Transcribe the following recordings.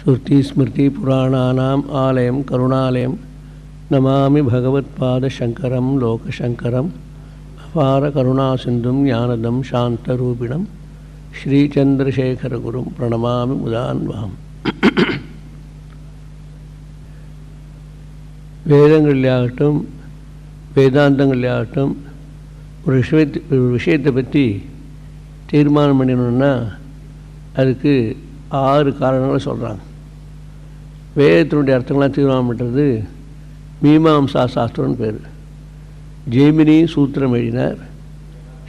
ஸ்ருதி ஸ்மிருதி புராணானாம் ஆலயம் கருணாலயம். நமாமி பகவத்பாதசங்கரம் லோகசங்கரம். அபார கருணாசிந்தும் ஞானதம் சாந்தரூபிணம். ஸ்ரீச்சந்திரசேகரகுரும் பிரணமாமி முதான்வகம் வேதங்களிலாகட்டும் வேதாந்தங்களிலாகட்டும் ஒரு விஷயத்தை ஒரு விஷயத்தை பற்றி தீர்மானம் பண்ணினோன்னா அதுக்கு ஆறு காரணங்களை சொல்கிறாங்க வேதத்தினுடைய அர்த்தங்கள்லாம் தீர்மானம் பண்ணுறது மீமாம்சா சாஸ்திரம்னு பேர். ஜெய்மினி சூத்திரம் எழுதினார்.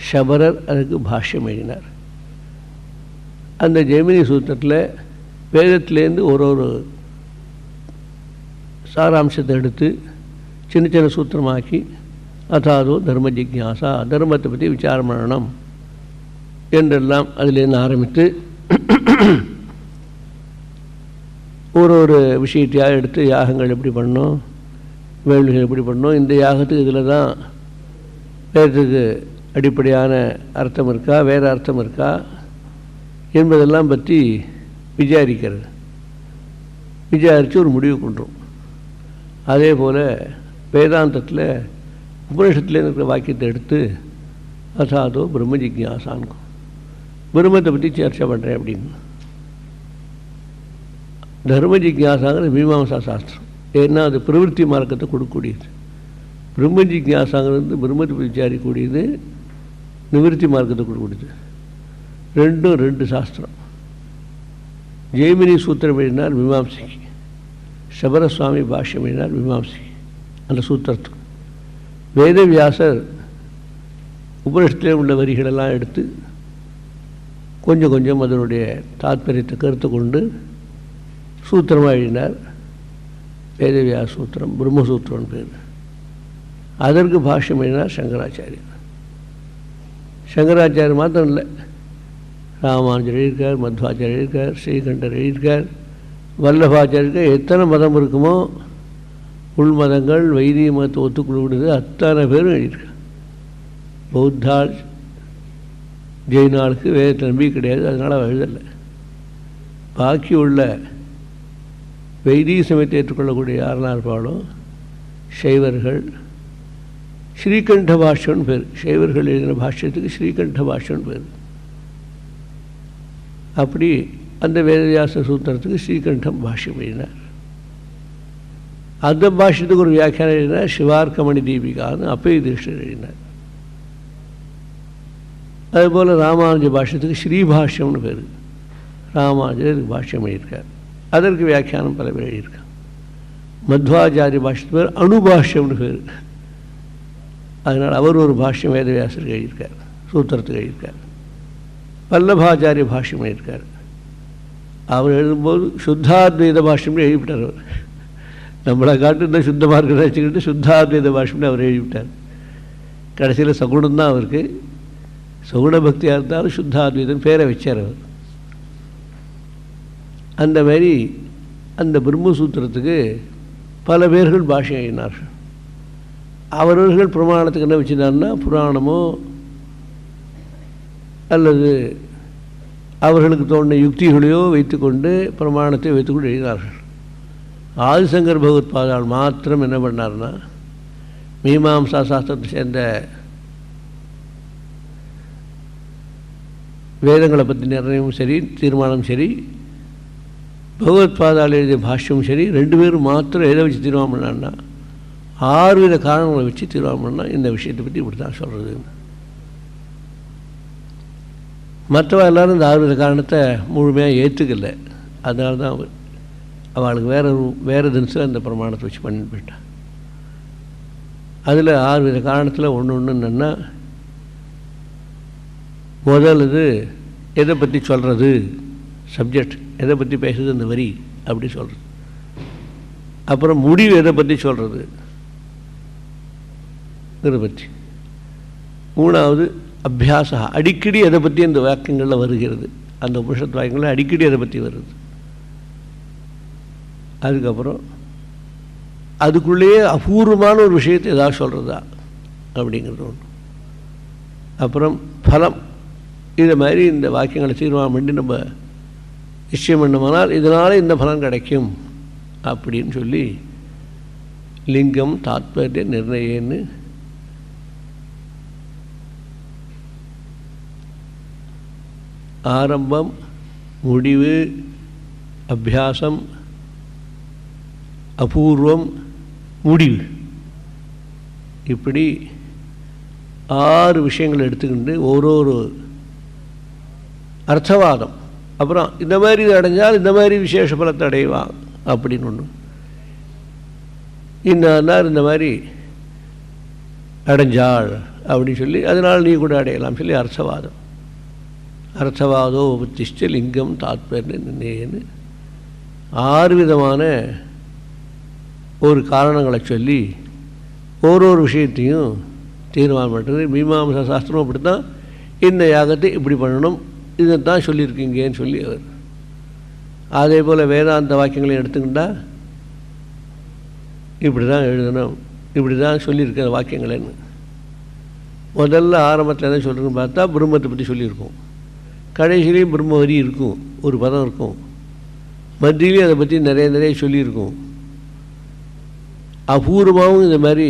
ஷபரர் அதுக்கு பாஷ்யம் எழுதினார். அந்த ஜெய்மினி சூத்திரத்தில் வேதத்திலேருந்து ஒரு ஒரு சாராம்சத்தை எடுத்து சின்ன சின்ன சூத்திரமாக்கி அதாதோ தர்ம ஜிக்யாசா தர்மத்தை பற்றி விசாரம் பண்ணணும் என்றெல்லாம் அதிலேருந்து ஆரம்பித்து ஒரு ஒரு விஷயத்தையாக எடுத்து யாகங்கள் எப்படி பண்ணணும் வேள்விகள் எப்படி பண்ணும்? இந்த யாகத்துக்கு இதில் தான் வேதத்துக்கு அடிப்படையான அர்த்தம் இருக்கா? வேறு அர்த்தம் இருக்கா? என்பதெல்லாம் பற்றி விசாரிக்கிறது. விசாரித்து ஒரு முடிவு கொண்டுரும் அதே போல் வேதாந்தத்தில் உபனிஷத்தில் இருக்கிற வாக்கியத்தை எடுத்து அசாதோ பிரம்ம ஜிக்யாசான்கும் பிரம்மத்தை பற்றி சர்ச்சை பண்ணுறேன் அப்படின்னு. தர்ம ஜிக்யாசாங்கிறது மீமாசா சாஸ்திரம். ஏன்னா அது பிரவருத்தி மார்க்கத்தை கொடுக்கக்கூடியது. பிரம்ம ஜிக்யாசாங்கிறது பிரம்மத்தை பற்றி விசாரிக்கக்கூடியது நிவர்த்தி மார்க்கத்தை கொடுக்கக்கூடியது. ரெண்டும் ரெண்டு சாஸ்திரம். ஜெய்மினி சூத்திரம் எழுதினார் மீமாம்சிக்கு. சபரசுவாமி பாஷ்யம் எழுதினார் மீமாம்சி அந்த சூத்திரத்துக்கு. வேதவியாசர் உபனிஷத்தில் உள்ள வரிகளெல்லாம் எடுத்து கொஞ்சம் கொஞ்சம் அதனுடைய தாத்பரியத்தை கருத்து கொண்டு சூத்திரமாக எழுதினார். வேதவியா சூத்திரம் பிரம்மசூத்திரம்னு பேர். அதற்கு பாஷ்யம் எழுதினார் சங்கராச்சாரியர். சங்கராச்சாரியர் மாத்திரம் இல்லை ராமானுஜர் எழுதியிருக்கார் மத்வாச்சாரியர் எழுதியிருக்கார் ஸ்ரீகண்டர் எழுதியிருக்கார். வல்லபாச்சாரியருக்கு எத்தனை மதம் இருக்குமோ உள் மதங்கள் வைதிக மதத்தை ஒத்துக்கொள்ளக்கூடியது அத்தனை பேரும் எழுதியிருக்காங்க பௌத்தாள் ஜெயினாளுக்கு வேதத்தை நம்பி கிடையாது அதனால் அவள் எழுதலை. பாக்கி உள்ள வைதிக சமயத்தை ஏற்றுக்கொள்ளக்கூடிய யாரெல்லாம் இருப்பாளோ சைவர்கள் ஸ்ரீகண்ட பாஷ்யம்னு பேர். சைவர்கள் எழுதின பாஷ்யத்துக்கு ஸ்ரீகண்ட பாஷ்யம்னு பேர். அப்படி அந்த வேதவியாச சூத்திரத்துக்கு ஸ்ரீகண்டம் பாஷ்யம் எழுதினார். அந்த பாஷ்யத்துக்கு ஒரு வியாக்கியானம் எழுதினார் சிவார்க்கமணி தீபிகான்னு அப்பய திருஷ்டர் எழுதினார். அதுபோல் ராமானுஜ பாஷ்யத்துக்கு ஸ்ரீபாஷ்யம்னு பேர். ராமானுஜர் பாஷ்யம் எழுதியிருக்கார். அதற்கு வியாக்கியானம் பல பேர் எழுதியிருக்காங்க மத்வாச்சாரிய பாஷ்யத்து பேர் அணுபாஷ்யம்னு பேர். அதனால் அவர் ஒரு பாஷ்யம் வேதவியாசருக்கு எழுதியிருக்கார் சூத்திரத்துக்கு எழுதியிருக்கார் பல்லபாச்சாரிய பாஷ்யம் எழுதியிருக்கார் அவர் எழுதும்போது சுத்தாத்வைத பாஷ்யம்னு எழுதிவிட்டார் அவர். நம்மளை காட்டு இந்த சுத்த மார்க்கத்தை வச்சுக்கிட்டு சுத்தாத்வைத பாஷ்யம்னு அவர் எழுதிவிட்டார். கடைசியில் சகுணம் தான் அவருக்கு. சகுண பக்தியாக இருந்தாலும் சுத்தாத்வைதன் பேரை வச்சார் அவர். அந்த மாதிரி அந்த பிரம்மசூத்திரத்துக்கு பல பேர்கள் பாஷ்யம் எழுதினார்கள் அவரவர்கள் பிரமாணத்துக்கு என்ன வச்சுருந்தாருன்னா புராணமோ அல்லது அவர்களுக்கு தோன்ற யுக்திகளையோ வைத்துக்கொண்டு பிரமாணத்தை வைத்துக்கொண்டு எழுதினார்கள். ஆதிசங்கர் பகவத் பாதால் மாத்திரம் என்ன பண்ணார்னா மீமாம்சா சாஸ்திரத்தை சேர்ந்த வேதங்களை பற்றி நிர்ணயமும் சரி தீர்மானம் சரி பகவத் பாதாள் எழுதிய பாஷ்யமும் சரி ரெண்டு பேரும் மாத்திரம் எதை வச்சு தீர்மானம் பண்ணான்னா ஆறு வித காரணங்களை வச்சு தீர்மானம் இந்த விஷயத்தை பற்றி இப்படி தான் சொல்கிறது மற்றவ எல்லோரும் இந்த ஆறு வித காரணத்தை முழுமையாக ஏற்றுக்கல அதனால தான் அவளுக்கு வேறு வேறு தினசில் அந்த பிரமாணத்தை வச்சு பண்ணிட்டு போயிட்டான் அதில் ஆறு வித காரணத்தில் ஒன்று ஒன்று என்னென்னா முதல் இது எதை பற்றி சொல்கிறது சப்ஜெக்ட். எதை பற்றி பேசுறது அந்த வரி அப்படி சொல்கிறது அப்புறம் முடிவு எதை பற்றி சொல்கிறது இதை பற்றி மூணாவது அபியாசா. அடிக்கடி எதை பற்றி அந்த வாக்கியங்களில் வருகிறது. அந்த உபனிஷத் வாக்கியங்களில் அடிக்கடி அதை பற்றி வருது. அதுக்கப்புறம் அதுக்குள்ளேயே அபூர்வமான ஒரு விஷயத்தை ஏதாவது சொல்கிறதா அப்படிங்கிறது ஒன்று அப்புறம் பலம். இதை மாதிரி இந்த வாக்கியங்களை தீர்மானம் பண்ணி நம்ம நிச்சயம் பண்ணுமானால் இதனால் இந்த பலன் கிடைக்கும் அப்படின்னு சொல்லி லிங்கம் தாத்பரிய நிர்ணயன்னு ஆரம்பம் முடிவு அபியாசம் அபூர்வம் முடிவு. இப்படி ஆறு விஷயங்கள் எடுத்துக்கிட்டு ஒரு ஒரு அர்த்தவாதம். அப்புறம் இந்த மாதிரி இது அடைஞ்சால் இந்த மாதிரி விசேஷ பலத்தை அடைவான் அப்படின்னு ஒன்று இன்னார் இந்த மாதிரி அடைஞ்சாள் அப்படின்னு சொல்லி அதனால் நீ கூட அடையலாம் சொல்லி அர்த்தவாதம் அர்த்தவாதோ உபத்திஷ்ட லிங்கம் தாத்பரிய நிர்ணயன்னு ஆறு விதமான ஒரு காரணங்களை சொல்லி ஒரு ஒரு விஷயத்தையும் தீர்மானம் பண்ணுறது. மீமாம்சா சாஸ்திரம் அப்படி தான் இந்த யாகத்தை இப்படி பண்ணணும். இதை தான் சொல்லியிருக்கீங்கன்னு சொல்லி அவர். அதே போல் வேதாந்த வாக்கியங்களை எடுத்துக்கிட்டால் இப்படி தான் எழுதணும் இப்படி தான் சொல்லியிருக்கிற வாக்கியங்களேன்னு. முதல்ல ஆரம்பத்தில் என்ன சொல்கிறேன்னு பார்த்தா பிரம்மத்தை பற்றி சொல்லியிருக்கோம். கடைசியிலையும் பிரம்மவரி இருக்கும் ஒரு பதம் இருக்கும். மத்தியிலையும் அதை பற்றி நிறைய நிறைய சொல்லியிருக்கோம். அபூர்வமாகவும் இந்த மாதிரி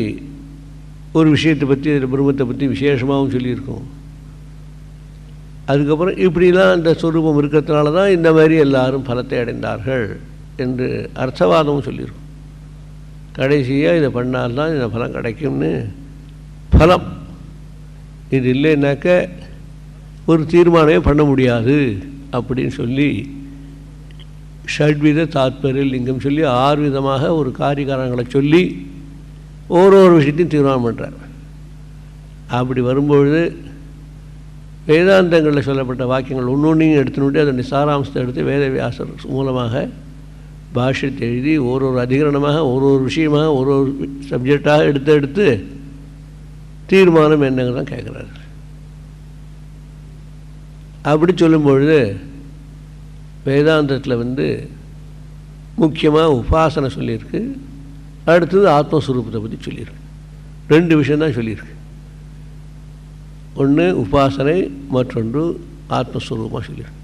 ஒரு விஷயத்தை பற்றி அதில் பிரம்மத்தை பற்றி விசேஷமாகவும் சொல்லியிருக்கோம். அதுக்கப்புறம் இப்படிலாம் இந்த சுரூபம் இருக்கிறதுனால தான் இந்த மாதிரி எல்லாரும் பலத்தை அடைந்தார்கள் என்று அர்த்தவாதமும் சொல்லியிருக்கும். கடைசியாக இதை பண்ணால்தான் இந்த பலம் கிடைக்கும்னு பலம். இது இல்லைன்னாக்க ஒரு தீர்மானமே பண்ண முடியாது அப்படின்னு சொல்லி ஷட்வித தாத்பரிய லிங்கம் சொல்லி ஆறு விதமாக ஒரு காரியகாரங்களை சொல்லி ஒரு ஒரு விஷயத்தையும் தீர்மானம் பண்ணுறார் அப்படி வரும்பொழுது வேதாந்தங்களில் சொல்லப்பட்ட வாக்கியங்கள் ஒன்று ஒன்றையும் எடுத்துனுட்டு அதன் சாராம்சத்தை எடுத்து வேதவியாசர் மூலமாக பாஷ்யத்தை எழுதி ஒரு ஒரு அதிகரணமாக ஒரு ஒரு விஷயமாக ஒரு ஒரு சப்ஜெக்டாக எடுத்து எடுத்து தீர்மானம் என்னங்க தான் கேட்குறாரு. அப்படி சொல்லும்பொழுது வேதாந்தத்தில் வந்து முக்கியமாக உபாசனை சொல்லியிருக்கு. அடுத்தது ஆத்மஸ்வரூபத்தை பற்றி சொல்லியிருக்கு. ரெண்டு விஷயந்தான் சொல்லியிருக்கு. ஒன்று உபாசனை மற்றொன்று ஆத்மஸ்வரூபமாக சொல்லியிருக்கேன்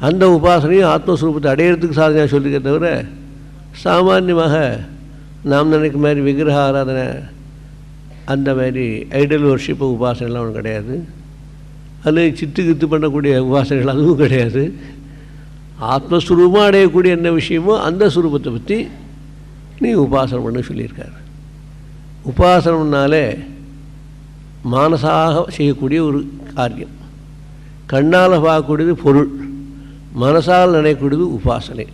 அந்த உபாசனையும் ஆத்மஸ்வரூபத்தை அடையிறதுக்கு சாதனையாக சொல்லிக்க தவிர சாமான்யமாக நாம் நினைக்கிற மாதிரி விக்கிரக ஆராதனை அந்த மாதிரி ஐடல் ஒர்ஷிப்பு உபாசனைலாம் ஒன்றும் கிடையாது. அது சித்து கித்து பண்ணக்கூடிய உபாசனைகள் அதுவும் கிடையாது. ஆத்மஸ்வரூபமாக அடையக்கூடிய என்ன விஷயமோ அந்த சுரூபத்தை பற்றி நீ உபாசனம் பண்ண சொல்லியிருக்காரு. உபாசனம்னாலே மானசாக செய்யக்கூடிய ஒரு காரியம். கண்ணால் பார்க்கக்கூடியது பொருள் மனசால் நினைக்கக்கூடியது உபாசனை.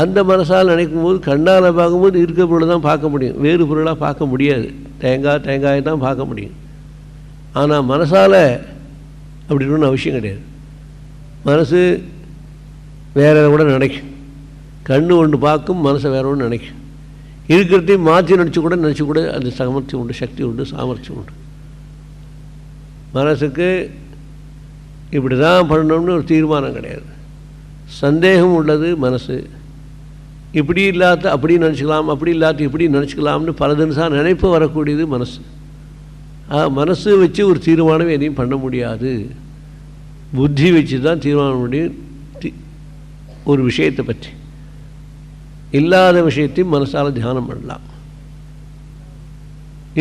அந்த மனசால் நினைக்கும் போது கண்ணால் பார்க்கும்போது இருக்க பொருளை தான் பார்க்க முடியும். வேறு பொருளாக பார்க்க முடியாது. தேங்காய் தேங்காயை தான் பார்க்க முடியும். ஆனால் மனசால் அப்படின்னு ஒன்றும் அவசியம் கிடையாது. மனசு வேற கூட நினைக்கும். கண்ணு ஒன்று பார்க்கும் மனசை வேற ஒன்று நினைக்கும். இருக்கிறதையும் மாற்றி நினச்சி கூட நினச்சி கூட அந்த சமர்த்தியம் உண்டு சக்தி உண்டு சாமர்த்தியம் உண்டு. மனசுக்கு இப்படி தான் பண்ணணும்னு ஒரு தீர்மானம் கிடையாது. சந்தேகம் உள்ளது மனசு. இப்படி இல்லாத அப்படி நினச்சிக்கலாம் அப்படி இல்லாத இப்படி நினச்சிக்கலாம்னு பல தினசாக நினைப்பு வரக்கூடியது மனசு. மனசு வச்சு ஒரு தீர்மானம் எதையும் பண்ண முடியாது. புத்தி வச்சு தான் தீர்மானம் முடியும். ஒரு விஷயத்தை பற்றி. இல்லாத விஷயத்தையும் மனசால் தியானம் பண்ணலாம்.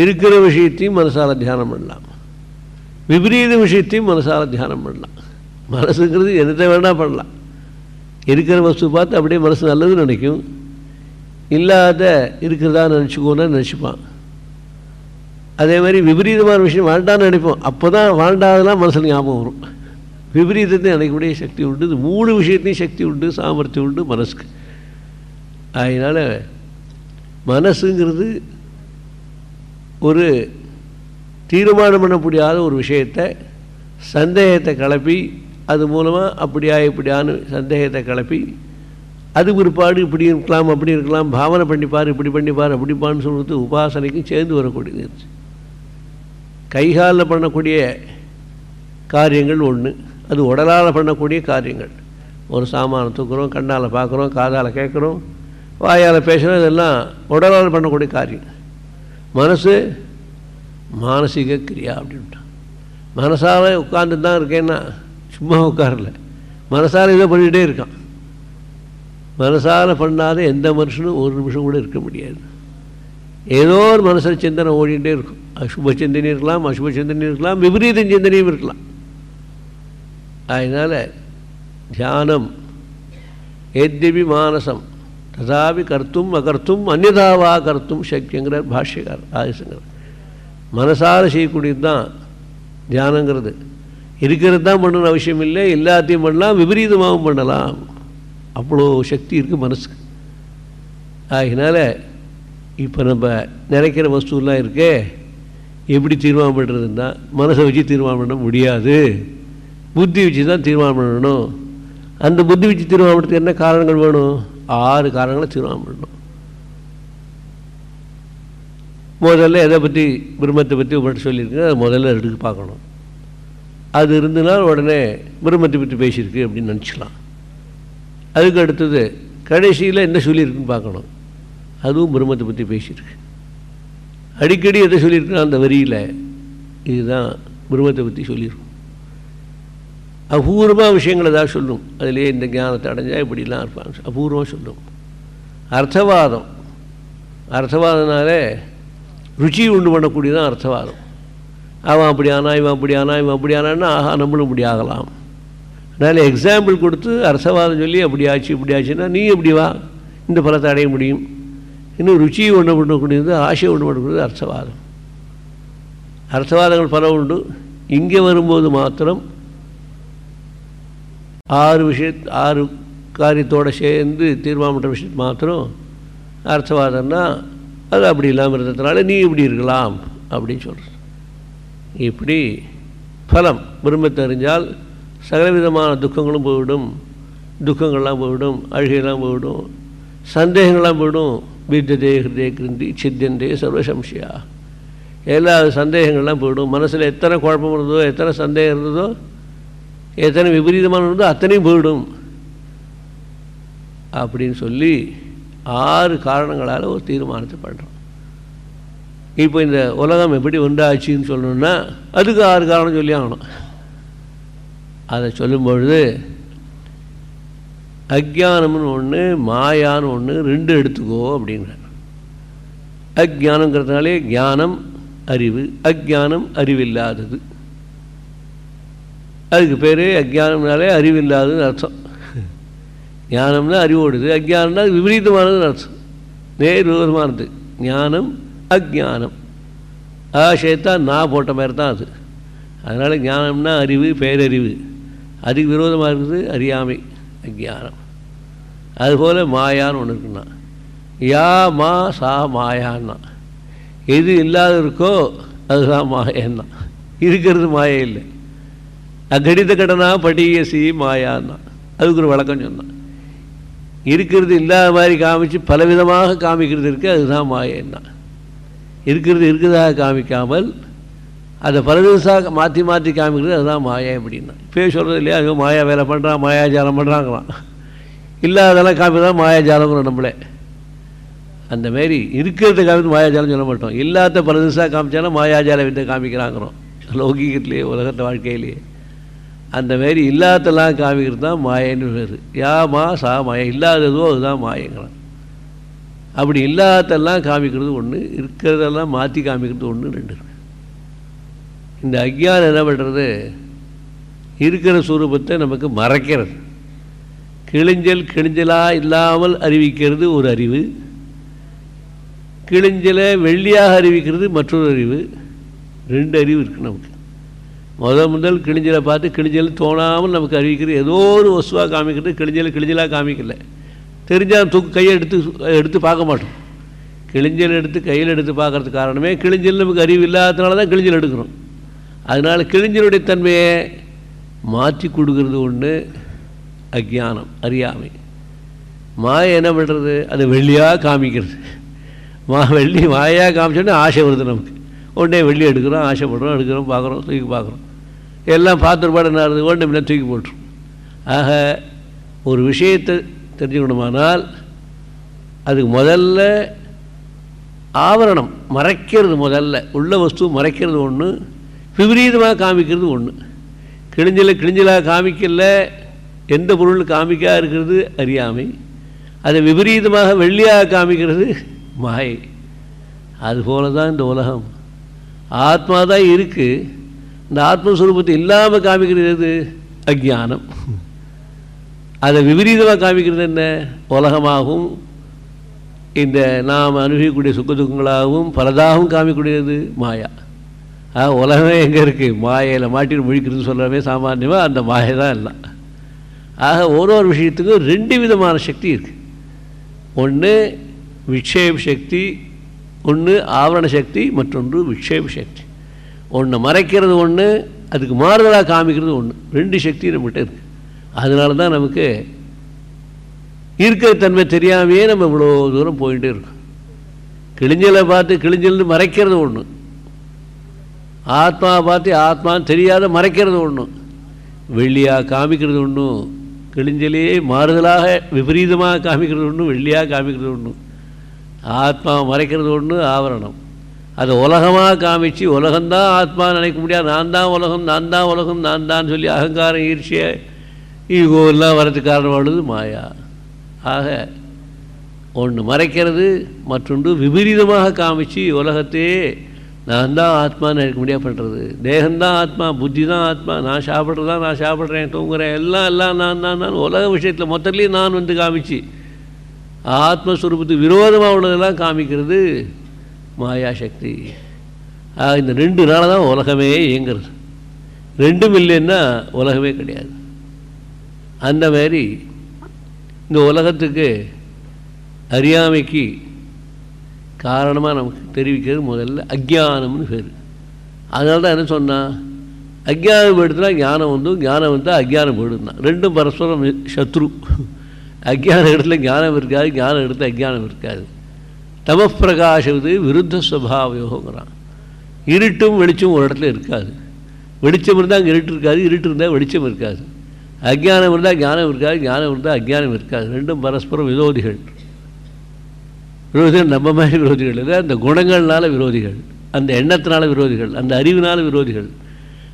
இருக்கிற விஷயத்தையும் மனசால் தியானம் பண்ணலாம். விபரீத விஷயத்தையும் மனசால் தியானம் பண்ணலாம். மனசுங்கிறது என்னத்தை வேணால் பண்ணலாம். இருக்கிற வஸ்து பார்த்து அப்படியே மனசு நல்லது நினைக்கும். இல்லாத இருக்கிறதா நினச்சிக்கோன்னு நினச்சிப்பான். அதே மாதிரி விபரீதமான விஷயம் வாழ்ண்டான்னு நினைப்போம். அப்போ தான் வாழ்ண்டாதெல்லாம் மனசில் ஞாபகம் வரும். விபரீதத்தை நினைக்கக்கூடிய சக்தி உண்டு. இது மூணு விஷயத்தையும் சக்தி உண்டு சாமர்த்தியம் உண்டு மனசுக்கு. அதனால் மனசுங்கிறது ஒரு தீர்மானம் பண்ண முடியாத ஒரு விஷயத்தை சந்தேகத்தை கிளப்பி அது மூலமாக அப்படியா இப்படியான்னு சந்தேகத்தை கிளப்பி அது பிற்பாடு இப்படி இருக்கலாம் அப்படி இருக்கலாம் பாவனை பண்ணிப்பார் இப்படி பண்ணிப்பார் அப்படிப்பான்னு சொல்கிறது உபாசனைக்கும் சேர்ந்து வரக்கூடியது கைகாலில் பண்ணக்கூடிய காரியங்கள் ஒன்று அது உடலால் பண்ணக்கூடிய காரியங்கள். ஒரு சாமானை தூக்குறோம் கண்ணால் பார்க்குறோம் காதால் கேட்குறோம் வாயால் பேசுகிறோம் இதெல்லாம் உடலால் பண்ணக்கூடிய காரியம். மனசு மானசீக கிரியா அப்படின்ட்டான். மனசால் உட்கார்ந்து தான் இருக்கேன்னா சும்மா உட்காரல. மனசால் இதை பண்ணிகிட்டே இருக்கான். மனசால் பண்ணாத எந்த மனுஷனும் ஒரு நிமிஷம் கூட இருக்க முடியாது. ஏதோ ஒரு மனசில் சிந்தனை ஓடிட்டே இருக்கும். அசுப சிந்தனை இருக்கலாம் அசுப சிந்தனை இருக்கலாம் விபரீத சிந்தனையும் இருக்கலாம். அதனால் தியானம் எத்யபி மானசம் ததாபி கர்த்தும் அகர்த்தும் அந்நதாவா கர்த்தும் சக்கியங்கிறார் பாஷ்யக்கார் ஆதிசங்கர் மனசார செய்யக்கூடியது தான் தியானங்கிறது. இருக்கிறது தான் பண்ணணும் அவசியம் இல்லை எல்லாத்தையும் பண்ணலாம் விபரீதமாகவும் பண்ணலாம். அவ்வளோ சக்தி இருக்குது மனசுக்கு. ஆகினால இப்போ நம்ம நினைக்கிற வஸ்துலாம் இருக்கே எப்படி தீர்மானம் பண்ணுறதுன்னா மனசை வச்சு தீர்மானம் பண்ண முடியாது. புத்தி வச்சு தான் தீர்மானம் பண்ணணும். அந்த புத்தி வச்சு தீர்மானம் பண்ணுறதுக்கு என்ன காரணங்கள் வேணும்? ஆறு காரணங்களை தீர்மானம் பண்ணணும். முதல்ல எதை பற்றி பிரம்மத்தை பற்றி உங்கள்கிட்ட சொல்லியிருக்கேன் அதை முதல்ல எடுத்து பார்க்கணும். அது இருந்தனால் உடனே பிரம்மத்தை பற்றி பேசியிருக்கு அப்படின்னு நினச்சிக்கலாம். அதுக்கு அடுத்தது கடைசியில் என்ன சொல்லியிருக்குன்னு பார்க்கணும். அதுவும் பிரம்மத்தை பற்றி பேசியிருக்கு. அடிக்கடி எதை சொல்லியிருக்குன்னா அந்த வரியில் இதுதான் பிரம்மத்தை பற்றி சொல்லியிருக்கும். அபூர்வமாக விஷயங்களை தான் சொல்லும். அதிலே இந்த ஞானத்தை அடைஞ்சால் இப்படிலாம் இருப்பாங்க. அபூர்வமாக சொல்லும். அர்த்தவாதம். அர்த்தவாதனாலே ருச்சி உண்டு பண்ணக்கூடியதான் அர்த்தவாதம். அவன் அப்படி ஆனா இவன் அப்படி ஆனா இவன் அப்படி ஆனான்னா ஆஹா நம்மளும் இப்படி ஆகலாம். அதனால் எக்ஸாம்பிள் கொடுத்து அர்த்தவாதம் சொல்லி அப்படி ஆச்சு இப்படி ஆச்சுன்னா நீ எப்படி வா இந்த பலத்தை அடைய முடியும். இன்னும் ருச்சியை ஒன்று பண்ணக்கூடியது ஆசை ஒன்று பண்ணக்கூடியது அர்த்தவாதம். அர்த்தவாதங்கள் பல உண்டு. இங்கே வரும்போது மாத்திரம் ஆறு விஷய ஆறு காரியத்தோடு சேர்ந்து தீர்மானம் விஷயத்து மாத்திரம் அர்த்தவாதம்னா அது அப்படி இல்லாமல் இருந்ததுனால நீ இப்படி இருக்கலாம் அப்படின்னு சொல்கிற இப்படி பலம் விரும்ப அறிஞ்சால் சகலவிதமான துக்கங்களும் போய்விடும் துக்கங்கள்லாம் போய்விடும் அழுகையெல்லாம் போய்விடும் சந்தேகங்கள்லாம் போய்விடும் வித்ததே ஹிருதே கிருந்தி சித்தியந்தே சர்வசம்சியா. எல்லா சந்தேகங்கள்லாம் போய்விடும் மனசில் எத்தனை குழப்பம் இருந்ததோ எத்தனை சந்தேகம் இருந்ததோ எத்தனை விபரீதமான இருந்ததோ அத்தனையும் போய்விடும் அப்படின்னு சொல்லி ஆறு காரணங்களால் ஒரு தீர்மானத்தை பண்ணுறோம் இப்போ இந்த உலகம் எப்படி உண்டாச்சுன்னு சொல்லணும்னா அதுக்கு ஆறு காரணம் சொல்லி ஆகணும். அதை சொல்லும்பொழுது அக்ஞானம்னு ஒன்று மாயான்னு ஒன்று ரெண்டு எடுத்துக்கோ அப்படிங்கிறார். அக்ஞானங்கிறதுனாலே ஞானம் அறிவு. அக்ஞானம் அறிவில்லாதது. அதுக்கு பேர் அக்ஞானம்னாலே அறிவில்லாததுன்னு அர்த்தம். ஞானம்னா அறிவோடுது அஜ்ஞானம்னா விபரீதமானதுன்னு அர்த்தம். நேர் விரோதமானது ஞானம் அஜ்ஞானம் ஆசைத்தான் நான் போட்ட மாதிரி தான் அது. அதனால் ஞானம்னா அறிவு பேரறிவு. அதுக்கு விரோதமாக இருக்குது அறியாமை அஜானம். அதுபோல் மாயான்னு ஒன்று இருக்குன்னா. யா மா சா மாயான்னா. எது இல்லாத இருக்கோ அதுதான் மாயன்னா. இருக்கிறது மாய இல்லை. அகடித கடனா படியசி மாயான்னா. அதுக்கு ஒரு வழக்கம் சொன்னான் இருக்கிறது இல்லாத மாதிரி காமிச்சு பலவிதமாக காமிக்கிறது இருக்குது அதுதான் மாயன்னா இருக்கிறது இருக்கிறதாக காமிக்காமல் அதை பலவிதமாக மாற்றி மாற்றி காமிக்கிறது அதுதான் மாயா அப்படின்னா. இப்போ சொல்கிறது இல்லையா? ஐயோ மாயா வேலை பண்ணுறான் மாயாஜாலம் பண்ணுறாங்களாம் இல்லாததெல்லாம் காமிக்கிறதா மாயாஜாலங்கிறோம் நம்மளே. அந்த மாரி இருக்கிறத காமித்து மாயாஜாலம் சொல்ல மாட்டோம். இல்லாத பலதிசாக காமிச்சாலும் மாயாஜால வித்தை காமிக்கிறாங்கிறோம். லௌகிகத்திலேயே உலகத்தை வாழ்க்கையிலேயே. அந்த மாரி இல்லாதெல்லாம் காமிக்கிறது தான் மாயன்னு பேர். யாமா சா மாயா. இல்லாததோ அதுதான் மாயங்கிறான். அப்படி இல்லாதெல்லாம் காமிக்கிறது ஒன்று இருக்கிறதெல்லாம் மாற்றி காமிக்கிறது ஒன்று ரெண்டு இருக்கு. இந்த அக்ஞானம் என்ன பண்ணுறது இருக்கிற சுரூபத்தை நமக்கு மறைக்கிறது. கிழிஞ்சல் கிழிஞ்சலாக இல்லாமல் அறிவிக்கிறது ஒரு அறிவு. கிழிஞ்சலை வெள்ளியாக அறிவிக்கிறது மற்றொரு அறிவு. ரெண்டு அறிவு இருக்குது நமக்கு. முதல் முதல் கிழிஞ்சலை பார்த்து கிழிஞ்சல் தோணாமல் நமக்கு அறிவிக்கிறது. ஏதோ ஒரு வசுவாக காமிக்கிறது கிழிஞ்சல் கிழிஞ்சலாக காமிக்கல. தெரிஞ்சால் தூக்கு கையை எடுத்து எடுத்து பார்க்க மாட்டோம். கிழிஞ்சல் எடுத்து கையில் எடுத்து பார்க்கறதுக்கு காரணமே கிழிஞ்சல் நமக்கு அறிவு இல்லாததுனால தான் கிழிஞ்சல் எடுக்கிறோம். அதனால் கிழிஞ்சலுடைய தன்மையை மாற்றி கொடுக்கறது ஒன்று அஜானம் அறியாமை. மாயை என்ன பண்ணுறது அதை வெள்ளியாக காமிக்கிறது. மா வெள்ளி மாயாக காமிச்சோன்னே ஆசை வருது நமக்கு. உடனே வெள்ளி எடுக்கிறோம் ஆசைப்படுறோம் எடுக்கிறோம் பார்க்குறோம் தூக்கி பார்க்குறோம். எல்லாம் பார்த்துருப்பாடு என்ன ஆகுது உடனே தூக்கி போட்டுரும். ஆக ஒரு விஷயத்தை தெரிஞ்சுக்கணுமானால் அதுக்கு முதல்ல ஆவரணம் மறைக்கிறது முதல்ல. உள்ள வஸ்து மறைக்கிறது ஒன்று விபரீதமாக காமிக்கிறது ஒன்று கிழிஞ்சலை கிழிஞ்சலாக காமிக்கல எந்த பொருள் காமிக்காக இருக்கிறது அறியாமை. அதை விபரீதமாக வெள்ளியாக காமிக்கிறது மாயை. அதுபோல தான் இந்த உலகம். ஆத்மா தான் இருக்குது இந்த ஆத்மஸ்வரூபத்தை இல்லாமல் காமிக்கிறது எது? அதை விபரீதமாக காமிக்கிறது என்ன? உலகமாகவும் இந்த நாம் அனுபவிக்கக்கூடிய சுக்க துக்கங்களாகவும் பலதாகவும் காமிக்கக்கூடியது மாயா. ஆ உலகமே எங்கே இருக்குது மாயையில் மாட்டிட்டு முழிக்கிறதுன்னு சொல்கிறவே சாமானியமாக அந்த மாயை தான் எல்லாம். ஆக ஒரு ஒரு விஷயத்துக்கும் ரெண்டு விதமான சக்தி இருக்குது ஒன்று விக்ஷேப சக்தி ஒன்று ஆவரண சக்தி மற்றொன்று விக்ஷேப சக்தி. ஒன்று மறைக்கிறது ஒன்று அதுக்கு மாறுதலாக காமிக்கிறது ஒன்று ரெண்டு சக்தி நம்மகிட்ட இருக்குது அதனால தான் நமக்கு இருக்கிற தன்மை தெரியாமையே நம்ம இவ்வளோ தூரம் போயிட்டே இருக்கோம். கிழிஞ்சலை பார்த்து கிழிஞ்சல்னு மறைக்கிறது ஒன்று ஆத்மாவை பார்த்து ஆத்மான்னு தெரியாத மறைக்கிறது ஒன்று வெள்ளியாக காமிக்கிறது ஒன்றும் கிழிஞ்சலே மாறுதலாக விபரீதமாக காமிக்கிறது ஒன்று வெள்ளியாக காமிக்கிறது ஒன்று ஆத்மா மறைக்கிறது ஒன்று ஆவரணம். அதை உலகமாக காமிச்சு உலகம்தான் ஆத்மா நினைக்க முடியாது. நான் தான் உலகம் நான் தான் உலகம் நான் தான் சொல்லி அகங்காரம் ஈர்ச்சிய ஈகோ எல்லாம் வரதுக்கு காரணமானது மாயா. ஆக ஒன்று மறைக்கிறது மற்றொன்று விபரீதமாக காமிச்சு உலகத்தையே நான் தான் ஆத்மான்னு நினைக்க முடியாது பண்ணுறது தேகம்தான் ஆத்மா புத்தி தான் ஆத்மா நான் சாப்பிட்றதா நான் சாப்பிட்றேன் தூங்குறேன் எல்லாம் எல்லாம் நான் நான் நான் உலக விஷயத்தில் மொத்தத்துலேயும் நான் வந்து காமிச்சு ஆத்மஸ்வரூபத்துக்கு விரோதமாக உள்ளதெல்லாம் காமிக்கிறது மாயாசக்தி. ஆக இந்த ரெண்டு நாளாக தான் உலகமே இயங்குறது. ரெண்டும் இல்லைன்னா உலகமே கிடையாது. அந்த மாதிரி இந்த உலகத்துக்கு அறியாமைக்கு காரணமாக நமக்கு தெரிவிக்கிறது முதல்ல அஜ்ஞானம்னு பேர். அதனால தான் என்ன சொன்னால் அஜ்ஞானம் எடுத்துனா ஞானம் வந்து ஞானம் வந்தால் அஜ்ஞானம் போயிடுந்தான் ரெண்டும் பரஸ்பரம் சத்ரு. அஜ்ஞான இடத்துல ஞானம் இருக்காது ஞானம் இடத்துல அஜ்ஞானம் இருக்காது. தமப்பிரகாசவது விருத்த சுவாவயோகங்கிறான். இருட்டும் வெளிச்சம் ஒரு இடத்துல இருக்காது. வெளிச்சம் இருந்தால் அங்கே இருட்டு இருக்காது இருட்டு இருந்தால் வெளிச்சம் இருக்காது. அஜ்ஞானம் இருந்தால் ஞானம் இருக்காது ஞானம் இருந்தால் அஜ்ஞானம் இருக்காது. ரெண்டும் பரஸ்பரம் விரோதிகள். விரோதிகள் நம்ம மாதிரி விரோதிகள் இல்லை அந்த குணங்கள்னால விரோதிகள் அந்த எண்ணத்தினால விரோதிகள் அந்த அறிவினால விரோதிகள்.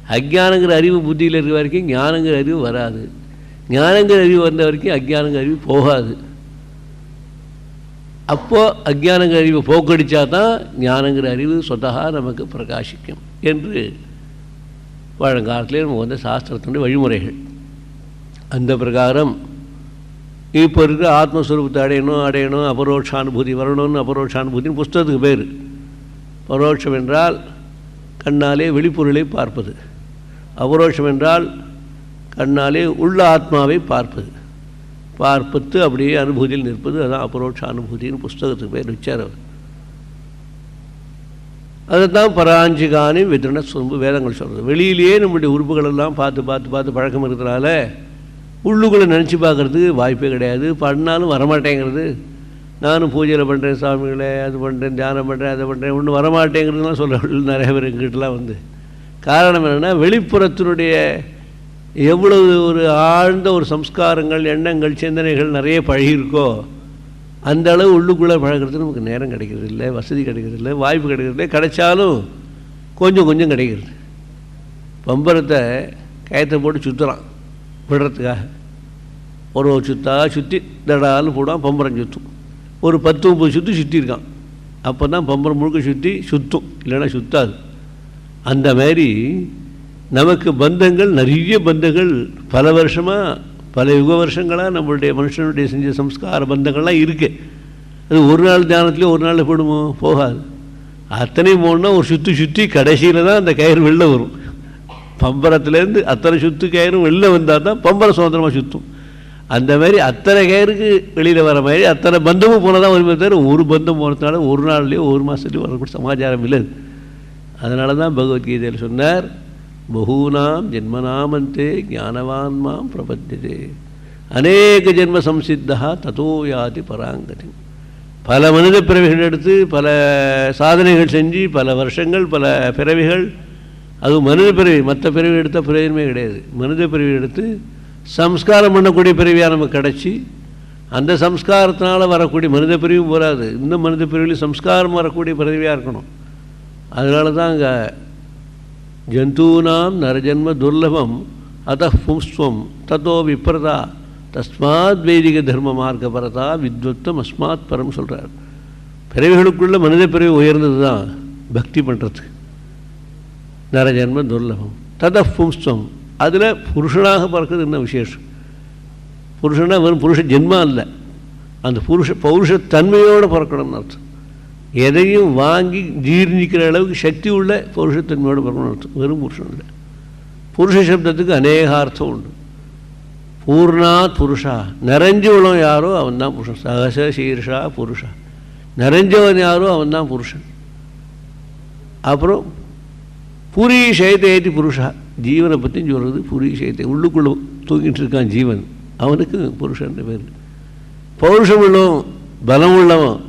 அஜ்ஞானங்கிற அறிவு புத்தியில் இருக்கிற வரைக்கும் ஞானங்கிற அறிவு வராது. ஞானங்கிற அறிவு வந்த வரைக்கும் அஜ்ஞானங்கிற அறிவு போகாது. அப்போது அஜ்ஞானங்கிற அறிவை போக்கடிச்சா தான் ஞானங்கிற அறிவு சொத்தகா நமக்கு பிரகாசிக்கும் என்று பழங்காலத்திலே நமக்கு வந்து சாஸ்திரத்தினுடைய வழிமுறைகள். அந்த பிரகாரம் இப்போ இருக்கிற ஆத்மஸ்வரூபத்தை அடையணும் அடையணும் அபரோட்சானுபூதி வரணும்னு அபரோட்சானுபூதின்னு புஸ்தகத்துக்கு பேர். பரோட்சம் என்றால் கண்ணாலே வெளிப்பொருளை பார்ப்பது. அபரோட்சம் என்றால் கண்ணாலே உள்ள ஆத்மாவை பார்ப்பது. பார்ப்பத்து அப்படியே அனுபூதியில் நிற்பது அதான் அபரோட்ச அனுபூதின்னு புஸ்தகத்துக்கு பேர் வச்சார் அவர். அதுதான் பராஞ்சிகானி விதிரண சொம்பு வேதங்கள் சொல்கிறது வெளியிலேயே நம்முடைய உறுப்புகளெல்லாம் பார்த்து பார்த்து பார்த்து பழக்கம் இருக்கிறதுனால உள்ளுக்குள்ளே நினச்சி பார்க்குறதுக்கு வாய்ப்பே கிடையாது. பண்ணாலும் வரமாட்டேங்கிறது. நானும் பூஜையில் பண்ணுறேன் சாமிகளை அது பண்ணுறேன் தியானம் பண்ணுறேன் அதை பண்ணுறேன் ஒன்றும் வரமாட்டேங்கிறதுலாம் சொல்ல நிறைய பேர் எங்கிட்டலாம் வந்து. காரணம் என்னென்னா வெளிப்புறத்தினுடைய எவ்வளவு ஒரு ஆழ்ந்த ஒரு சம்ஸ்காரங்கள் எண்ணங்கள் சிந்தனைகள் நிறைய பழகியிருக்கோ அந்த அளவு உள்ளுக்குள்ளே பழகிறதுக்கு நமக்கு நேரம் கிடைக்கிறது இல்லை வசதி கிடைக்கிறது இல்லை வாய்ப்பு கிடைக்கிறது இல்லை. கிடைச்சாலும் கொஞ்சம் கொஞ்சம் கிடைக்கிறது. பம்பரத்தை கயத்தை போட்டு சுற்றுறான் விடுறதுக்காக. ஒரு ஒரு சுத்தா சுற்றி தடாலும் போடுவான் பம்பரம் சுற்றும் ஒரு பத்து முப்பது சுற்றி சுற்றிருக்கான் அப்போ தான் பம்பரம் முழுக்க சுற்றி சுற்றும் இல்லைன்னா சுத்தாது. அந்த மாதிரி நமக்கு பந்தங்கள் நிறைய பந்தங்கள் பல வருஷமாக பல யுக வருஷங்களாக நம்மளுடைய மனுஷனுடைய செஞ்ச சம்ஸ்கார பந்தங்கள்லாம் இருக்குது அது ஒரு நாள் தியானத்துலேயும் ஒரு நாளில் போடுமோ? போகாது. அத்தனை போனால் ஒரு சுற்றி சுற்றி கடைசியில் தான் அந்த கயிறு வெளில வரும். பம்பரத்துலேருந்து அத்தனை சுற்று கயிறும் வெளில வந்தால் தான் பம்பரம் சுதந்திரமாக சுற்றும் அந்த மாதிரி அத்தனை கயிறுக்கு வெளியில் வர மாதிரி அத்தனை பந்தமும் போனால் தான் வருமே தவிர ஒரு பந்தம் போனதுனால ஒரு நாள்லேயோ ஒரு மாதத்துலேயோ வரக்கூடிய சமாச்சாரம் இல்லை அதனால தான் பகவத்கீதையில் சொன்னார் பகூனாம் ஜென்மனாமந்தே ஞானவான் மாம் பிரபத்தியதே அநேக ஜென்ம சம்சித்தா ததோ யாதி பராங்கதி பல மனித பிறவிகள் எடுத்து பல சாதனைகள் செஞ்சு பல வருஷங்கள் பல பிறவிகள் அதுவும் மனித பிறவி மற்ற பிறவி எடுத்த பிரயோஜனமே கிடையாது. மனித பிறவி எடுத்து சம்ஸ்காரம் பண்ணக்கூடிய பிறவியாக நமக்கு கிடச்சி அந்த சம்ஸ்காரத்தினால் வரக்கூடிய மனித பிரிவும் போகாது இந்த மனித பிரிவில் சம்ஸ்காரம் வரக்கூடிய பிறவியாக இருக்கணும். அதனால தான் அங்கே ஜந்தூனாம் நரஜன்ம துர்லபம் அத்த பும்ஸ்வம் ததோ விப்ரதா. தஸ்மாத் வைதிக தர்ம மார்க்க பரதா வித்வத்தம் அஸ்மாத் பரம் சொல்கிறார் பிறவிகளுக்குள்ள மனித பிறவி உயர்ந்தது தான் பக்தி பண்ணுறது நரஜன்ம துர்லபம். தத பும்ஸ்வம். அதில் புருஷனாக பிறக்கிறது என்ன விசேஷம்? புருஷனாக வெறும் புருஷ ஜென்மா இல்லை அந்த புருஷ பௌருஷத்தன்மையோடு பிறக்கணும்னு அர்த்தம். எதையும் வாங்கி ஜீர்ணிக்கிற அளவுக்கு சக்தி உள்ள புருஷத்தன்மையோட பிறக்கணும்னு அர்த்தம் வெறும் புருஷன் இல்லை. புருஷ சப்தத்துக்கு அநேக அர்த்தம் உண்டு. பூர்ணாத் புருஷா. நிறைஞ்சவளும் யாரோ அவன் தான் புருஷன். சகச சீர்ஷா புருஷா. நிறைஞ்சவன் யாரோ அவன் தான் புருஷன். அப்புறம் புரி சேதேதி புருஷா. ஜீவனை பற்றி சொல்கிறது புரி சைத்தை உள்ளுக்குள்ளே தூங்கிட்டு இருக்கான் ஜீவன். அவனுக்கு புருஷன் பேர். பௌருஷம் உள்ளவன் பலம் உள்ளவன்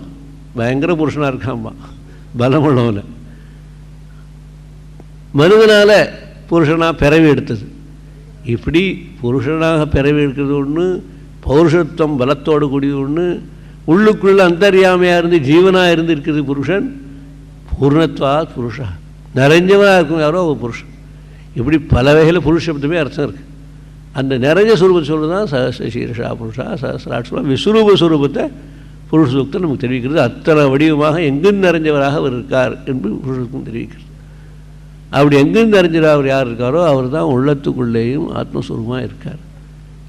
பயங்கர புருஷனாக இருக்கான்பா பலமுள்ளவன் மனுவனால் புருஷனாக பிறவி எடுத்தது இப்படி புருஷனாக பிறவி எடுக்கிறது ஒன்று பௌருஷத்துவம் பலத்தோடு கூடியது ஒன்று உள்ளுக்குள்ள அந்தரியாமையாக இருந்து ஜீவனாக இருந்து இருக்கிறது புருஷன் பூர்ணத்வா புருஷா நிறைஞ்சவனாக இருக்கும் யாரோ ஒரு புருஷன் இப்படி பல வகையில் புருஷப்தமே அர்த்தம் இருக்குது அந்த நிறைஞ்ச சுரூபத்தை சொல்லுதான் தான் சீரஷா புருஷா சஹசிராட்சமா விஸ்வரூப சுரூபத்தை புருஷ சூக்தம் நமக்கு தெரிவிக்கிறது. அத்தனை வடிவமாக எங்கும் நிறைஞ்சவராக அவர் இருக்கார் என்று புருஷத்துக்கும் தெரிவிக்கிறது. அப்படி எங்கும் நிறைஞ்சவர் அவர் யார் இருக்காரோ அவர் தான் உள்ளத்துக்குள்ளேயும் ஆத்மஸ்வரூபமாக இருக்கார்.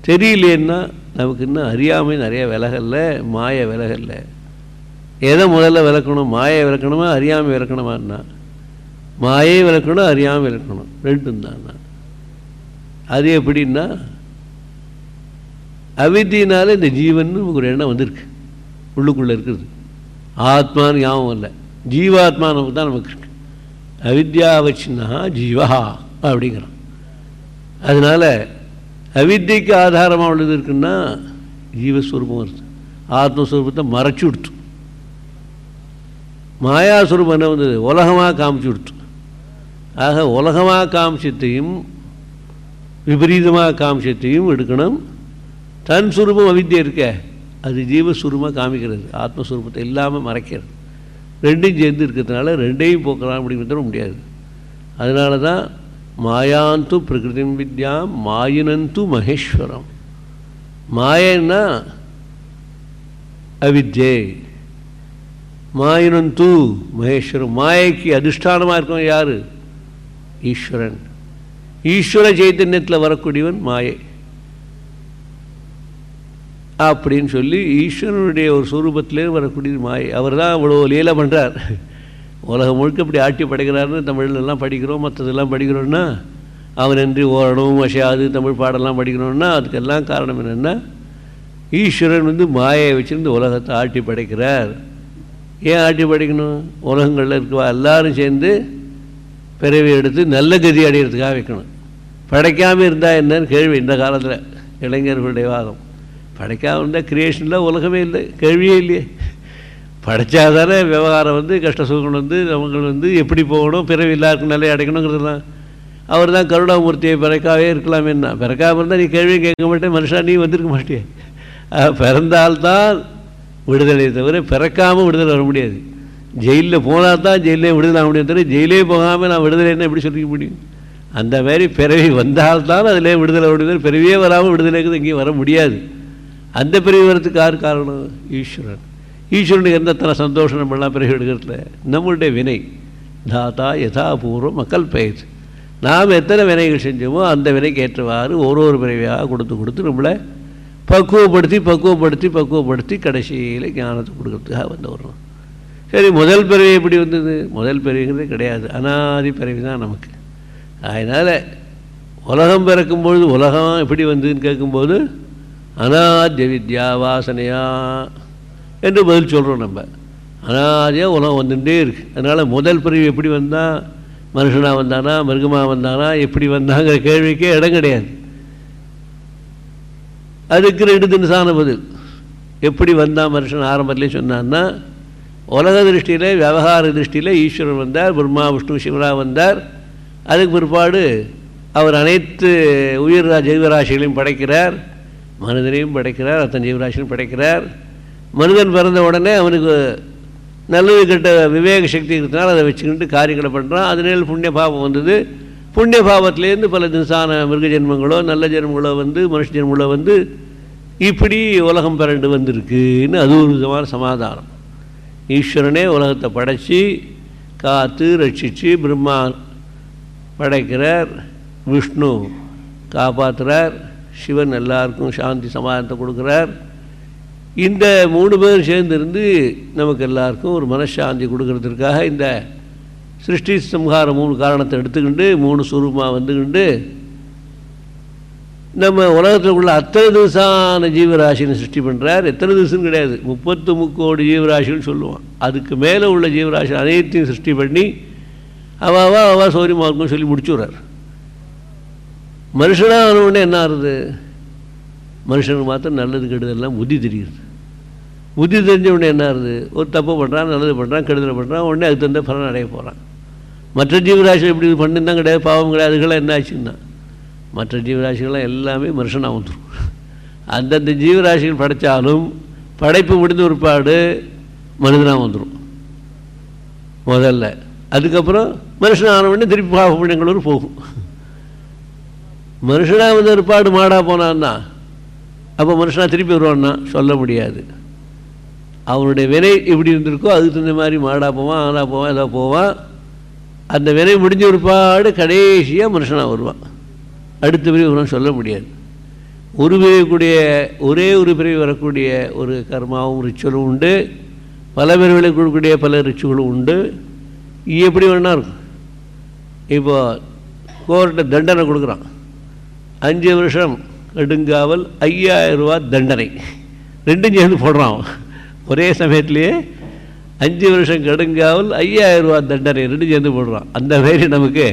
தெரியலேன்னா நமக்கு இன்னும் அறியாமை நிறைய விலகல்ல மாய விலகல்ல. எதை முதல்ல விளக்கணும்? மாயை விளக்கணுமா? அறியாமை விளக்கணுமான்னா மாயை விளக்கணும் அறியாமல் விளக்கணும். ரெண்டும் தான் அது எப்படின்னா அவித்தினால இந்த ஜீவன் ஒரு எண்ணம் வந்திருக்கு. உள்ளுக்குள்ளே இருக்கிறது ஆத்மான்னு ஞாபகம் இல்லை ஜீவாத்மா நமக்கு தான் நமக்கு இருக்கு. அவித்யாவச்சின்னா ஜீவா அப்படிங்கிறான். அதனால் அவித்தியக்கு ஆதாரமாக உள்ளது இருக்குன்னா ஜீவஸ்வரூபம் வருது. ஆத்மஸ்வரூபத்தை மறைச்சி விடுத்து. மாயாஸ்வரூபம் என்ன வந்தது? உலகமாக காமிச்சு விடுத்து. ஆக உலகமாக காமிச்சத்தையும் விபரீதமாக காமிச்சத்தையும் எடுக்கணும். தன் சுரூபம் அவித்தியம் இருக்க. அது ஜீவஸ்வரூபமாக காமிக்கிறது ஆத்மஸ்வரூபத்தை இல்லாமல் மறைக்கிறது. ரெண்டும் சேர்ந்து இருக்கிறதுனால ரெண்டையும் போக்கலாம் அப்படிங்கிறது முடியாது. அதனால தான் மாயாந்து பிரகிருதி வித்யா மாயினந்து மகேஸ்வரம். மாயன்னா அவித்யை. மாயினந்து மகேஸ்வரம். மாயைக்கு அதிஷ்டானமாக இருக்கவன் யார்? ஈஸ்வரன். ஈஸ்வர சைத்தன்யத்தில் வரக்கூடியவன் மாயை. அப்படின்னு சொல்லி ஈஸ்வரனுடைய ஒரு சுரூபத்திலே வரக்கூடியது மாயை. அவர் தான் அவ்வளோ லீலை பண்ணுறார் உலகம் முழுக்க இப்படி ஆட்டி படைக்கிறாருன்னு தமிழ்லாம் படிக்கிறோம். மற்றதெல்லாம் படிக்கிறோன்னா அவன் ஓரணம் ஓரணும் அசையாது தமிழ் பாடலாம் படிக்கணும்னா அதுக்கெல்லாம் காரணம் என்னென்னா ஈஸ்வரன் வந்து மாயை வச்சுருந்து உலகத்தை ஆட்டி படைக்கிறார். ஏன் ஆட்டி படைக்கணும்? உலகங்களில் இருக்கவா எல்லாரும் சேர்ந்து பிறவி எடுத்து நல்ல கதி அடைகிறதுக்காக வைக்கணும். படைக்காமல் இருந்தால் என்னன்னு கேள்வி இந்த காலத்தில் இளைஞர்களுடைய வாதம். படைக்காமல் இருந்தால் கிரியேஷனில் உலகமே இல்லை கேள்வியே இல்லையே படைச்சாதானே விவகாரம் வந்து கஷ்ட சுகம் வந்து அவங்க வந்து எப்படி போகணும் பிறவி எல்லாருக்கும் நிலையை அடைக்கணுங்கிறதுலாம் அவர் தான் கருணாமூர்த்தியை பிறக்காவே இருக்கலாம் என்ன பிறக்காமல் இருந்தால் நீ கேள்வியும் கேட்க மாட்டேன் மனுஷா நீ வந்திருக்க மாட்டே பிறந்தால்தான் விடுதலை தவிர பிறக்காமல் விடுதலை வர முடியாது ஜெயிலில் போனால் தான் ஜெயிலே விடுதலை ஆக முடியும் தவிர ஜெயிலே போகாமல் நான் விடுதலைன்னு எப்படி சொல்லிக்க முடியும் அந்த மாதிரி பிறவி வந்தால்தான் அதிலே விடுதலை விடுதலை பிறவியே வராமல் விடுதலைக்கு இங்கேயும் வர முடியாது அந்த பிறவி வரத்துக்கு யார் காரணம்? ஈஸ்வரன். ஈஸ்வரனுக்கு எந்த சந்தோஷம் நம்மளாம் பிறகு எடுக்கிறதுல? நம்மளுடைய வினை. தாத்தா யதாபூர்வம் அகல்பயது நாம் எத்தனை வினைகள் செஞ்சோமோ அந்த வினைக்கு ஏற்றவாறு ஒரு ஒரு பிறவியாக கொடுத்து கொடுத்து நம்மளை பக்குவப்படுத்தி பக்குவப்படுத்தி பக்குவப்படுத்தி கடைசியில் ஞானத்தை கொடுக்கறதுக்காக வந்தவரும் சரி முதல் பிறவி எப்படி வந்தது? முதல் பிறவிங்கிறது கிடையாது. அனாதி பிறவி தான் நமக்கு. அதனால் உலகம் பிறக்கும்பொழுது உலகம் எப்படி வந்ததுன்னு கேட்கும்போது அனாத்திய வித்யா வாசனையா என்று பதில் சொல்கிறோம் நம்ம. அனாதியாக உலகம் வந்துட்டே இருக்குது அதனால் முதல் பிரிவு எப்படி வந்தால் மனுஷனாக வந்தானா? மிருகமாக வந்தானா? எப்படி வந்தாங்கிற கேள்விக்கே இடம் கிடையாது. அதுக்கு ரெண்டு தினசான பதில். எப்படி வந்தால் மனுஷன் ஆரம்பத்திலே சொன்னான்னா உலக திருஷ்டியில் விவகார திருஷ்டியில் ஈஸ்வரன் வந்தார் பிரம்மா விஷ்ணு சிவரா வந்தார். அதுக்கு பிற்பாடு அவர் அனைத்து உயிர் ஜீவராசிகளையும் படைக்கிறார். மனிதனையும் படைக்கிறார் அத்தனை ஜீவராசியும் படைக்கிறார். மனிதன் பிறந்த உடனே அவனுக்கு நல்லது கெட்ட விவேக சக்தி இருக்கிறதுனால அதை வச்சுக்கிட்டு காரியங்களை பண்ணுறான் அதனால புண்ணிய பாபம் வந்தது. புண்ணிய பாவத்திலேருந்து பல தினசான மிருக ஜென்மங்களோ நல்ல ஜென்மங்களோ வந்து மனுஷ ஜென்மங்களோ வந்து இப்படி உலகம் பிறண்டு வந்திருக்குன்னு அது ஒரு விதமான சமாதானம். ஈஸ்வரனே உலகத்தை படைச்சி காத்து ரட்சித்து பிரம்மா படைக்கிறார் விஷ்ணு காப்பாற்றுறார் சிவன் எல்லாருக்கும் சாந்தி சமாதானத்தை கொடுக்குறார். இந்த மூணு பேர் சேர்ந்திருந்து நமக்கு எல்லாருக்கும் ஒரு மனசாந்தி கொடுக்கறதுக்காக இந்த சிருஷ்டி சம்ஹார மூணு காரணத்தை எடுத்துக்கிண்டு மூணு சுரூபமாக வந்துக்கிண்டு நம்ம உலகத்தில் உள்ள அத்தனை திவசான ஜீவராசின்னு சிருஷ்டி பண்ணுறார் எத்தனை திவசம் கிடையாது. முப்பத்து முக்கோடி ஜீவராசின்னு சொல்லுவான் அதுக்கு மேலே உள்ள ஜீவராசி அனைத்தையும் சிருஷ்டி பண்ணி அவாவா அவா சௌரியமாக இருக்கும்னு சொல்லி முடிச்சுடுறார். மனுஷனாக ஆனவுடனே என்ன ஆகுது மனுஷனுக்கு மாத்திரம் நல்லது கெடுதல்லாம் புத்தி தெரியுது. புத்தி தெரிஞ்ச உடனே என்ன ஆகுது ஒரு தப்பு பண்ணுறான் நல்லது பண்ணுறான் கெடுதல் பண்ணுறான் உடனே அதுக்கு தகுந்த பலன் அடைய போகிறான் மற்ற ஜீவராசிகள் இப்படி பண்ணிருந்தான் கிடையாது பாவம் கிடையாது அதுக்கெல்லாம் என்ன ஆச்சுன்னா மற்ற ஜீவராசிகள்லாம் எல்லாமே மனுஷனாக வந்துடும் அந்தந்த ஜீவராசிகள் படைத்தாலும் படைப்பு முடிந்த ஒருபாடு மனிதனாக வந்துடும் முதல்ல. அதுக்கப்புறம் மனுஷன் ஆன உடனே திருப்பி பாவ புண்ணியங்களூர் போகும். மனுஷனாக வந்து ஏற்பாடு மாடாக போனான்னா அப்போ மனுஷனாக திருப்பி வருவான்னா சொல்ல முடியாது. அவனுடைய வினை எப்படி இருந்திருக்கோ அதுக்கு தகுந்த மாதிரி மாடாக போவான் ஆனால் போவான் ஏதோ போவான். அந்த வினை முடிஞ்ச ஒருபாடு கடைசியாக மனுஷனாக வருவான். அடுத்த பிரிவு வருவான் சொல்ல முடியாது. ஒரு பிரிவுக்கூடிய ஒரே ஒரு பிரிவு வரக்கூடிய ஒரு கர்மாவும் ரிச்சுவலும் உண்டு. பல பிரிவுகளை கொடுக்கக்கூடிய பல ரிச்சுவலும் உண்டு. எப்படி வேணா இருக்கும். இப்போ கோர்ட்டை தண்டனை கொடுக்குறான். அஞ்சு வருஷம் நெடுங்காவல் ஐயாயிரம் ரூபா தண்டனை. ரெண்டும் சேர்ந்து போடுறான் ஒரே சமயத்திலேயே அஞ்சு வருஷம் கடுங்காவல் ஐயாயிரம் ரூபா தண்டனை ரெண்டும் சேர்ந்து போடுறான். அந்த மாதிரி நமக்கு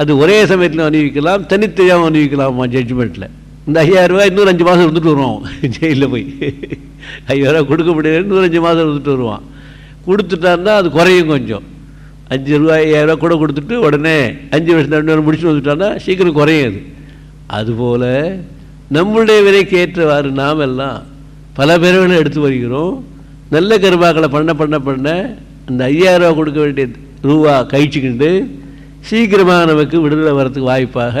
அது ஒரே சமயத்தில் அணிவிக்கலாம் தனித்தனியாக அணிவிக்கலாமா ஜட்ஜ்மெண்ட்டில் இந்த ஐயாயிரம் ரூபாய் இன்னொரு அஞ்சு மாதம் இருந்துட்டு வருவான் ஜெயிலில் போய். ஐயாயிரம் கொடுக்க முடியாது இன்னொரு அஞ்சு மாதம் இருந்துட்டு வருவான். கொடுத்துட்டான்னா அது குறையும் கொஞ்சம். அஞ்சு ரூபாய் ஐயாயிரம் கூட கொடுத்துட்டு உடனே அஞ்சு வருஷம் தண்டனை முடிச்சுட்டு வந்துட்டான்னா சீக்கிரம் குறையும் அது. அதுபோல் நம்முடைய விலைக்கு ஏற்றவாறு நாம் எல்லாம் பல பேரவனை எடுத்து வருகிறோம். நல்ல கருவாக்களை பண்ண பண்ண பண்ண அந்த ஐயாயிரம் ரூபா கொடுக்க வேண்டிய ரூபா கழிச்சுக்கிண்டு சீக்கிரமாக நமக்கு விடுதலை வரத்துக்கு வாய்ப்பாக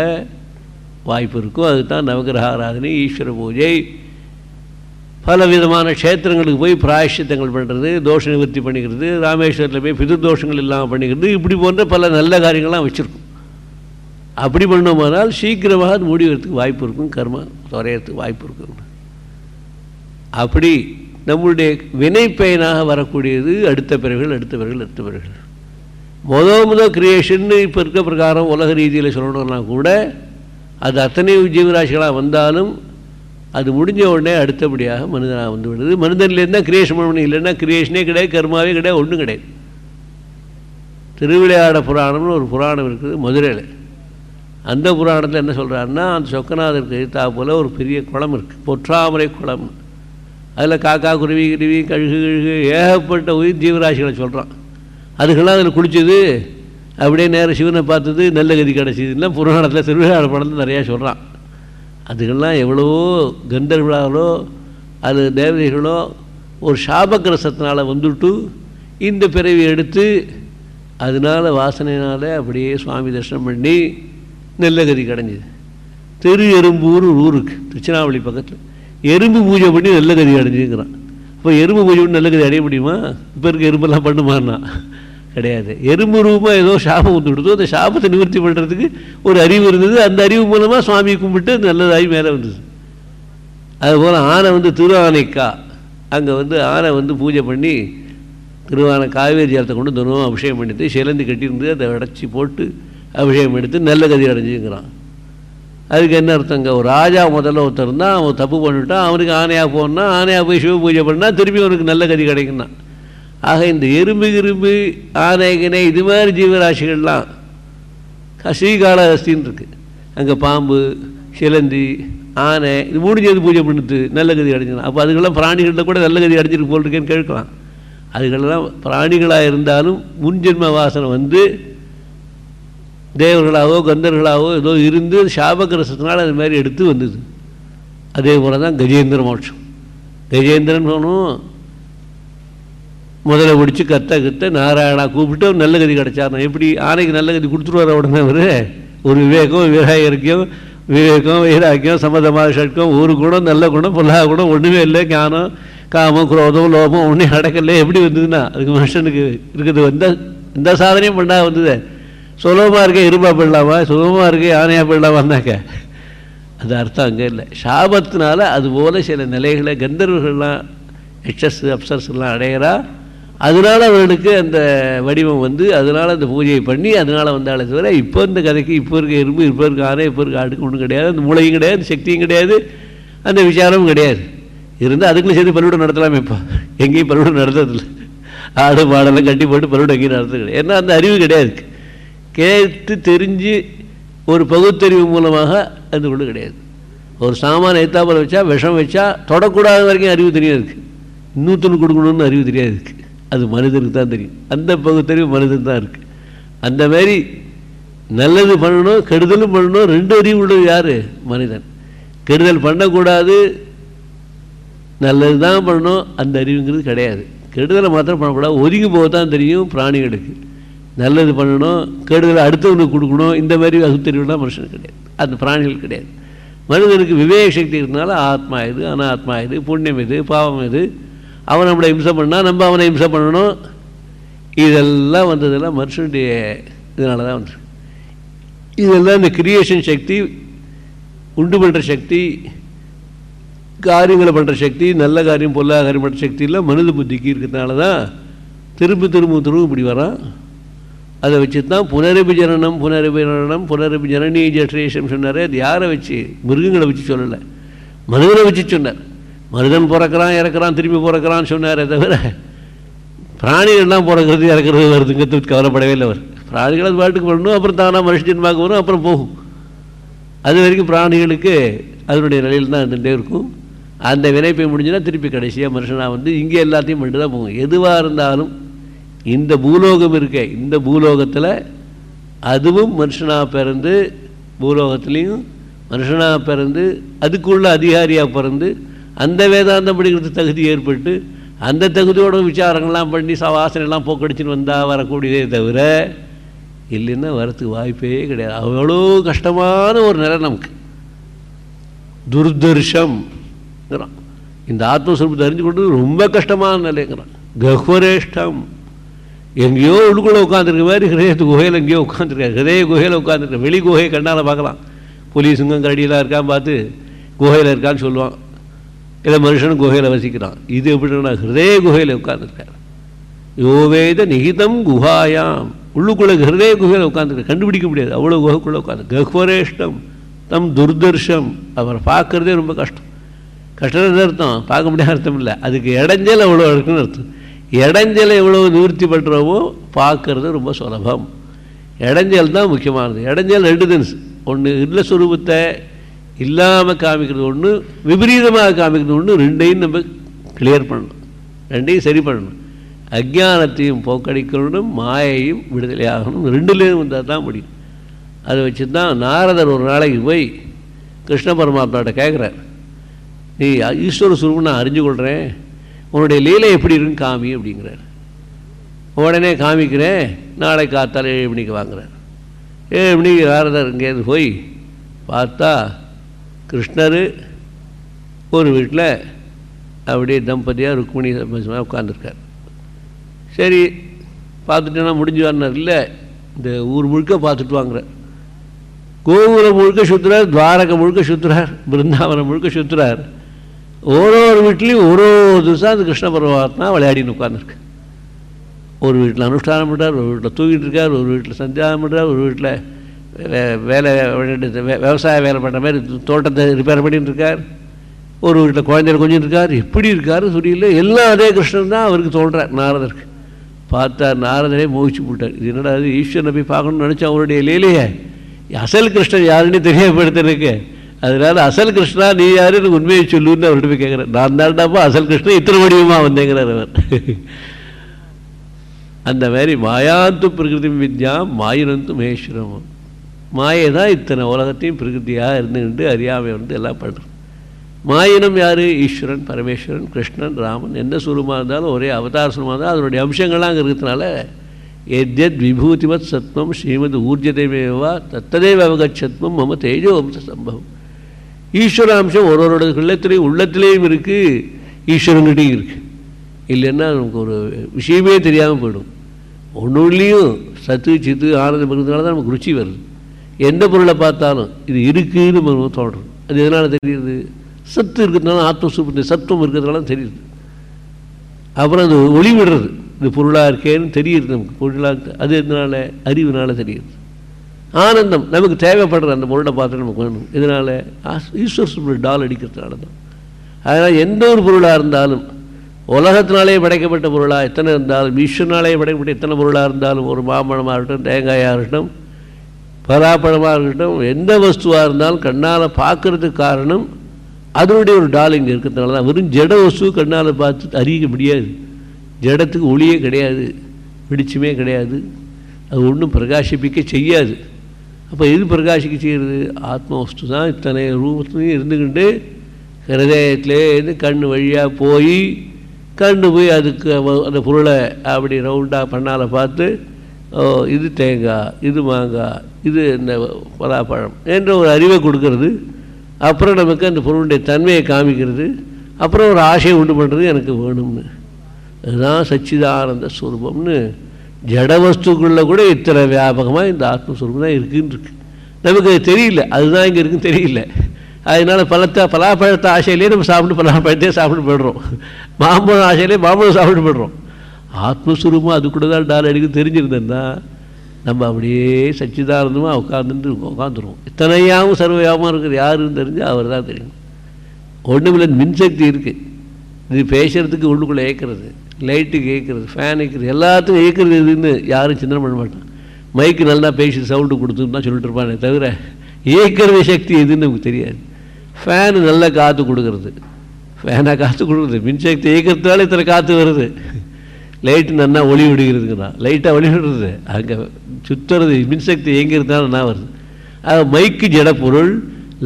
வாய்ப்பு இருக்கும். அதுதான் நவகிரகாராதனை ஈஸ்வர பூஜை. பல விதமான க்ஷேத்திரங்களுக்கு போய் பிராயஷ்சித்தங்கள் பண்ணுறது தோஷ நிவர்த்தி பண்ணிக்கிறது ராமேஸ்வரத்தில் போய் பிது தோஷங்கள் இல்லாமல் பண்ணிக்கிறது இப்படி போன்ற பல நல்ல காரியங்கள்லாம் வச்சுருக்கோம். அப்படி பண்ணோமானால் சீக்கிரமாக அது முடிவதற்கு வாய்ப்பு இருக்கும் கர்மா துறையறதுக்கு வாய்ப்பு இருக்கும். அப்படி நம்முடைய வினைப்பயனாக வரக்கூடியது அடுத்த பிறகுகள் அடுத்த பிறகுகள் அடுத்த பிறகுகள். முத முத கிரியேஷன் இப்போ இருக்க பிரகாரம் உலக ரீதியில் சொல்லணும்னா கூட அது அத்தனை ஜீவராசிகளாக வந்தாலும் அது முடிஞ்ச உடனே அடுத்தபடியாக மனிதனாக வந்து விடுது. மனிதன்லேருந்து தான் கிரியேஷன் பண்ணணும் இல்லைன்னா கிரியேஷனே கிடையாது கர்மாவே கிடையாது ஒன்றும் கிடையாது. திருவிளையாட புராணம்னு ஒரு புராணம் இருக்குது மதுரையில். அந்த புராணத்தில் என்ன சொல்கிறாருன்னா அந்த சொக்கநாதருக்கு எழுத்தா போல் ஒரு பெரிய குளம் இருக்குது பொற்றாமரை குளம். அதில் காக்கா குருவி கிருவி கழுகு கழுகு ஏகப்பட்ட உயிர் ஜீவராசிகளை சொல்கிறான் அதுக்கெல்லாம் அதில் குளித்தது அப்படியே நேரம் சிவனை பார்த்தது நல்ல கதி கிடச்சிதுன்னா புராணத்தில் திருவிழா படத்தில் நிறையா சொல்கிறான் அதுக்கெல்லாம் எவ்வளவோ கந்தர்களாலோ அது தேவதைகளோ ஒரு சாபக்கிரசத்தினால் வந்துட்டு இந்த பிறவி எடுத்து அதனால் வாசனையினால் அப்படியே சுவாமி தரிசனம் பண்ணி நெல்லகரி கதி தெரு எறும்பூர் ஒரு ஊருக்கு திருச்சினாவளி பக்கத்தில். எறும்பு பூஜை பண்ணி நெல்லகரி அடைஞ்சுங்கிறான். இப்போ எறும்பு பூஜை பண்ணி நல்ல அடைய முடியுமா? இப்போ இருக்க எறும்பெல்லாம் பண்ணுமான்னா? கிடையாது. எறும்பு ரூபமாக ஏதோ சாபம் வந்து கொடுத்தோ அந்த சாபத்தை நிவர்த்தி பண்ணுறதுக்கு ஒரு அறிவு இருந்தது. அந்த அறிவு மூலமாக சுவாமியை கும்பிட்டு நல்லதாகி மேலே வந்தது. அதுபோல் ஆனை வந்து திரு ஆனைக்கா அங்கே வந்து ஆனை வந்து பூஜை பண்ணி திருவான காவேரி ஜலத்தை கொண்டு தினமும் அபிஷேகம் பண்ணிட்டு சிலந்து கட்டியிருந்து அதை அடைச்சி போட்டு அபிஷேகம் எடுத்து நல்ல கதி அடைஞ்சுங்கிறான் அதுக்கு என்ன அர்த்தங்க? ஒரு ராஜா முதல்ல ஒருத்தர் இருந்தால் அவன் தப்பு பண்ணிவிட்டான் அவனுக்கு ஆணையாக போகணுன்னா ஆணையாக போய் சிவ பூஜை பண்ணால் திரும்பி அவனுக்கு நல்ல கதி கிடைக்குன்னா ஆக இந்த எறும்பு கிரும்பு ஆனைகனை இது மாதிரி ஜீவராசிகள்லாம் ஸ்ரீகாளஹஸ்தின்னு இருக்குது அங்கே பாம்பு சிலந்தி ஆனை இது மூணு சேர்ந்து பூஜை பண்ணுது நல்ல கதி அடைஞ்சிடும் அப்போ அதுக்கெல்லாம் பிராணிகளில் கூட நல்ல கதி அடைஞ்சிருக்கு போல் இருக்கேன்னு கேட்கலாம். அதுகளெல்லாம் பிராணிகளாக இருந்தாலும் முன்ஜென்ம வாசனை வந்து தேவர்களாகவோ கந்தர்களாகவோ ஏதோ இருந்து சாபகிரசத்தினால் அது மாதிரி எடுத்து வந்தது. அதே போல் தான் கஜேந்திர மோட்சம். கஜேந்திரன் சொன்னோம் முதல்ல பிடிச்சி கத்த கத்த நாராயணா கூப்பிட்டு நல்ல கதி கிடச்சார். எப்படி ஆனைக்கு நல்ல கதி கொடுத்துருவார் உடனே அவர்? ஒரு விவேகம் வைராகியம் விவேகம் வைராக்கியம் சம்மதமாக ஷட்கம் ஒரு குணம் நல்ல குணம் பொல்லாத குணம் ஒன்றுமே இல்லை. ஞானம் காமம் குரோதம் லோபம் ஒன்றும் நடக்கல. எப்படி வந்ததுன்னா அதுக்கு மனுஷனுக்கு இருக்குது எந்த எந்த சாதனையும் பண்ணா வந்தது. சுலபமாக இருக்க இரும்பா போயிடலாமா? சுலபமாக இருக்க யானையாக போயிடலாமான்னாக்க. அது அர்த்தம் அங்கே இல்லை. சாபத்தினால அதுபோல் சில நிலைகளை கந்தர்வர்கள்லாம் எக்ஸஸ் அப்சர்ஸ்லாம் அடையிறா. அதனால் அவர்களுக்கு அந்த வடிவம் வந்து அதனால் அந்த பூஜையை பண்ணி அதனால் வந்தாலே தவிர இப்போ இந்த கதைக்கு இப்போ இருக்க இரும்பு இப்போ இருக்க ஆனை இப்போ இருக்க ஆடுக்கு ஒன்றும் கிடையாது அந்த மூளையும் கிடையாது சக்தியும் கிடையாது அந்த விசாரமும் கிடையாது. இருந்தால் அதுக்குள்ளே சேர்ந்து பருவடம் நடத்தலாமே இப்போ. எங்கேயும் பருவடம் நடத்துறதில்ல. ஆடு மாடெல்லாம் கட்டி போட்டு பருவடம் எங்கேயும் நடத்துறது கிடையாது. ஏன்னா அந்த அறிவு கிடையாது. கேட்டு தெரிஞ்சு ஒரு பகுத்தறிவு மூலமாக அது ஒன்றும் கிடையாது. ஒரு சாமான எத்தாப்பில் வச்சா விஷம் வச்சா தொடக்கூடாத வரைக்கும் அறிவு தெரியாது. இருக்குது இன்னொருத்தனுக்கு கொடுக்கணும்னு அறிவு தெரியாது. இருக்குது அது மனிதனுக்கு தான் தெரியும். அந்த பகுத்தறிவு மனிதன் தான் இருக்குது அந்த மாதிரி நல்லது பண்ணணும் கெடுதலும் பண்ணணும் ரெண்டு அறிவு உள்ளது யார்? மனிதன். கெடுதல் பண்ணக்கூடாது நல்லது தான் பண்ணணும் அந்த அறிவுங்கிறது கிடையாது. கெடுதலை மாத்திரம் பண்ணக்கூடாது. ஒதுங்கி போக தான் தெரியும் பிராணிகளுக்கு. நல்லது பண்ணணும் கெடுதலை அடுத்தவனுக்கு கொடுக்கணும் இந்த மாதிரி அகுத்தறிவுலாம் மனுஷனுக்கு கிடையாது. அந்த பிராணிகள் கிடையாது. மனிதனுக்கு விவேக சக்தி இருக்கிறதுனால ஆத்மா இது அனாத்மா இது புண்ணியம் இது பாவம் இது. அவன் நம்மளை இம்சை பண்ணால் நம்ம அவனை இம்சை பண்ணணும். இதெல்லாம் வந்ததெல்லாம் மனுஷனுடைய இதனால தான் வந்து இதெல்லாம் இந்த கிரியேஷன் சக்தி உண்டு பண்ணுற சக்தி காரியங்களை பண்ணுற சக்தி நல்ல காரியம் பொல்லாத காரியம் பண்ணுற சக்தியெல்லாம் மனித புத்திக்கு இருக்கிறதுனால தான் திரும்ப திரும்ப திரும்ப இப்படி வரான். அதை வச்சு தான் புனரபிஜனனம் புனரபிஜனனம் புனரபிஜனனி ஜெட்ரேஷன் சொன்னார். அது யாரை வச்சு? மிருகங்களை வச்சு சொல்லலை. மனிதனை வச்சு சொன்னார். மனிதன் பிறக்கிறான் இறக்குறான் திரும்பி பிறக்கிறான்னு சொன்னாரே தவிர பிராணிகள்லாம் பிறக்கிறது இறக்குறது வருதுங்கிறது கவலைப்படவே இல்லை அவர். பிராணிகள் அது பாட்டுக்கு பண்ணணும் அப்புறம் தானாக மனுஷ ஜென்மாக்கு வரும் அப்புறம் போகும். அது வரைக்கும் பிராணிகளுக்கு அதனுடைய நிலையில் தான் இருந்துகிட்டே இருக்கும். அந்த வினைப்பை முடிஞ்சுன்னா திருப்பி கடைசியாக மனுஷனாக வந்து இங்கே எல்லாத்தையும் பண்ணிட்டு தான் போகும். எதுவாக இருந்தாலும் இந்த பூலோகம் இருக்க இந்த பூலோகத்தில் அதுவும் மனுஷனாக பிறந்து பூலோகத்துலேயும் மனுஷனாக பிறந்து அதுக்குள்ள அதிகாரியாக பிறந்து அந்த வேதாந்தம் படிக்கிறது தகுதி ஏற்பட்டு அந்த தகுதியோட விசாரங்கள்லாம் பண்ணி சவாசனைலாம் போக்கடிச்சின்னு வந்தால் வரக்கூடியதே தவிர இல்லைன்னா வரத்துக்கு வாய்ப்பே கிடையாது. அவ்வளோ கஷ்டமான ஒரு நிலை நமக்கு. துர்தர்ஷம்ங்கிறான். இந்த ஆத்மஸ்வரூபத்தை அறிஞ்சு கொண்டு ரொம்ப கஷ்டமான நிலைங்கிறான். கஹ்வரேஷ்டம். எங்கேயோ உள்ளுக்குள்ளே உட்காந்துருக்க மாதிரி ஹிரதயத்து குகையில் எங்கேயோ உட்காந்துருக்காரு ஹிரதய குகையில் உட்காந்துருக்க வெளி குகையை கண்ணால் பார்க்கலாம். புலி சிங்கம் கரடியெல்லாம் இருக்கான்னு பார்த்து குகையில் இருக்கான்னு சொல்லுவான். இல்லை மனுஷனும் குகையில் வசிக்கிறான். இது எப்படின்னா ஹிரதய குகையில் உட்காந்துருக்கார் யோவேத நிகிதம் குஹாயாம். உள்ளுக்குள்ளே ஹிரதய குகையில் உட்காந்துருக்க கண்டுபிடிக்க முடியாது. அவ்வளோ குகைக்குள்ளே உட்காந்து கஹ்வரேஷ்டம் தம் துர்தர்ஷம். அவரை பார்க்குறதே ரொம்ப கஷ்டம். கஷ்டம் அர்த்தம். பார்க்க முடியாத அர்த்தம் இல்லை. அதுக்கு இடைஞ்சல் அவ்வளோ இருக்குன்னு அர்த்தம். இடைஞ்சலை எவ்வளோ நிவர்த்தி பண்ணுறோமோ பார்க்கறது ரொம்ப சுலபம். இடைஞ்சல் தான் முக்கியமானது. இடைஞ்சல் ரெண்டு தினசு ஒன்று இல்லை சுரூபத்தை இல்லாமல் காமிக்கிறது ஒன்று விபரீதமாக காமிக்கிறது ஒன்று ரெண்டையும் நம்ம கிளியர் பண்ணணும். ரெண்டையும் சரி பண்ணணும். அஜானத்தையும் போக்கடிக்கணும் மாயையும் விடுதலையாகணும் ரெண்டுலேயும் வந்தால் தான் முடியும். அதை வச்சு தான் நாரதர் ஒரு நாளைக்கு போய் கிருஷ்ண பரமாத்மாட்ட கேட்குறார் நீ ஈஸ்வர சுரூபம் நான் அறிஞ்சு கொள்கிறேன் உன்னுடைய லீலை எப்படி இருக்குன்னு காமி அப்படிங்கிறார். உடனே காமிக்கிறேன் நாளை காத்தால் ஏழு மணிக்கு வாங்குறார். ஏழு மணிக்கு நாரதர் இங்கேருந்து போய் பார்த்தா கிருஷ்ணர் ஒரு வீட்டில் அப்படியே தம்பதியாக ருக்மிணி சம்பந்தமாக உட்காந்துருக்கார் சரி பார்த்துட்டேன்னா முடிஞ்சு வரனார் இல்லை இந்த ஊர் முழுக்க பார்த்துட்டு வாங்குறார் கோகுலம் முழுக்க சுற்றுறார் துவாரகம் முழுக்க சுற்றுறார் பிருந்தாவனம் முழுக்க சுற்றுறார் ஒரு ஒரு வீட்லேயும் ஒரு ஒரு திவசம் அந்த கிருஷ்ண பரமாத்மா விளையாடின்னு உட்காந்துருக்கு ஒரு வீட்டில் அனுஷ்டானம் பண்ணுறார் ஒரு வீட்டில் தூங்கிட்டு இருக்கார் ஒரு வீட்டில் சந்தியானம் பண்ணுறார் ஒரு வீட்டில் வேலை விவசாய வேலை பண்ணுற மாதிரி தோட்டத்தை ரிப்பேர் பண்ணிட்டு இருக்கார். ஒரு வீட்டில் குழந்தைகள் கொஞ்சம் இருக்கார் எப்படி இருக்காரு சொல்லியில் எல்லாம் அதே கிருஷ்ணன் தான் அவருக்கு தோன்றார் நாரதருக்கு. பார்த்தா நாரதரே மோகிச்சு போட்டார். இது என்னடா அது ஈஸ்வரனை போய் பார்க்கணும்னு நினச்சா அவருடைய லீலையே அசல் கிருஷ்ணன் யாருன்னு தெரியப்படுத்தினுக்கு அதனால் அசல் கிருஷ்ணா நீ யாருன்னு உண்மையை சொல்லுன்னு அவர்கிட்ட போய் கேட்குறேன் நான் தாண்டாப்பா அசல் கிருஷ்ணன் இத்தனை வடிவமாக வந்தேங்கிறார் அவர். அந்த மாதிரி மாயாந்து பிரகிருதி வித்யா மாயினந்து மகேஸ்வரம் மாயை தான் இத்தனை உலகத்தையும் பிரகிருதியாக இருந்துக்கிட்டு அறியாமை வந்து எல்லாம் பண்ணுறோம் மாயினம் யார்? ஈஸ்வரன் பரமேஸ்வரன் கிருஷ்ணன் ராமன். எந்த சுரூபமாக இருந்தாலும் ஒரே அவதார சுரூபமாக இருந்தாலும் அதனுடைய அம்சங்கள்லாம் அங்கே இருக்கிறதுனால எத்யத் விபூதிமத் சத்வம் ஸ்ரீமத் ஊர்ஜதேவேவா தத்ததேவ அவகச்சத்வம் மம தேஜோ சம்பவம். ஈஸ்வர அம்சம் ஒரு ஒரு உள்ளத்திலையும் உள்ளத்திலேயும் இருக்குது ஈஸ்வரங்கிட்டையும் இருக்குது இல்லைன்னா நமக்கு ஒரு விஷயமே தெரியாமல் போயிடும். ஒன்றுலேயும் சத்து சித்து ஆனந்தம் இருக்கிறதுனால தான் நமக்கு ருச்சி வருது. எந்த பொருளை பார்த்தாலும் இது இருக்குன்னு நம்ம தோன்றும். அது எதனால் தெரியுது? சத்து இருக்கிறதுனால ஆத்மசூப்பு சத்துவம் இருக்கிறதுனால தெரியுது. அப்புறம் அது ஒளி விடுறது இது பொருளாக இருக்கேன்னு தெரியுது நமக்கு. பொருளாக அது எதனால? அறிவுனால தெரியுது. ஆனந்தம் நமக்கு தேவைப்படுற அந்த பொருளை பார்த்து நமக்கு வேணும். இதனால் ஈஸ்வர் டால் அடிக்கிறதுனால தான் அதனால் எந்த ஒரு பொருளாக இருந்தாலும் உலகத்தினாலே படைக்கப்பட்ட பொருளாக எத்தனை இருந்தாலும் ஈஸ்வரனாலே படைக்கப்பட்ட எத்தனை பொருளாக இருந்தாலும் ஒரு மாம்பழமாக இருக்கட்டும் தேங்காயாக இருக்கட்டும் பலாப்பழமாக இருக்கட்டும் எந்த வஸ்துவாக இருந்தாலும் கண்ணால் பார்க்கறதுக்கு காரணம் அதனுடைய ஒரு டால் இங்கே இருக்கிறதுனால தான். வெறும் ஜட வஸ்து கண்ணால் பார்த்து அறிய முடியாது. ஜடத்துக்கு ஒளியே கிடையாது. வெளிச்சமே கிடையாது. அது ஒன்றும் பிரகாசிப்பிக்க செய்யாது. அப்போ எது பிரகாசிக்க செய்கிறது? ஆத்ம தான் இத்தனை ரூபத்துலையும் இருந்துக்கிட்டு ஹிருதயத்திலேருந்து கண் வழியாக போய் கண்டு போய் அதுக்கு அந்த பொருளை அப்படி ரவுண்டாக பண்ணால் பார்த்து ஓ இது தேங்காய் இது மாங்காய் இது இந்த பலாப்பழம் என்ற ஒரு அறிவை கொடுக்கறது. அப்புறம் நமக்கு அந்த பொருளுடைய தன்மையை காமிக்கிறது. அப்புறம் ஒரு ஆசையை உண்டு பண்ணுறது எனக்கு வேணும்னு. அதுதான் சச்சிதானந்த ஸ்வரூபம்னு ஜட வஸ்துக்களில் கூட இத்தனை வியாபகமாக இந்த ஆத்மஸ்வரூபம் தான் இருக்குன்னு இருக்கு நமக்கு அது தெரியல. அதுதான் இங்கே இருக்குன்னு தெரியல. அதனால் பழத்தை பலாப்பழத்தை ஆசையிலே நம்ம சாப்பிட்டு பலாப்பழத்தையே சாப்பிட்டு போயிடுறோம். மாம்பழம் ஆசையிலே மாம்பழம் சாப்பிட்டு போயிடுறோம். ஆத்மஸ்வரூபம் அது கூட தான் டால் அடிக்கும் தெரிஞ்சிருந்தேன்னா நம்ம அப்படியே சச்சிதானந்தமாக உட்காந்துட்டு உட்காந்துருவோம் இத்தனையாவும் சர்வயாகவும் இருக்கிறது யாருன்னு தெரிஞ்சு அவர் தான் தெரியும். ஒன்றுமில்ல மின்சக்தி இருக்குது இது பேசுகிறதுக்கு உள்ளுக்குள்ளே ஏற்கிறது லைட்டு கேட்குறது ஃபேன் ஏற்கிறது எல்லாத்துக்கும் ஏற்கிறது இதுன்னு யாரும் சிந்தனை பண்ண மாட்டான் மைக்கு நல்லா பேசி சவுண்டு கொடுத்துன்னு தான் சொல்லிட்டு இருப்பானே தவிர ஏற்கிறது சக்தி எதுன்னு நமக்கு தெரியாது. ஃபேனு நல்லா காற்று கொடுக்கறது. ஃபேனாக காற்று கொடுக்குறது. மின்சக்தி ஏற்கிறதுனால இத்தனை காற்று வருது. லைட்டு நல்லா ஒளி விடுகிறதுங்கண்ணா லைட்டாக ஒளி விடுறது. அங்கே சுற்றுறது மின்சக்தி இயங்கிறதுனால என்ன வருது. அது மைக்கு ஜடப்பொருள்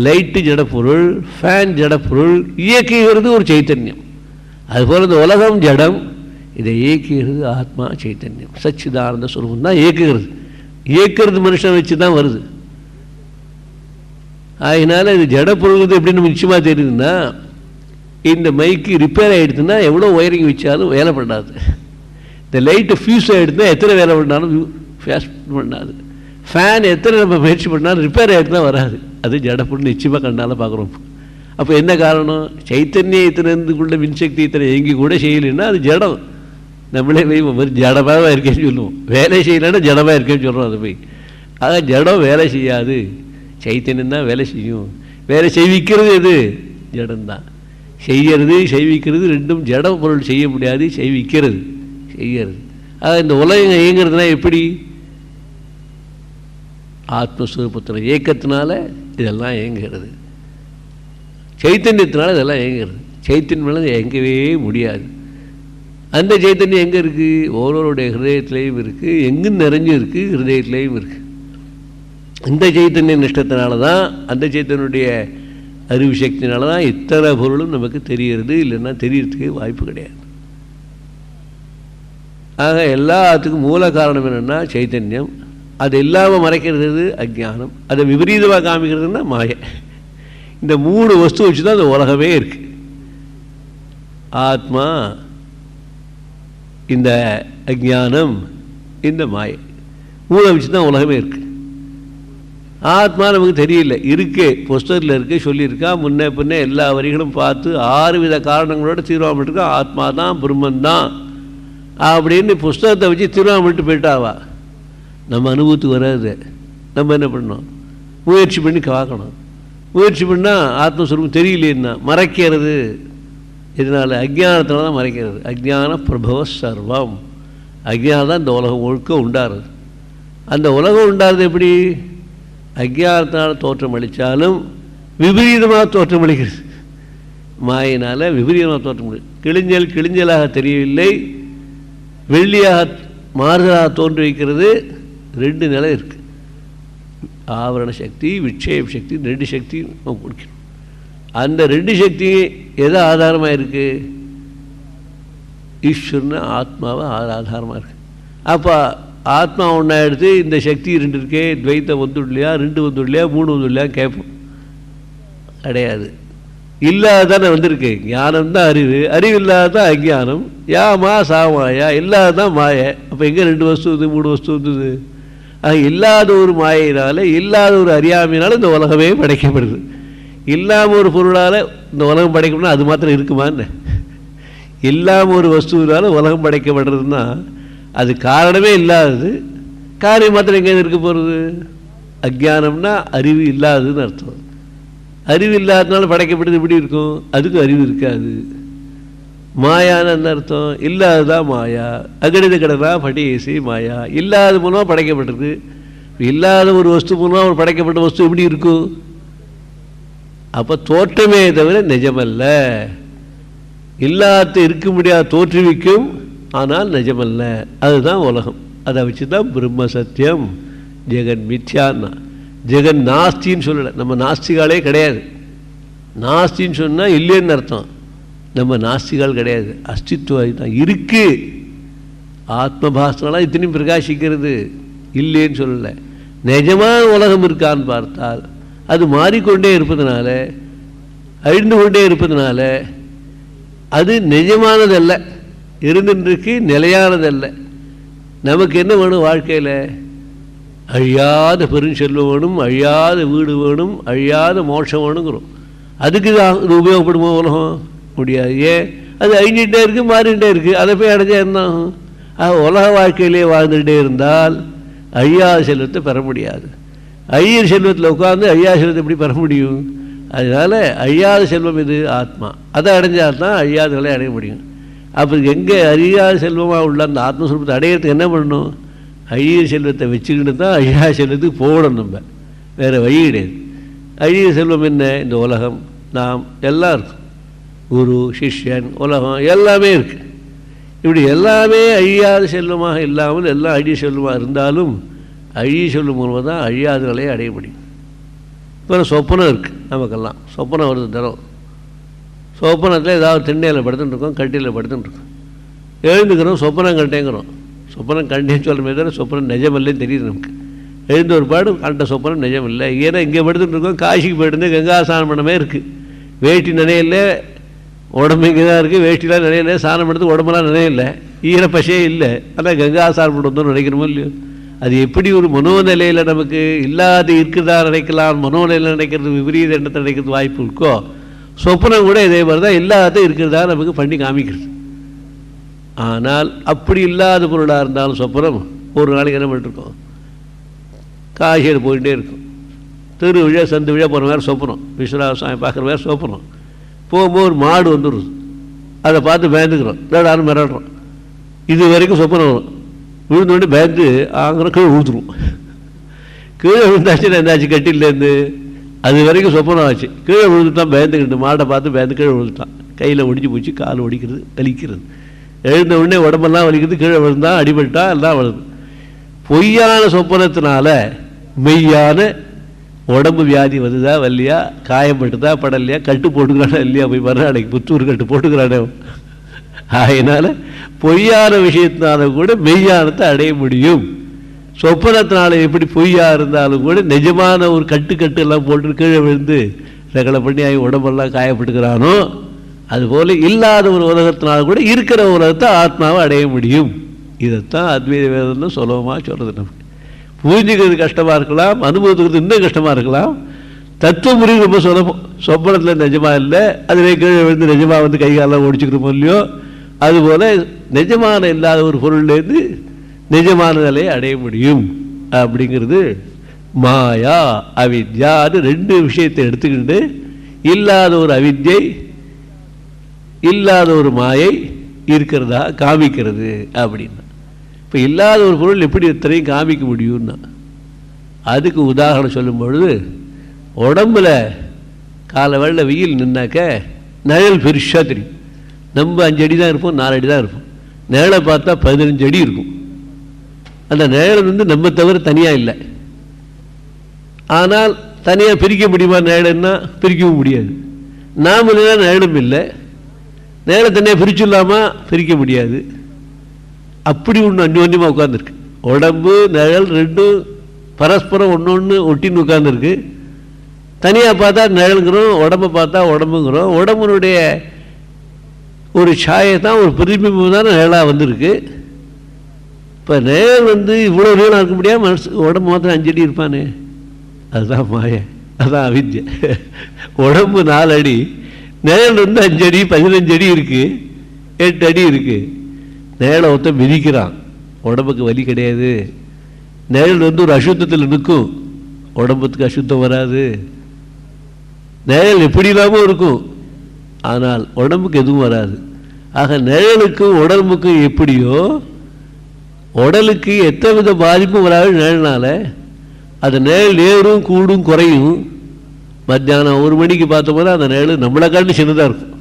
லைட்டு ஜடப்பொருள் ஃபேன் ஜடப்பொருள் இயக்குகிறது ஒரு சைத்தன்யம். அதுபோல் இந்த உலகம் ஜடம் இதை இயக்குகிறது ஆத்மா சைத்தன்யம். சச்சிதானந்த சுரூபம் தான் இயக்குகிறது. இயக்கிறது மனுஷன் வச்சு தான் வருது. அதனால் இது ஜட பொருள்கிறது எப்படின்னு நிச்சயமாக தெரியுதுன்னா இந்த மைக்கு ரிப்பேர் ஆகிடுதுன்னா எவ்வளோ ஒயரிங் வச்சாலும் வேலை பண்ணாது. இந்த லைட்டு ஃபியூஸ் ஆகிடுதுன்னா எத்தனை வேலை பண்ணாலும் ஃபேஸ் பண்ணாது. ஃபேன் எத்தனை நம்ம முயற்சி பண்ணாலும் ரிப்பேர் ஆகிட்டு தான் வராது. அது ஜட பொருள் நிச்சயமாக கண்ணால் பார்க்குறோம். அப்போ என்ன காரணம்? சைத்தன்ய இத்தனைக்குள்ள மின்சக்தி இத்தனை எங்கே கூட செய்யலைன்னா அது ஜடம். நம்மளே போய் ஒரு ஜடமாக இருக்கேன்னு சொல்லுவோம். வேலை செய்யலைன்னா ஜடமாக இருக்கேன்னு சொல்கிறோம் அதை போய். ஆக ஜடம் வேலை செய்யாது. சைத்தன்யம் தான் வேலை செய்யும். வேலை செய்விக்கிறது எது? ஜடம்தான். செய்யறது செய்விக்கிறது ரெண்டும் ஜட பொருள் செய்ய முடியாது செய்விக்கிறது. செய்யறது. ஆக இந்த உலகம் இயங்கிறதுனா எப்படி? ஆத்மஸ்வரூபத்தில் இயக்கத்தினால இதெல்லாம் இயங்குகிறது. சைத்தன்யத்தினால இதெல்லாம் இயங்குறது சைத்தன்யம் இயங்கவே முடியாது. அந்த சைத்தன்யம் எங்கே இருக்குது ஒவ்வொருடைய ஹிருதயத்திலையும் இருக்குது எங்கும் நிறைஞ்சும் இருக்குது ஹிருதயத்திலையும் இருக்குது இந்த சைத்தன்ய நிஷ்டத்தினால தான் அந்த சைத்தனுடைய அறிவு சக்தினால தான் இத்தனை பொருளும் நமக்கு தெரிகிறது. இல்லைன்னா தெரியறதுக்கு வாய்ப்பு கிடையாது. ஆக எல்லாத்துக்கும் மூல காரணம் என்னென்னா சைத்தன்யம். அது இல்லாமல் மறைக்கிறது அஜ்ஞானம். அதை விபரீதமாக காமிக்கிறதுனா மாய. இந்த மூணு வஸ்து வச்சு தான் இந்த உலகமே இருக்கு. ஆத்மா இந்த அஜானம் இந்த மாயை. மூளை வச்சு தான் உலகமே இருக்கு. ஆத்மா நமக்கு தெரியல. இருக்கு புஸ்தகத்தில் இருக்கு சொல்லியிருக்கா முன்னே பின்னே எல்லா வரிகளும் பார்த்து ஆறு வித காரணங்களோட தீர்மானம் ஆத்மா தான் பிரம்மன் தான் அப்படின்னு புஸ்தகத்தை வச்சு தீர்மானம் போயிட்டாவா? நம்ம அனுபவத்துக்கு வராது. நம்ம என்ன பண்ணணும்? முயற்சி பண்ணி பார்க்கணும். முயற்சி பண்ணால் ஆத்மஸ்வரூபம் தெரியலேன்னா மறைக்கிறது. இதனால் அஜ்ஞானத்தில் தான் மறைக்கிறது. அஜ்ஞான பிரபவ சர்வம். அஜ்ஞானம் தான் இந்த உலகம் ஒழுக்க உண்டாருது அந்த உலகம் உண்டாருது எப்படி? அஜ்ஞானத்தினால் தோற்றம் அளித்தாலும் விபரீதமாக தோற்றம் அளிக்கிறது. மாயினால் விபரீதமாக தோற்றம் அளிக்கிறது. கிழிஞ்சல் கிழிஞ்சலாக தெரியவில்லை. வெள்ளியாக மாறுதலாக தோன்றி வைக்கிறது. ரெண்டு நிலை இருக்குது ஆவரண சக்தி விட்சேப சக்தி ரெண்டு சக்தி நம்ம கொடுக்கணும். அந்த ரெண்டு சக்தி எதை ஆதாரமாக இருக்குது ஈஸ்வரன் ஆத்மாவை ஆதாரமாக இருக்குது அப்போ ஆத்மா ஒன்றா எடுத்து இந்த சக்தி ரெண்டு இருக்கே துவைத்தம் வந்துடலையா ரெண்டு வந்துடலையா மூணு வந்துடலையா கேட்போம். கிடையாது. இல்லாதானே வந்திருக்கு. ஞானம் தான் அறிவு. அறிவு இல்லாதான் அஜ்ஞானம் யாமா சாமாயா இல்லாதான் மாய. அப்போ எங்கே ரெண்டு வஸ்து வந்து மூணு வஸ்து வந்தது. ஆக இல்லாத ஒரு மாயினால் இல்லாத ஒரு அறியாமையினால இந்த உலகமே படைக்கப்படுது. இல்லாமல் ஒரு பொருளால் இந்த உலகம் படைக்கணும்னா அது மாத்திரம் இருக்குமான்னு இல்லாமல் ஒரு வஸ்துவினால உலகம் படைக்கப்படுறதுன்னா அது காரணமே இல்லாதது. காரியம் மாத்திரம் எங்கே இருக்க போகிறது அஜானம்னா அறிவு இல்லாததுன்னு அர்த்தம். அறிவு இல்லாததுனால படைக்கப்படுது எப்படி இருக்கும்? அதுக்கு அறிவு இருக்காது. மாயான்னு அர்த்தம்? இல்லாததான் மாயா. அகடித கடனா? படியேசி மாயா. இல்லாத மூலமாக படைக்கப்பட்டிருக்கு. இல்லாத ஒரு வஸ்து மூலமாக ஒரு படைக்கப்பட்ட வஸ்து எப்படி இருக்கும்? அப்போ தோற்றமே தவிர நிஜமல்ல. இல்லாத இருக்க முடியாத தோற்றுவிக்கும் ஆனால் நிஜமல்ல. அதுதான் உலகம். அதை வச்சு தான் பிரம்ம சத்தியம். ஜெகன் மித்யான்னா. ஜெகன் நாஸ்தின்னு சொல்லலை. நம்ம நாஸ்திகாலே கிடையாது. நாஸ்தின்னு சொன்னால் இல்லைன்னு அர்த்தம். நம்ம நாஸ்திகள் கிடையாது. அஸ்தித்வம் தான் இருக்குது ஆத்மபாசனெலாம் இத்தனையும் பிரகாசிக்கிறது. இல்லைன்னு சொல்லலை. நிஜமான உலகம் இருக்கான்னு பார்த்தால் அது மாறிக்கொண்டே இருப்பதனால அழிந்து கொண்டே இருப்பதனால அது நிஜமானதல்ல. இருந்துருக்கு நிலையானதல்ல. நமக்கு என்ன வேணும் வாழ்க்கையில்? அழியாத பெருஞ்செல்வம் வேணும் அழியாத வீடு வேணும் அழியாத மோட்சம் வேணுங்கிறோம். அதுக்கு தான் இது உபயோகப்படுமோ உலகம்? முடியாது. ஏன் அது அழிஞ்சிட்டே இருக்குது மாறிக்கிட்டே இருக்குது அதை போய் அடைஞ்சா என்ன ஆகும்? ஆக உலக வாழ்க்கையிலே வாழ்ந்துகிட்டே இருந்தால் அழியாத செல்வத்தை பெற முடியாது. அழியிற செல்வத்தில் உட்காந்து அழியாத செல்வத்தை எப்படி பெற முடியும்? அதனால் அழியாத செல்வம் இது ஆத்மா. அதை அடைஞ்சால் தான் அழியாத அடைய முடியும். அப்போ எங்கே அழியாத செல்வமாக உள்ள அந்த ஆத்மஸ்வரூபத்தை அடையிறதுக்கு என்ன பண்ணணும்? அழியிற செல்வத்தை வச்சுக்கிட்டு தான் அழியாத செல்வத்துக்கு போகணும் நம்ம. வேறு வழி கிடையாது. அழியிற செல்வம் என்ன? இந்த உலகம் நாம் எல்லாம் இருக்கும் குரு சிஷ்யன் உலகம் எல்லாமே இருக்குது இப்படி எல்லாமே அழியாத செல்வமாக இல்லாமல் எல்லாம் அழிய செல்வமாக இருந்தாலும் அழிய செல்லும் மூலமாக தான் அழியாத நிலையை அடைய முடியும். இப்போ சொப்பனம் இருக்குது நமக்கெல்லாம். சொப்பனம் வருது தரம் சொப்பனத்தில் ஏதாவது திண்ணையில் படுத்துட்டுருக்கோம் கட்டியில் படுத்துட்டுருக்கோம் எழுந்துக்கிறோம் சொப்பனம் கண்டேங்கிறோம். சொப்பனம் கண்டேன்னு சொல்லுமே தவிர சொப்பனம் நிஜமில்லைன்னு தெரியுது நமக்கு. எழுந்த ஒரு பாடு கண்ட சொப்பனம் நிஜம் இல்லை. ஏன்னா இங்கே படுத்துட்டுருக்கோம் காசிக்கு போயிட்டு கங்கா ஸ்நானம் பண்ணமே இருக்குது வேட்டி நினையில உடம்பு இங்கே தான் இருக்குது வேட்டிலாம் நினையில ஸ்நானம் பண்ணுறது உடம்பெல்லாம் நினையில்லை ஈரப்பசே இல்லை. ஆனால் கங்கா ஸ்நானம் பண்ணுறதுன்னு நினைக்கிறோமோ இல்லையோ? அது எப்படி ஒரு மனோநிலையில் நமக்கு இல்லாத இருக்குதா நினைக்கலாம் மனோநிலையில் நினைக்கிறது விபரீத எண்ணத்தை நினைக்கிறது வாய்ப்பு இருக்கோ? சொப்பனம் கூட இதே மாதிரி தான் இல்லாத இருக்கிறதா நமக்கு பண்ணி காமிக்கிறது. ஆனால் அப்படி இல்லாத பொருளாக இருந்தாலும் சொப்பனம் ஒரு நாளைக்கு என்ன பண்ணிருக்கோம் காய்கறி போயிட்டே இருக்கும். திரு விழா சந்து விழா போகிற மாதிரி சொப்பனம். விஸ்வநாத பார்க்குற மாதிரி சொப்பனம். போகும்போது ஒரு மாடு வந்துடுது. அதை பார்த்து பயந்துக்கிறோம். தேடாலும் மிரடுறோம் இது வரைக்கும் சொப்பனம் வரும் விழுந்தோடனே பயந்து ஆங்கிற கீழே விழுத்துருவோம் கீழே விழுந்தாச்சுன்னா என்னாச்சு கட்டிலேருந்து அது வரைக்கும் சொப்பனம் ஆச்சு. கீழே விழுந்துட்டான் பயந்துக்கிட்டு மாடை பார்த்து பயந்து கீழே விழுந்துட்டான். கையில் ஒடிஞ்சு போச்சு கால் ஒடிக்கிறது வலிக்கிறது. எழுந்த உடனே உடம்பெல்லாம் வலிக்கிறது கீழே விழுந்தான் அடிபட்டா எல்லாம் வருது பொய்யான சொப்பனத்தினால மெய்யான உடம்பு வியாதி வருதா வரலையா? காயப்பட்டுதா படலையா? கட்டு போட்டுக்கிறானா இல்லையா? போய் மறுநாளைக்கு புத்தூர் கட்டு போட்டுக்கிறானே அதனால் பொய்யான விஷயத்தினால கூட மெய்யானத்தை அடைய முடியும். சொப்பனத்தினால எப்படி பொய்யா இருந்தாலும் கூட நிஜமான ஒரு கட்டு கட்டு எல்லாம் போட்டு கீழே விழுந்து ரகலை பண்ணி அவன் உடம்பெல்லாம் காயப்பட்டுக்கிறானோ அதுபோல் இல்லாத ஒரு உலகத்தினால கூட இருக்கிற உலகத்தை ஆத்மாவை அடைய முடியும். இதைத்தான் அத்வைத வேதம்னு சுலபமாக சொல்கிறது நமக்கு. புரிஞ்சுக்கிறது கஷ்டமாக இருக்கலாம் அனுபவத்துக்கு இன்னும் கஷ்டமாக இருக்கலாம். தத்துவ முறை ரொம்ப சுலபம் சொப்பனத்தில் நிஜமாக இல்லை. அதுவே கீழே விழுந்து நிஜமாக வந்து கை காலெல்லாம் ஒடிச்சுக்கிறோமோ இல்லையோ. அதுபோல் நிஜமான இல்லாத ஒரு பொருள்லேருந்து நிஜமான நிலையை அடைய முடியும். அப்படிங்கிறது மாயா அவித்யான்னு ரெண்டு விஷயத்தை எடுத்துக்கிட்டு இல்லாத ஒரு அவித்யை இல்லாத ஒரு மாயை இருக்கிறதா காமிக்கிறது அப்படின்னு. இப்போ இல்லாத ஒரு பொருள் எப்படி இத்தனையும் காமிக்க முடியும்னா அதுக்கு உதாரணம் சொல்லும் பொழுது உடம்புல காலை வெள்ள வெயில் நின்னாக்க நிழல் பெருசாக தெரியும். நம்ம அஞ்சு அடி தான் இருப்போம் நாலு அடி தான் இருப்போம். நிழலை பார்த்தா பதினஞ்சு அடி இருக்கும். அந்த நிழல் வந்து நம்ம தவிர தனியாக இல்லை. ஆனால் தனியாக பிரிக்க முடியுமா நிழல்னா பிரிக்கவும் முடியாது. நாம் இல்லைன்னா நிழலும் இல்லை. நிழலை தனியாக பிரிச்சுடலாமா? பிரிக்க முடியாது. அப்படி ஒன்று அந்யோன்யமாக உட்காந்துருக்கு உடம்பு நிழல் ரெண்டும் பரஸ்பரம் ஒன்று ஒன்று ஒட்டின்னு உட்காந்துருக்கு தனியாக பார்த்தா நிழலுங்கிறோம் உடம்பை பார்த்தா உடம்புங்கிறோம். உடம்புனுடைய ஒரு சாயை தான் ஒரு பிரதிபிம்பம் தான் நிழலாக வந்திருக்கு. இப்போ நிழல் வந்து இவ்வளோ நீளம் இருக்க முடியாது மனசு உடம்பு மாத்திரம் அஞ்சடி இருப்பானே. அதுதான் மாய அதுதான் அவித்யா. உடம்பு நாலு அடி நிழல் வந்து அஞ்சு அடி பதினஞ்சு அடி இருக்குது எட்டு அடி இருக்குது நிழலை ஒருத்தன் மிதிக்கிறான். உடம்புக்கு வலி கிடையாது. நிழல் வந்து ஒரு அசுத்தத்தில் நிற்கும். உடம்புக்கு அசுத்தம் வராது. நிழல் எப்படி இல்லாமல் இருக்கும். ஆனால் உடம்புக்கு எதுவும் வராது. ஆக நிழலுக்கும் உடம்புக்கும் எப்படியோ உடலுக்கு எத்தனை வித பாதிப்பும் வராது நிழல்னால அது நிழல் ஏறும் கூடும் குறையும். மத்தியானம் ஒரு மணிக்கு பார்த்தோம்னா அந்த நிழல் நம்மளை காட்டி சின்னதாக இருக்கும்.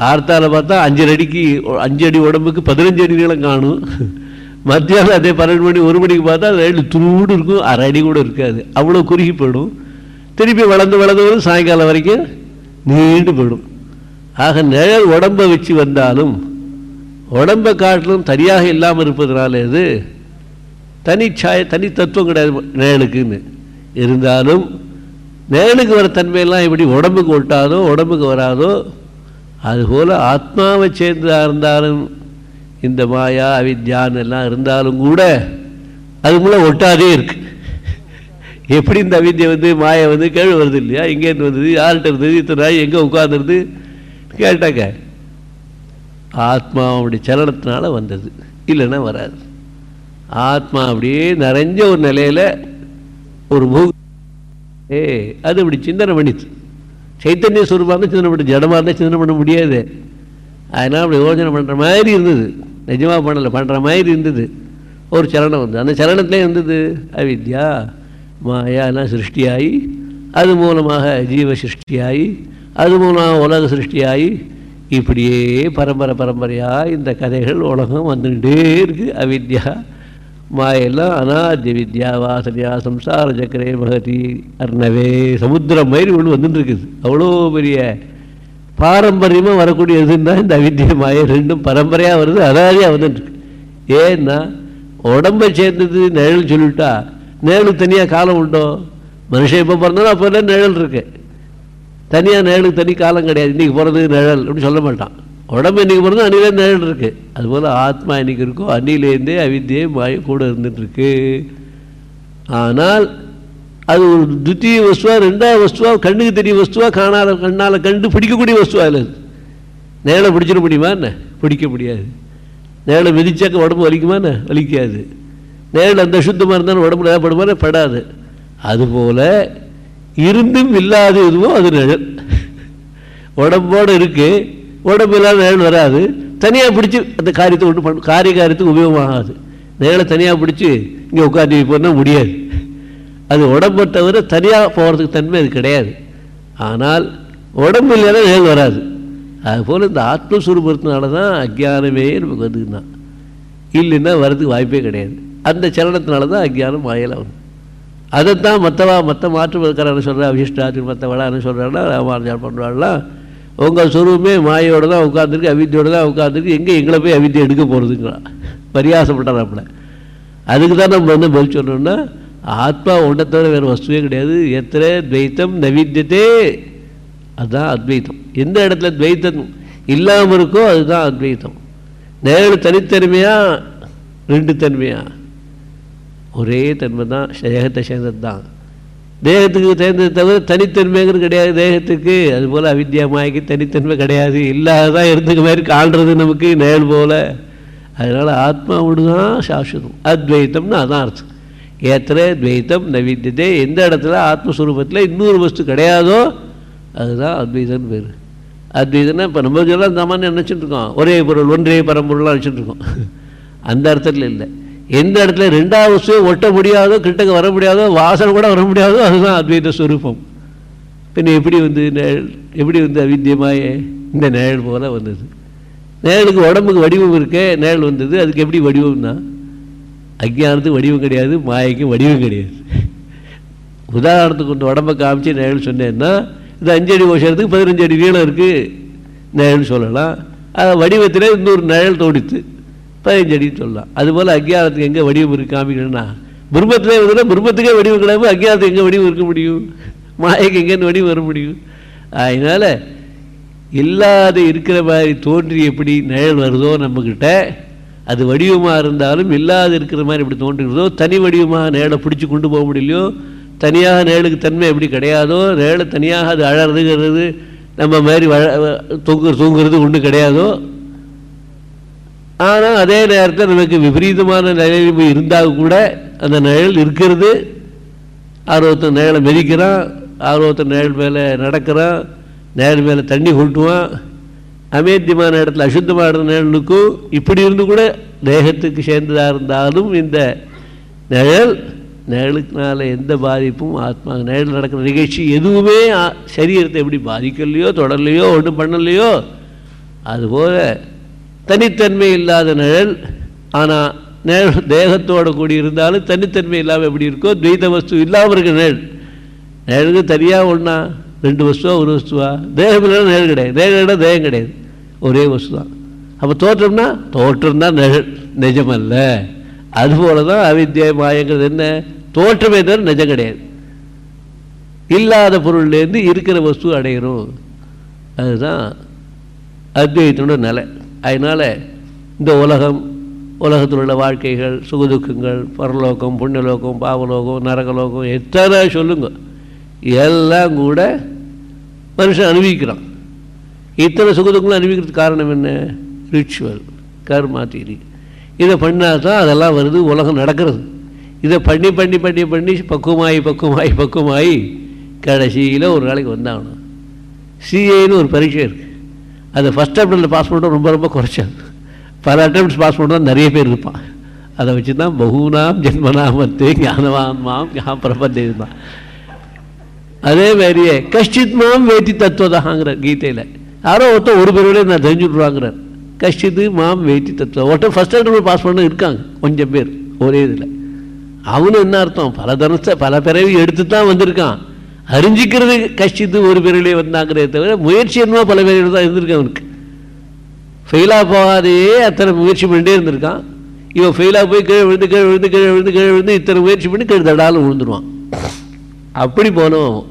கார்த்தால பார்த்தா அஞ்சரை அடிக்கு அஞ்சு அடி உடம்புக்கு பதினஞ்சு அடி நீளம் காணும். மத்தியானம் அதே பன்னெண்டு மணி ஒரு மணிக்கு பார்த்தா ரெண்டு தூடு துருடு இருக்கும் அரை அடி கூட இருக்காது. அவ்வளோ குறுகி போயிடும். திருப்பி வளர்ந்து வளர்ந்து வரும் சாயங்காலம் வரைக்கும் நீண்டு போயிடும். ஆக நிழல் உடம்பை வச்சு வந்தாலும் உடம்பை காட்டிலும் தனியாக இல்லாமல் இருப்பதனால இது தனிச்சாய தனி தத்துவம் கிடையாது நிழலுக்குன்னு. இருந்தாலும் நிழலுக்கு வர தன்மையெல்லாம் எப்படி உடம்புக்கு ஒட்டாதோ உடம்புக்கு வராதோ அதுபோல் ஆத்மாவை சேர்ந்ததாக இருந்தாலும் இந்த மாயா அவித்யான்னு எல்லாம் இருந்தாலும் கூட அதுக்குள்ளே ஒட்டாதே இருக்குது எப்படி இந்த அவித்தியை வந்து மாயை வந்து கேள்வி வருது இல்லையா? எங்கேருந்து வந்தது யார்கிட்ட இருந்தது இத்தனை நாள் எங்கே உட்காந்துருது கேட்டாக்க ஆத்மாவுடைய சலனத்தினால வந்தது. இல்லைன்னா வராது. ஆத்மா அப்படியே நிறைஞ்ச ஒரு நிலையில் ஒரு மூ ஏ அது இப்படி சிந்தனை பண்ணிச்சு. சைத்தன்ய சுரூபமாக இருந்தால் சிந்தனை பண்ண ஜடமாக இருந்தால் சிந்தனை பண்ண முடியாது. அதனால் அப்படி யோஜனை பண்ணுற மாதிரி இருந்தது. நிஜமாக பண்ணலை பண்ணுற மாதிரி இருந்தது. ஒரு சலனம் வந்து அந்த சலனத்திலே இருந்தது அவித்யா. மாயாலாம் சிருஷ்டியாகி அது மூலமாக ஜீவ சிருஷ்டியாகி அது மூலமாக உலக சிருஷ்டியாகி இப்படியே பரம்பரை பரம்பரையாக இந்த கதைகள் உலகம் வந்துகிட்டே இருக்குது அவித்யா. மாயெல்லாம் அனாதி வித்யா வாசனையா சம்சார சக்கரே மகதி அர்ணவே சமுத்திரம் மாதிரி ஒன்று வந்துட்டுருக்குது அவ்வளோ பெரிய பாரம்பரியமாக வரக்கூடியதுன்னா இந்த அவித்திய மாயை. ரெண்டும் பரம்பரையாக வருது அதாதியாக வந்துட்டுருக்கு ஏன்னா உடம்பை சேர்ந்தது நிழல் சொல்லிவிட்டா நிழலுக்கு தனியாக காலம் உண்டோ? மனுஷன் எப்போ பிறந்தாலும் அப்போ நிழல் இருக்கு. தனியாக நிழலுக்கு தனி காலம் கிடையாது. இன்றைக்கி பிறந்தது நிழல் அப்படின்னு சொல்ல மாட்டான். உடம்பு இன்றைக்கி பிறந்தா அன்னிலே நிழல் இருக்குது அதுபோல் ஆத்மா இன்றைக்கி இருக்கோ அன்னிலேருந்தே அவித்தியே மாய கூட இருந்துகிட்ருக்கு ஆனால் அது ஒரு துத்திய வஸ்துவா ரெண்டாவது வஸ்துவா கண்ணுக்கு தெரிய வஸ்துவா காணாத கண்ணால் கண்டு பிடிக்கக்கூடிய வஸ்துவா இல்லை நேரில் நேழை பிடிச்சிட முடியுமா என்ன? பிடிக்க முடியாது. நேழை மிதிச்சாக்க உடம்பு வலிக்குமா என்ன? வலிக்காது. நேரில் அந்த சுத்தமாக இருந்தாலும் உடம்புல ஏற்படுமா படாது. அதுபோல் இருந்தும் இல்லாத எதுவோ அது நிழல். உடம்போடு இருக்குது உடம்பு இல்லாத நிழல் வராது. தனியாக பிடிச்சி அந்த காரியத்தை ஒன்று பண்ண காரிய காரியத்துக்கு உபயோகமாகாது. நிழலை தனியாக பிடிச்சி இங்கே உட்காந்து போனால் முடியாது. அது உடம்பை தவிர தனியாக போகிறதுக்கு தன்மை அது கிடையாது. ஆனால் உடம்பு இல்லைன்னா நிழல் வராது. அதுபோல் இந்த ஆத்மஸ்வரூபத்தினால தான் அஜ்ஞானமே நமக்கு வந்துக்குன்னா இல்லைன்னா வர்றதுக்கு வாய்ப்பே கிடையாது. அந்த சலனத்தினால தான் அஜ்ஞானம் மாயல வரும். அதைத்தான் மற்றவா மற்ற மாற்றுவதற்காரன்னு சொல்கிறா மற்ற மற்றவளான்னு சொல்கிறாங்கன்னா ராமானுஜால் பண்ணுறாங்களா உங்கள் சுரூபமே மாயோடு தான் உட்காந்துருக்கு அவித்தியோடு தான் உட்காந்துருக்கு எங்கே எங்களை போய் அவித்தியை எடுக்க போகிறதுங்கிறான் பரியாசப்பட்டாராப்புல அதுக்கு தான் நம்ம வந்து பதில் சொல்லணும்னா ஆத்மா ஒன்றை தவிர வேறு வஸ்துவே கிடையாது. எத்தனை துவைத்தம் நவித்தியத்தே அதுதான் அத்வைத்தம். எந்த இடத்துல துவைத்தம் இல்லாமல் இருக்கோ அதுதான் அத்வைத்தம். நேரில் தனித்தன்மையா ரெண்டு தன்மையா? ஒரே தன்மை தான் தேகத்தை சேர்ந்தது தான் தேகத்துக்கு சேர்ந்தது தவிர தனித்தன்மைங்கிறது கிடையாது. தேகத்துக்கு அதுபோல் அவித்யா மாய்க்கு தனித்தன்மை கிடையாது. இல்லாததான் இருந்துக்க மாதிரி காண்றது நமக்கு நேர் போல். அதனால் ஆத்மாவோடு தான் சாஸ்வதம். அத்வைத்தம்னு அதான் அர்த்தம். ஏத்திர துவைத்தம் நவித்தியதே எந்த இடத்துல ஆத்மஸ்வரூபத்தில் இன்னொரு வஸ்து கிடையாதோ அதுதான் அத்வைதம்னு பேர். அத்வைதம்னா இப்போ நம்ம சொல்லலாம் சாமானியம் நினச்சிட்டு இருக்கோம். ஒரே பொருள் ஒன்றே பரம்பொருளாக நினச்சிட்டு இருக்கோம். அந்த அர்த்தத்தில் இல்லை. எந்த இடத்துல ரெண்டாவது வஸ்துவை ஒட்ட முடியாதோ கிட்டக்க வர முடியாதோ வாசனை கூட வர முடியாதோ அதுதான் அத்வைத ஸ்வரூபம் பின்ன எப்படி வந்து நிழல் எப்படி வந்து அவித்தியமாயே இந்த நிழல் போல வந்தது? நிழலுக்கு உடம்புக்கு வடிவம் இருக்கே நிழல் வந்தது. அதுக்கு எப்படி வடிவம்னா அஜ்ஞானத்துக்கு வடிவம் கிடையாது மாயைக்கும் வடிவம் கிடையாது. உதாரணத்துக்கு கொண்டு உடம்பை காமிச்சு நிழல் சொன்னேன்னா இது அஞ்சடி ஓஷத்துக்கு பதினஞ்சு அடி நீளம் இருக்குது நிழல் சொல்லலாம். அது வடிவத்தில் இன்னொரு நிழல் தோடித்து பதினஞ்சு அடின்னு சொல்லலாம் அதுபோல் அக்ஞானத்துக்கு எங்கே வடிவம் இருக்கு காமிக்கணும்னா? பிரம்மத்திலே வந்து பிரம்மத்துக்கே வடிவம் கிடையாது அக்ஞானத்துக்கு எங்கே வடிவம் இருக்க முடியும்? மாயைக்கு எங்கேருந்து வடிவம் வர முடியும்? அதனால் இல்லாத இருக்கிற மாதிரி தோன்றி எப்படி நிழல் வருதோ நம்மக்கிட்ட அது வடிவமாக இருந்தாலும் இல்லாத இருக்கிற மாதிரி எப்படி தோன்றுகிறதோ தனி வடிவமாக நிழலை பிடிச்சி கொண்டு போக முடியலையோ தனியாக நிழலுக்கு தன்மை எப்படி கிடையாதோ நிழலை தனியாக அது அழறதுங்கிறது நம்ம மாதிரி வழ தூங்கு தூங்குறது ஒன்றும் கிடையாதோ ஆனால் அதே நேரத்தில் நமக்கு விபரீதமான நிலைமை இருந்தால் கூட அந்த நிழல் இருக்கிறது. ஆர்வத்தை நிழலை மெதிக்கிறான். ஆர்வத்தை நிழல் மேலே நடக்கிறான். நிழல் மேலே தண்ணி கொட்டுவான். அமேத்தியமான இடத்துல அசுத்தமான நிழலுக்கும் இப்படி இருந்து கூட தேகத்துக்கு சேர்ந்ததாக இருந்தாலும் இந்த நிழல் நிழலுக்குனால எந்த பாதிப்பும் ஆத்மா நிழல் நடக்கிற நிகழ்ச்சி எதுவுமே சரீரத்தை எப்படி பாதிக்கலையோ தொடரலையோ ஒன்றும் பண்ணலையோ அதுபோல தனித்தன்மை இல்லாத நிழல் ஆனால் நிழல் தேகத்தோட கூடி இருந்தாலும் தனித்தன்மை இல்லாமல் எப்படி இருக்கோ துவைத வஸ்து இல்லாமல் இருக்க நிழல். நிழலுக்கு தனியாக ஒன்றா ரெண்டு வஸ்துவா ஒரு வஸ்துவா? தேகம் இல்லைன்னா நிழல் கிடையாது. தேகம் தேகம் கிடையாது. ஒரே வஸ்து தான் அப்போ தோற்றம்னா தோற்றம் தான் நிழல் நிஜமல்ல. அதுபோல தான் அவித்யா மாயங்கிறது என்ன? தோற்றமே தவிர நிஜம் கிடையாது. இல்லாத பொருள்லேருந்து இருக்கிற வஸ்து அடையிறோம். அதுதான் அத்வைத்தனோட நிலை. அதனால் இந்த உலகம் உலகத்தில் உள்ள வாழ்க்கைகள் சுகதுக்கங்கள் பரலோகம் புண்ணியலோகம் பாவலோகம் நரகலோகம் எத்தனை சொல்லுங்க. எல்லாம் கூட மனுஷன் அனுபவிக்கிறான். இத்தனை சுகதுக்கங்களும் அனுபவிக்கிறதுக்கு காரணம் என்ன? Ritual karma theory. இதை பண்ணால் தான் அதெல்லாம் வருது உலகம் நடக்கிறது. இதை பண்ணி பண்ணி பண்ணி பண்ணி பக்குவமாயி பக்குவமாயி பக்குவமாயி கடைசியில் ஒரு நாளைக்கு வந்தாகணும். சிஏன்னு ஒரு பரீட்சை இருக்குது அது ஃபஸ்ட் அட்டம்ப்டில் பாஸ் பண்ணுறது ரொம்ப ரொம்ப குறைச்சது பல அட்டம்ப்ட்ஸ் பாஸ் பண்ணுறது நிறைய பேர் இருப்பான். அதை வச்சு தான் பகுனாம் ஜென்மனாமத்து ஞானவான்மாம் ஞான் பிரபந்தே தான் அதே மாதிரியே கஷ்டித் மாம் வேட்டி தத்துவதாங்கிற கீதையில். யாரோ ஒருத்தன் ஒரு பேரோட நான் தெரிஞ்சுட்ருவாங்கிறார் கஷ்டித்து மாம் வேட்டி தத்துவம். ஒருத்தர் ஃபஸ்ட் அட்டம்ப்ட் பாஸ் பண்ண இருக்காங்க கொஞ்சம் பேர் ஒரே இதில். அவனும் என்ன அர்த்தம்? பல தனத்தை பல பிறவி எடுத்து தான் வந்திருக்கான். அறிஞ்சிக்கிறது கஷ்டித்து ஒரு பேரிலே வந்தாங்கிறதே தவிர முயற்சி என்னவோ பல பேரில் தான் இருந்திருக்கு அவனுக்கு. ஃபெயிலாக போகாதையே அத்தனை முயற்சி பண்ணிட்டே இருந்திருக்கான். இவன் ஃபெயிலாக போய் கீழே விழுந்து கீழே விழுந்து கீழே விழுந்து கீழே விழுந்து இத்தனை முயற்சி பண்ணி கீழே தடாலும் விழுந்துருவான். அப்படி போனவன் அவன்.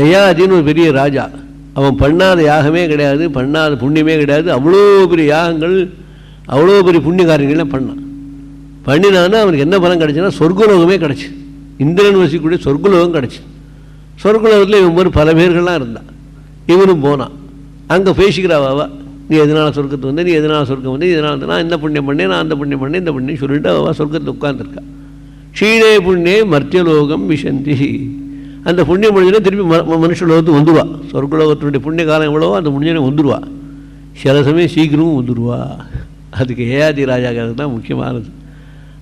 யயாதின்னு ஒரு பெரிய ராஜா. அவன் பண்ணாத யாகமே கிடையாது பண்ணாத புண்ணியமே கிடையாது. அவ்வளோ பெரிய யாகங்கள் அவ்வளோ பெரிய புண்ணிய காரியங்கள்லாம் பண்ணான். பண்ணினான்னா அவனுக்கு என்ன பலம் கிடைச்சுன்னா சொர்க்கலோகமே கிடச்சி. இந்திரன் வசிக்கக்கூடிய சொர்க்குலோகம் கிடச்சி. சொர்க்கலோகத்தில் இவன் மாதிரி பல பேர்கள்லாம் இருந்தான் இவனும் போனான் அங்கே பேசிக்கிறாவா நீ எதனால சொர்க்கத்துக்கு வந்து? நீ எதனால சொர்க்கம் வந்து? இதனால் வந்து? நான் இந்த புண்ணியம் பண்ணேன் நான் அந்த புண்ணியம் பண்ணேன் இந்த புண்ணியம் சொல்லிட்டு அவள் சொர்க்கத்தில் உட்காந்துருக்கா க்ஷீணே புண்ணியே மர்த்தியலோகம் விசந்தி அந்த புண்ணியம் முடிஞ்சோடனே திருப்பி ம மனுஷலோகத்துக்கு வந்துடுவா சொர்க்கலோகத்தினுடைய புண்ணிய காலம் எவ்வளவோ அந்த முடிஞ்சோடனே வந்துடுவா சில சமயம் சீக்கிரமும் வந்துடுவா அதுக்கு ஏஆதி ராஜாக்கிறது தான் முக்கியமானது.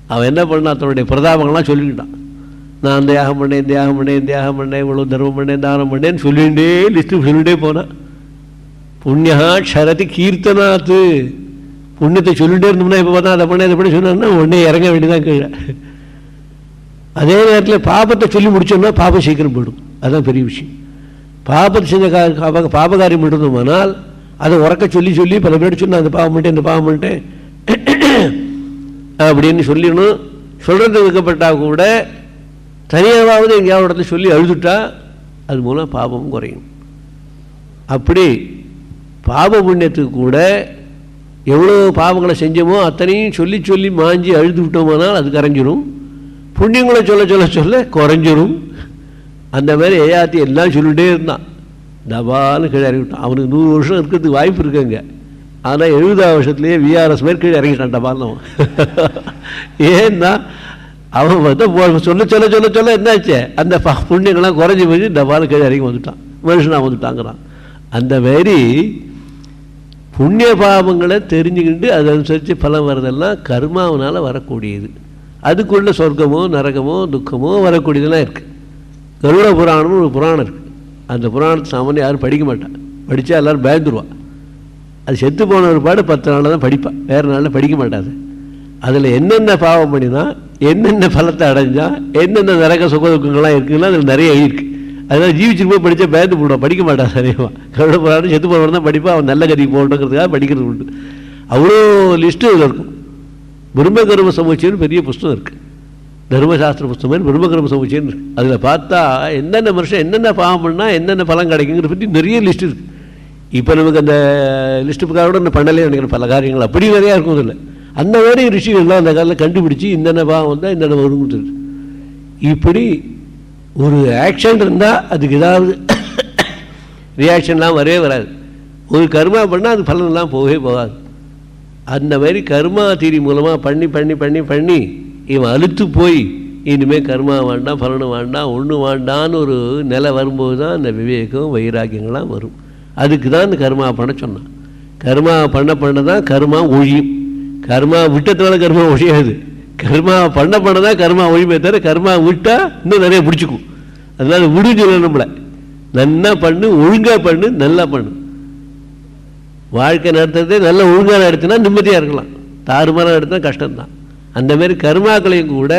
அவன் என்ன பண்ணான்? தன்னுடைய பிரதாபங்கள்லாம் சொல்லிக்கிட்டான். நான் தியாகம் பண்ணேன் தியாகம் பண்ணேன் தியாகம் பண்ணேன் இவ்வளோ தர்மம் பண்ணேன் தானம் பண்ணேன்னு சொல்லிகிட்டே லிஸ்ட்டு சொல்லிகிட்டே போனேன் புண்ணியா க்ஷரதி கீர்த்தனாத்து. புண்ணியத்தை சொல்லிகிட்டே இருந்தோம்னா இப்போ பார்த்தா அதை பண்ண இதை பண்ணி சொன்னான்னா உடனே இறங்க வேண்டியதான் கீழே. அதே நேரத்தில் பாபத்தை சொல்லி முடிச்சோம்னா பாபம் சீக்கிரம் போயிடும். அதுதான் பெரிய விஷயம். பாபத்தை செஞ்ச கா பாப பாபகாரியம் இருந்தோமானால் அதை உறக்க சொல்லி சொல்லி பல பேர் சொன்னால் அந்த பாவம் பண்ணிட்டேன் இந்த பாவம் பண்ணிட்டேன். அப்படின்னு சொல்லிடணும். சொல்கிறது வைக்கப்பட்டால் கூட தனியாவது எங்கேயாவது இடத்துல சொல்லி அழுதுட்டா அது மூலம் பாபமும் குறையும். அப்படி பாப புண்ணியத்துக்கு கூட எவ்வளோ பாவங்களை செஞ்சோமோ அத்தனையும் சொல்லி சொல்லி மாஞ்சி அழுது விட்டோமானால் அது கரைஞ்சிரும். புண்ணியங்களை சொல்ல சொல்ல சொல்ல குறைஞ்சிரும். அந்த மாதிரி ஏயாத்தி எல்லாம் சொல்லிகிட்டே இருந்தான். தபாலும் கீழே இறங்கிவிட்டான் அவனுக்கு நூறு வருஷம் இருக்கிறதுக்கு வாய்ப்பு இருக்குங்க. ஆனால் எழுபதாம் வருஷத்துலேயே விஆர்எஸ் மாதிரி கீழே இறங்கிட்டான் டபாலும் ஏன்னா அவன் வந்து சொல்ல சொல்ல சொல்ல சொல்ல என்னாச்சு? அந்த பா புண்ணியங்கள்லாம் குறைஞ்சி போய் இந்த கீழே இறங்கி வந்துட்டான். மனுஷனாக வந்துட்டாங்கிறான். அந்த மாரி புண்ணிய பாவங்களை தெரிஞ்சுக்கிட்டு அதை அனுசரித்து பலம் வர்றதெல்லாம் கர்மாவனால் வரக்கூடியது. அதுக்குள்ள சொர்க்கமோ நரகமோ துக்கமோ வரக்கூடியதெல்லாம் இருக்குது கருட புராணம்னு ஒரு புராணம் இருக்குது அந்த புராணத்தை சாமானியம் யாரும் படிக்க மாட்டான். படித்தா எல்லோரும் பயந்துருவா அது செத்து போன ஒரு பாடு பத்து நாளில் தான் படிப்பான். வேறு நாளில் படிக்க மாட்டாது அதில் என்னென்ன பாவம் பண்ணினா என்னென்ன பலத்தை அடைஞ்சா என்னென்ன நரக சுக துக்கங்கள்லாம் இருக்குன்னா அதில் நிறைய எழுதியிருக்கு. அதனால் ஜீவிச்சிட்டு படித்தா பயந்து போடுவான். படிக்க மாட்டான் சரிவா கருட புராணம் செத்து போனவன் தான் படிப்பான். அவன் நல்ல கதிக்கு போகணுங்கிறதுக்காக படிக்கிறது உண்டு. அவ்வளோ லிஸ்ட்டு இதில் இருக்கும். பிரம்மகர்ம சமுச்சயம்னு பெரிய புஸ்தகம் இருக்குது தர்மசாஸ்திர புஸ்தகம் பிரம்மகர்ம சமுச்சயம் இருக்கு. அதில் பார்த்தா என்னென்ன மனுஷன் என்னென்ன பாவம் பண்ணால் என்னென்ன பலம் கிடைக்குங்கிறத பற்றி நிறைய லிஸ்ட் இருக்குது இப்போ நமக்கு அந்த லிஸ்ட்டு பிரகாரோட நான் பண்ணலே நினைக்கிறேன். பல காரியங்கள் அப்படி நிறையா இருக்கும் இதில். அந்த மாதிரி ரிஷிகள்லாம் அந்த காலத்தில் கண்டுபிடிச்சி இந்தென்ன பாவம் வந்தால் இந்த வருங்கிறது இப்படி ஒரு ஆக்ஷன் இருந்தால் அதுக்கு ஏதாவது ரியாக்ஷன்லாம் வரவே வராது. ஒரு கர்மா பண்ணால் அது பலனெல்லாம் போகவே போகாது. அந்த மாதிரி கர்மா தீரி மூலமாக பண்ணி பண்ணி பண்ணி பண்ணி இவன் அழுத்து போய் இனிமேல் கர்மா வேண்டாம் பலனும் வேண்டாம் ஒன்று வேண்டான்னு ஒரு நிலை வரும்போது தான் அந்த விவேகம் வைராக்கியங்கள்லாம் வரும். அதுக்கு தான் இந்த கர்மா பண்ண சொன்னான். கர்மா பண்ண பண்ண தான் கர்மா ஒழியும். கர்மா விட்டதுனால கர்மா ஒழியாது. கர்மா பண்ண பண்ண தான் கர்மா ஒழிமே தவிர கர்மா விட்டால் இன்னும் நிறைய பிடிச்சிக்கும். அதனால விடுஞ்சு நம்மளை. நல்லா பண்ணு ஒழுங்காக பண்ணு நல்லா பண்ணு. வாழ்க்கை நடத்துறதே நல்லா ஒழுங்காக நடத்தினா நிம்மதியாக இருக்கலாம். தாறுமாறாக நடத்தினா கஷ்டம்தான். அந்த மாதிரி கர்மாக்களையும் கூட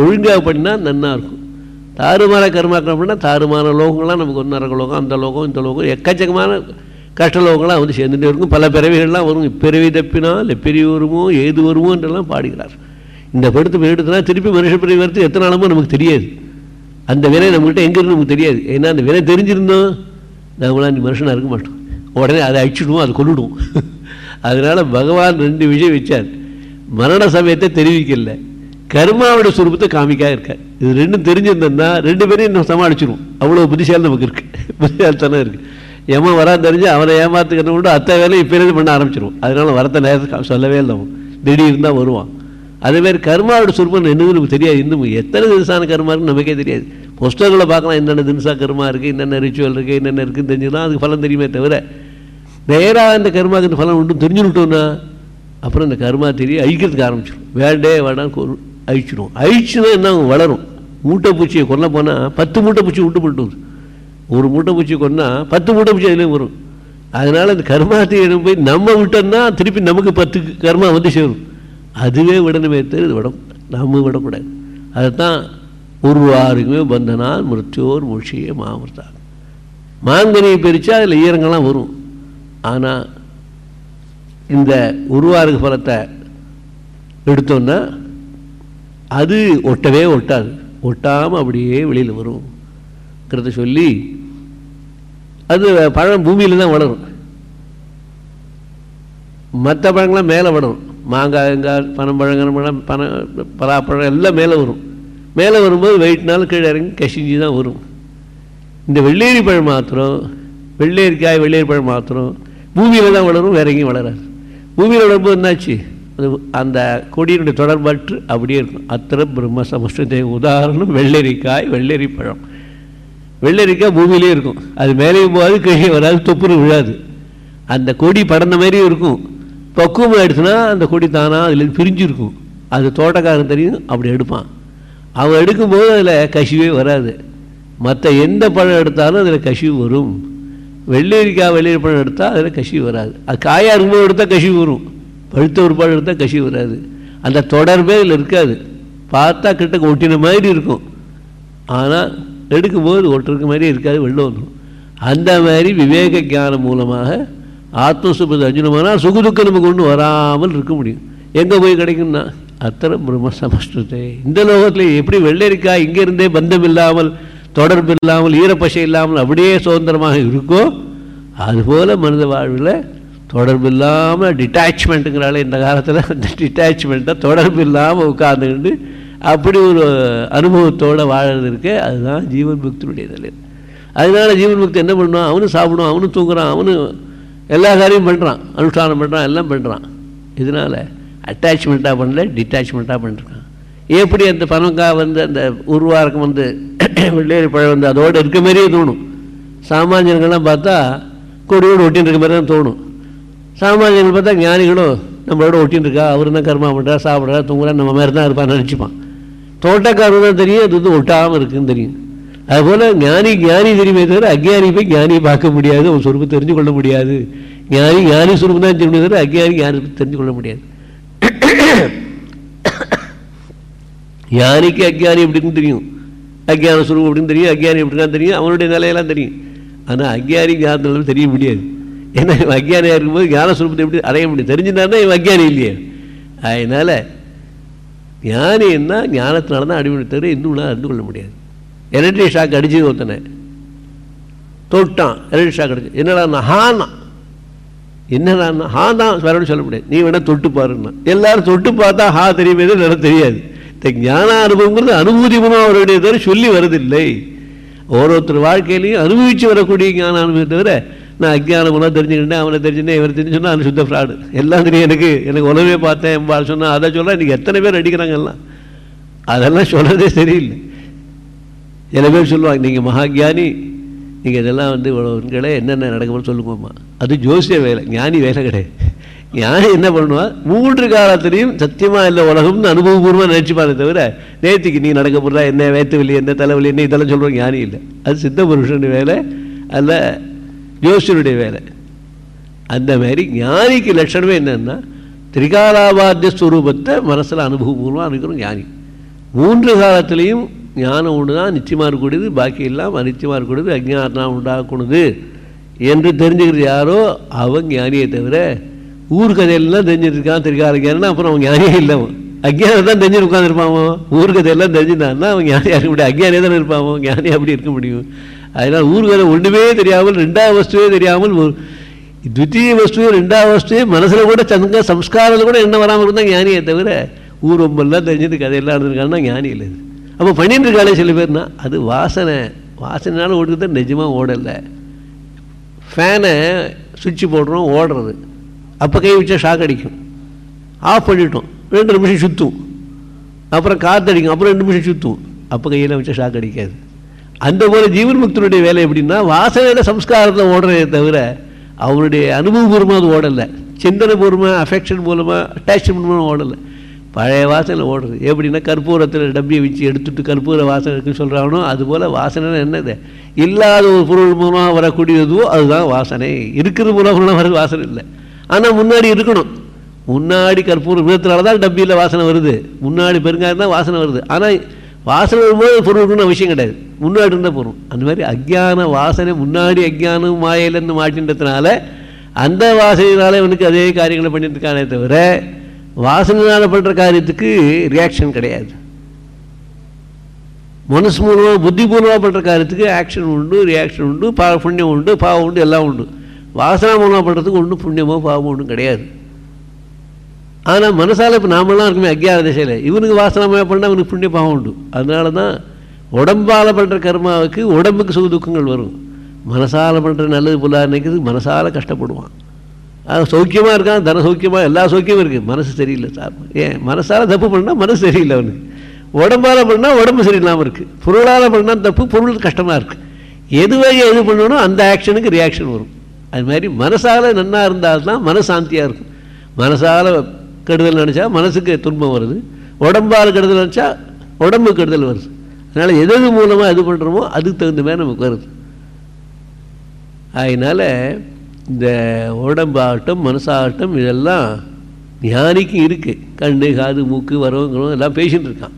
ஒழுங்காக பண்ணால் நன்னா இருக்கும். தாறுமாற கர்மாக்கள் பண்ணால் தாறுமான லோகங்கள்லாம் நமக்கு ஒன்று நரக லோகம் அந்த லோகம் இந்த லோகம் எக்கச்சக்கமான கஷ்டலோகங்களாம் வந்து சேர்ந்துட்டே இருக்கும். பல பிறவிகள்லாம் வரும். இப்பிறவி தப்பினால் எப்பெரிய வருமோ ஏது வருமோ என்றெல்லாம் பாடுகிறார். இந்த படுத்து போயிட்டுனா திருப்பி மனுஷ பிறவி வரத்து எத்தனை நாளமோ நமக்கு தெரியாது. அந்த வினை நம்மகிட்ட எங்கே இருந்து நமக்கு தெரியாது. ஏன்னா அந்த வினை தெரிஞ்சிருந்தோம் நம்மளாம் இந்த மனுஷனாக இருக்க மாட்டோம். உடனே அதை அழிச்சிடுவோம் அதை கொண்டுடுவோம் அதனால் பகவான் ரெண்டு விஷயம் வச்சார். மரண சமயத்தை தெரிவிக்கல. கர்மாவோட சுரூபத்தை காமிக்காக இருக்கார். இது ரெண்டும் தெரிஞ்சிருந்தோம்னா ரெண்டு பேரையும் நம்ம சமாளிச்சிருவோம். அவ்வளோ புத்திசாலி நமக்கு இருக்குது புத்திசாலித்தனம் இருக்குது ஏமா வரான்னு தெரிஞ்சு அவனை ஏமாத்துக்கிறது கூட அத்தை வேலையை இப்போ பண்ண ஆரம்பிச்சிருவோம். அதனால வரத்த நேரத்துக்கு சொல்லவே இல்லை அவன். திடீர்னு தான் வருவான். அதேமாதிரி கர்மாவோட சுரூபம் என்னது நமக்கு தெரியாது. இன்னும் எத்தனை தினசான கர்மா இருக்குன்னு நமக்கே தெரியாது. புஸ்தகங்களை பார்க்கலாம் என்னென்ன தினசா கர்மா இருக்குது என்னென்ன ரிச்சுவல் இருக்குது என்னென்ன இருக்குன்னு தெரிஞ்சுதான் அதுக்கு பலன் தெரியுமே தவிர நேராக இந்த கர்மாவுக்கு இந்த பலன் உண்டு தெரிஞ்சுக்கிட்டோன்னா அப்புறம் இந்த கர்மா தெரிய அழிக்கிறதுக்கு ஆரம்பிச்சிடும் வேண்டே வேண்டாம் அழிச்சிடும் அழிச்சுன்னா என்ன வளரும். மூட்டை பூச்சியை கொல்ல போனால் பத்து மூட்டை பூச்சி விட்டு போட்டு ஒரு மூட்டை பூச்சி கொன்னா பத்து மூட்டை பூச்சி அதுலேயும் வரும். அதனால் அந்த கர்மாத்தை எடுத்து போய் நம்ம விட்டோம்னா திருப்பி நமக்கு பத்து கர்மா வந்து சேரும். அதுவே விடணுமே தவிர இது விட நம்ம விடக்கூடாது. அதுதான் உருவாருக்குமே பந்தனால் மிருத்தியோர் முழிய மாமிருத்தா மாங்கனியை பிரித்தா அதில் ஈரங்கள்லாம் வரும். ஆனால் இந்த உருவாருக்கு பலத்தை எடுத்தோன்னா அது ஒட்டவே ஒட்டாது. ஒட்டாமல் அப்படியே வெளியில் வரும்ங்கிறத சொல்லி அது பழம் பூமியில் தான் வளரும். மற்ற பழங்கள்லாம் மேலே வளரும் மாங்காய் வெங்காய் பனம்பழம் பழம் பன பலாப்பழம் எல்லாம் மேலே வரும். மேலே வரும்போது வெயிட்னால கீழே இறங்கி கசிஞ்சு தான் வரும். இந்த வெள்ளேரி பழம் மாத்திரம் வெள்ளேரிக்காய் வெள்ளேரி பழம் மாத்திரம் பூமியில் தான் வளரும் வேற எங்கேயும் வளராது. பூமியில் வளரும்போது என்னாச்சு? அது அந்த கொடியினுடைய தொடர்பற்று அப்படியே இருக்கும். அத்திர பிரம்ம சமஸ்டத்தை உதாரணம் வெள்ளரிக்காய் வெள்ளரி பழம். வெள்ளரிக்காய் பூமியிலே இருக்கும். அது மேலேயும் போகாது கீழே வராது தொப்புன்னு விழாது. அந்த கொடி படர்ந்த மாதிரியும் இருக்கும். பக்குவம் ஆயிடுச்சுன்னா அந்த கொடி தானாக அதில் பிரிஞ்சிருக்கும். அது தோட்டக்காரன் தெரியும் அப்படி எடுப்பான். அவன் எடுக்கும்போது அதில் கசிவே வராது. மற்ற எந்த பழம் எடுத்தாலும் அதில் கசிவு வரும். வெள்ளரிக்காய் வெள்ளரி பழம் எடுத்தால் அதில் கசிவு வராது. அது காயாக இருக்கும்போது எடுத்தால் கசிவு வரும். பழுத்த ஒரு பழம் எடுத்தால் கசிவு வராது. அந்த தொடர்பே இதில் இருக்காது. பார்த்தா கிட்ட ஒட்டின மாதிரி இருக்கும். ஆனால் எடுக்கும்போது ஒட்டுறதுக்கு மாதிரி இருக்காது வெளில வந்துடும் அந்த மாதிரி விவேக ஞானம் மூலமாக ஆத்மசுபதி அஞ்சுனமானால் சுகுதுக்கம் நமக்கு ஒன்று வராமல் இருக்க முடியும். எங்கே போய் கிடைக்கும்னா அத்தனை பிரம்ம சமஸ்டத்தை இந்த லோகத்தில் எப்படி வெள்ளரிக்காய் இங்கேருந்தே பந்தம் இல்லாமல் தொடர்பு இல்லாமல் ஈரப்பசை இல்லாமல் அப்படியே சுதந்திரமாக இருக்கோ அதுபோல் மனித வாழ்வில் தொடர்பு இல்லாமல் டிட்டாச்மெண்ட்டுங்கிறாலே இந்த காலத்தில். அந்த டிட்டாச்மெண்ட்டை தொடர்பு இல்லாமல் உட்கார்ந்துக்கிட்டு அப்படி ஒரு அனுபவத்தோடு வாழறது இருக்கு அதுதான் ஜீவன் பக்தியுடைய நிலை அதனால ஜீவன் பக்தி என்ன பண்ணுவான்? அவனும் சாப்பிடுவான் அவனும் தூங்குறான் அவனும் எல்லா காரியமும் பண்ணுறான் அனுஷ்டானம் பண்ணுறான் எல்லாம் பண்ணுறான் இதனால் அட்டாச்மெண்ட்டாக பண்ணல டிட்டாச்மெண்ட்டாக பண்ணிருக்கான். எப்படி அந்த பனங்காய் வந்து அந்த உருவாக்கம் வந்து வெள்ளேரி பழம் வந்து அதோடு இருக்க மாதிரியே தோணும். சாமானியர்கள்லாம் பார்த்தா கொடியோடு ஒட்டின்னு இருக்க மாதிரி தான் தோணும். சாமானியர்கள் பார்த்தா ஞானிகளும் நம்மளோட ஒட்டின்னு இருக்கா? அவர் தான் கர்மா பண்ணுறா சாப்பிட்றா தூங்குறா நம்ம மாதிரி தான் இருப்பான்னு நினச்சிப்பான். தோட்டக்காரர் தான் தெரியும் அது வந்து ஒட்டாமல் இருக்குன்னு தெரியும். அதுபோல் ஞானி ஞானி தெரியுமே தவிர அக்ஞானி போய் ஞானியை பார்க்க முடியாது அவன் சொருப்பு தெரிஞ்சு கொள்ள முடியாது. ஞானி ஞானி சொருப்பு தான் தெரியும் தவிர அக்ஞானி ஞானி தெரிஞ்சு கொள்ள முடியாது. ஞானிக்கு அக்ஞானி எப்படின்னு தெரியும். அக்ஞான சுரூபம் அப்படின்னு தெரியும் அக்ஞானி எப்படின்னா தெரியும் அவனுடைய நிலையெல்லாம் தெரியும். ஆனால் அக்ஞானி ஞானத்தில் தெரிய முடியாது. ஏன்னா இவன் அஜ்ஞானியாக இருக்கும்போது ஞான சுரூபத்தை எப்படி அடைய முடியும்? தெரிஞ்சுட்டாருன்னா இவன் அஜ்ஞானி இல்லையே. அதனால் ஞானின்னா ஞானத்தினால தான் அடிமணி தவிர இன்னும் அறிந்து கொள்ள முடியாது. எலக்ட்ரிக் ஷாக் அடிச்சு ஒருத்தனை. தொட்டான். எலக்ட்ரிக் ஷாக் அடிச்சு. என்னடா ஹானா. என்னடா ஹா தான் வேற சொல்ல முடியாது. நீ வேணா தொட்டு பாருன்னா. எல்லாரும் தொட்டு பார்த்தா ஹா தெரியுமே நல்லா தெரியாது. இந்த ஞான அனுபவங்கிறது அனுபூதி அவருடைய தவிர சொல்லி வரதில்லை ஒவ்வொருத்தர் வாழ்க்கையிலையும் அனுபவித்து வரக்கூடிய ஞான அனுபவம் தவிர நான் அஜ்ஞானம் தெரிஞ்சுக்கிட்டேன் அவனை தெரிஞ்சுட்டேன் இவரை தெரிஞ்சு சொன்னால் அது சுத்த ஃப்ராடு எல்லாம் தெரியும் எனக்கு. எனக்கு உலகமே பார்த்தேன் சொன்னால் அதை சொல்ல இன்றைக்கி எத்தனை பேர் அடிக்கிறாங்க எல்லாம்? அதெல்லாம் சொல்கிறதே சரியில்லை. சில பேர் சொல்லுவாங்க நீங்கள் மகாஜானி நீங்கள் இதெல்லாம் வந்து இவ்வளோங்களே என்னென்ன நடக்கும்னு சொல்லுங்கம்மா. அது ஜோசிய வேலை ஞானி வேலை கிடையாது. ஞானி என்ன பண்ணுவார் மூன்று காலத்திலையும் சத்தியமாக இல்லை உலகம்னு அனுபவபூர்வமாக நினச்சிப்பாரு தவிர நேற்றுக்கு நீ நடக்க போகிறா என்ன வேத்து வலி என்ன தலைவலி என்ன இதெல்லாம் சொல்கிறோம் ஞானி இல்லை. அது சித்த புருஷன் வேலை அதில் ஜோசியனுடைய வேலை. அந்த மாதிரி ஞானிக்கு லட்சணமே என்னென்னா திரிகாலாபாத்திய ஸ்வரூபத்தை மனசில் அனுபவபூர்வமாக இருக்கிறோம் ஞானி. மூன்று காலத்திலையும் ஞானம் ஒன்று தான் நிச்சயமாக இருக்கக்கூடியது பாக்கி எல்லாம் அனிச்சயமாக இருக்கக்கூடியது அஜ்ஞானம் உண்டாக்கணுது என்று தெரிஞ்சுக்கிறது யாரோ அவன் ஞானியை தவிர ஊர் கதையெல்லாம் தெரிஞ்சிருக்கான் திரிகால ஞானா அப்புறம் அவன் ஞானியே இல்லை அவன் அஜ்ஞானம் தான் தெரிஞ்சு உட்காந்துருப்பான் ஊர் கதையெல்லாம் தெரிஞ்சுட்டான்னா அவன் ஞானியாக இருக்க முடியும். அஜ்ஞானியே தானே இருப்பான் ஞானி அப்படி இருக்க முடியும். அதனால் ஊர்களை ஒன்றுமே தெரியாமல் ரெண்டாவது வஸ்துவே தெரியாமல் ஒரு துத்திய வஸ்துவே ரெண்டாவது வஸ்துவே மனசில் கூட சங்க சம்ஸ்காரத்தில் கூட என்ன வராமல் இருந்தால் ஞானியை தவிர ஊர் ரொம்பலாம் தெரிஞ்சது கதையெல்லாம் இருந்திருக்காங்கன்னா ஞானி இல்லை. அப்போ பண்ணிட்டு இருக்காளே சில பேர்னா அது வாசனை. வாசனைனால ஓடுறது நிஜமாக ஓடலை. ஃபேனை சுவிட்சு போடுறோம் ஓடுறது. அப்போ கை வச்சா ஷாக் அடிக்கும். ஆஃப் பண்ணிட்டோம். ரெண்டு நிமிஷம் சுற்றும் அப்புறம் காற்று அடிக்கும் அப்புறம் ரெண்டு நிமிஷம் சுற்றும் அப்போ கையில் வச்சா ஷாக் அடிக்காது. அந்த போல ஜீவன் முக்தனுடைய வேலை எப்படின்னா வாசனையில் சம்ஸ்காரத்தில் ஓடுறதே தவிர அவருடைய அனுபவபூர்வமாக அது ஓடலை. சிந்தனை பூர்வமாக அஃபெக்ஷன் மூலமாக அட்டாச்மெண்ட் மூலமாக ஓடலை. பழைய வாசனை ஓடுறது. எப்படின்னா கற்பூரத்தில் டப்பியை வச்சு எடுத்துட்டு கற்பூர வாசனை இருக்குன்னு சொல்கிறானோ அதுபோல் வாசனை என்னது? இல்லாத ஒரு பொருள் மூலமாக வரக்கூடியதுவோ அதுதான் வாசனை. இருக்கிறது மூலமாக வர வாசனை இல்லை. ஆனால் முன்னாடி இருக்கணும். முன்னாடி கற்பூர விதத்தினால தான் டப்பியில் வாசனை வருது. முன்னாடி பெருங்காயம் தான் வாசனை வருது. ஆனால் வாசனை வரும்போது பொருள் இருக்கணும்னு அவசியம் கிடையாது. முன்னாடி இருந்தால் போகிறோம் அந்த மாதிரி அஜ்ஞான வாசனை முன்னாடி அஜ்ஞானம் மாயிலேருந்து மாட்டின்றதுனால அந்த வாசனையினால இவனுக்கு அதே காரியங்களை பண்ணிட்டு இருக்கானே தவிர வாசனையினால் பண்ணுற காரியத்துக்கு ரியாக்ஷன் கிடையாது. மனசு மூலமாக புத்திபூர்வமாக பண்ணுற காரியத்துக்கு ஆக்ஷன் உண்டு ரியாக்ஷன் உண்டு பா புண்ணியம் உண்டு பாவம் உண்டு எல்லாம் உண்டு. வாசனை மூலமாக பண்ணுறதுக்கு ஒன்றும் புண்ணியமோ பாவமோ ஒன்றும் கிடையாது. ஆனால் மனசால் இப்போ நாமெல்லாம் இருக்குமே அக்ஞான திசையில். இவனுக்கு வாசனமாக பண்ணால் அவனுக்கு புண்ணிய பாவம் உண்டு. அதனால தான் உடம்பால் பண்ணுற கர்மாவுக்கு உடம்புக்கு சுக துக்கங்கள் வரும். மனசால் பண்ணுற நல்லது புல்லா நினைக்கிறது மனசால் கஷ்டப்படுவான். அது சௌக்கியமாக இருக்கான் தன சௌக்கியமாக எல்லா சௌக்கியமும் இருக்குது மனசு சரியில்லை சார். ஏன்? மனசால் தப்பு பண்ணால் மனசு சரியில்லை அவனுக்கு. உடம்பால் பண்ணால் உடம்பு சரியில்லாமல் இருக்குது பொருளால் பண்ணால் தப்பு பொருள் கஷ்டமாக இருக்குது எது எது பண்ணணும் அந்த ஆக்ஷனுக்கு ரியாக்ஷன் வரும். அது மாதிரி மனசால் நன்னா இருந்தால் தான் மனசாந்தியாக இருக்கும். மனசால் கெடுதல் நினச்சா மனசுக்கு துன்பம் வருது. உடம்பால் கெடுதல் நினச்சா உடம்பு கெடுதல் வருது. அதனால் எது எது மூலமாக இது பண்ணுறோமோ அதுக்கு தகுந்த மாதிரி நமக்கு வருது. அதனால் இந்த உடம்பாகட்டும் மனசாகட்டும் இதெல்லாம் ஞானிக்கு இருக்குது கண்ணு காது மூக்கு வரவங்களும் எல்லாம் பேசிகிட்டு இருக்கான்.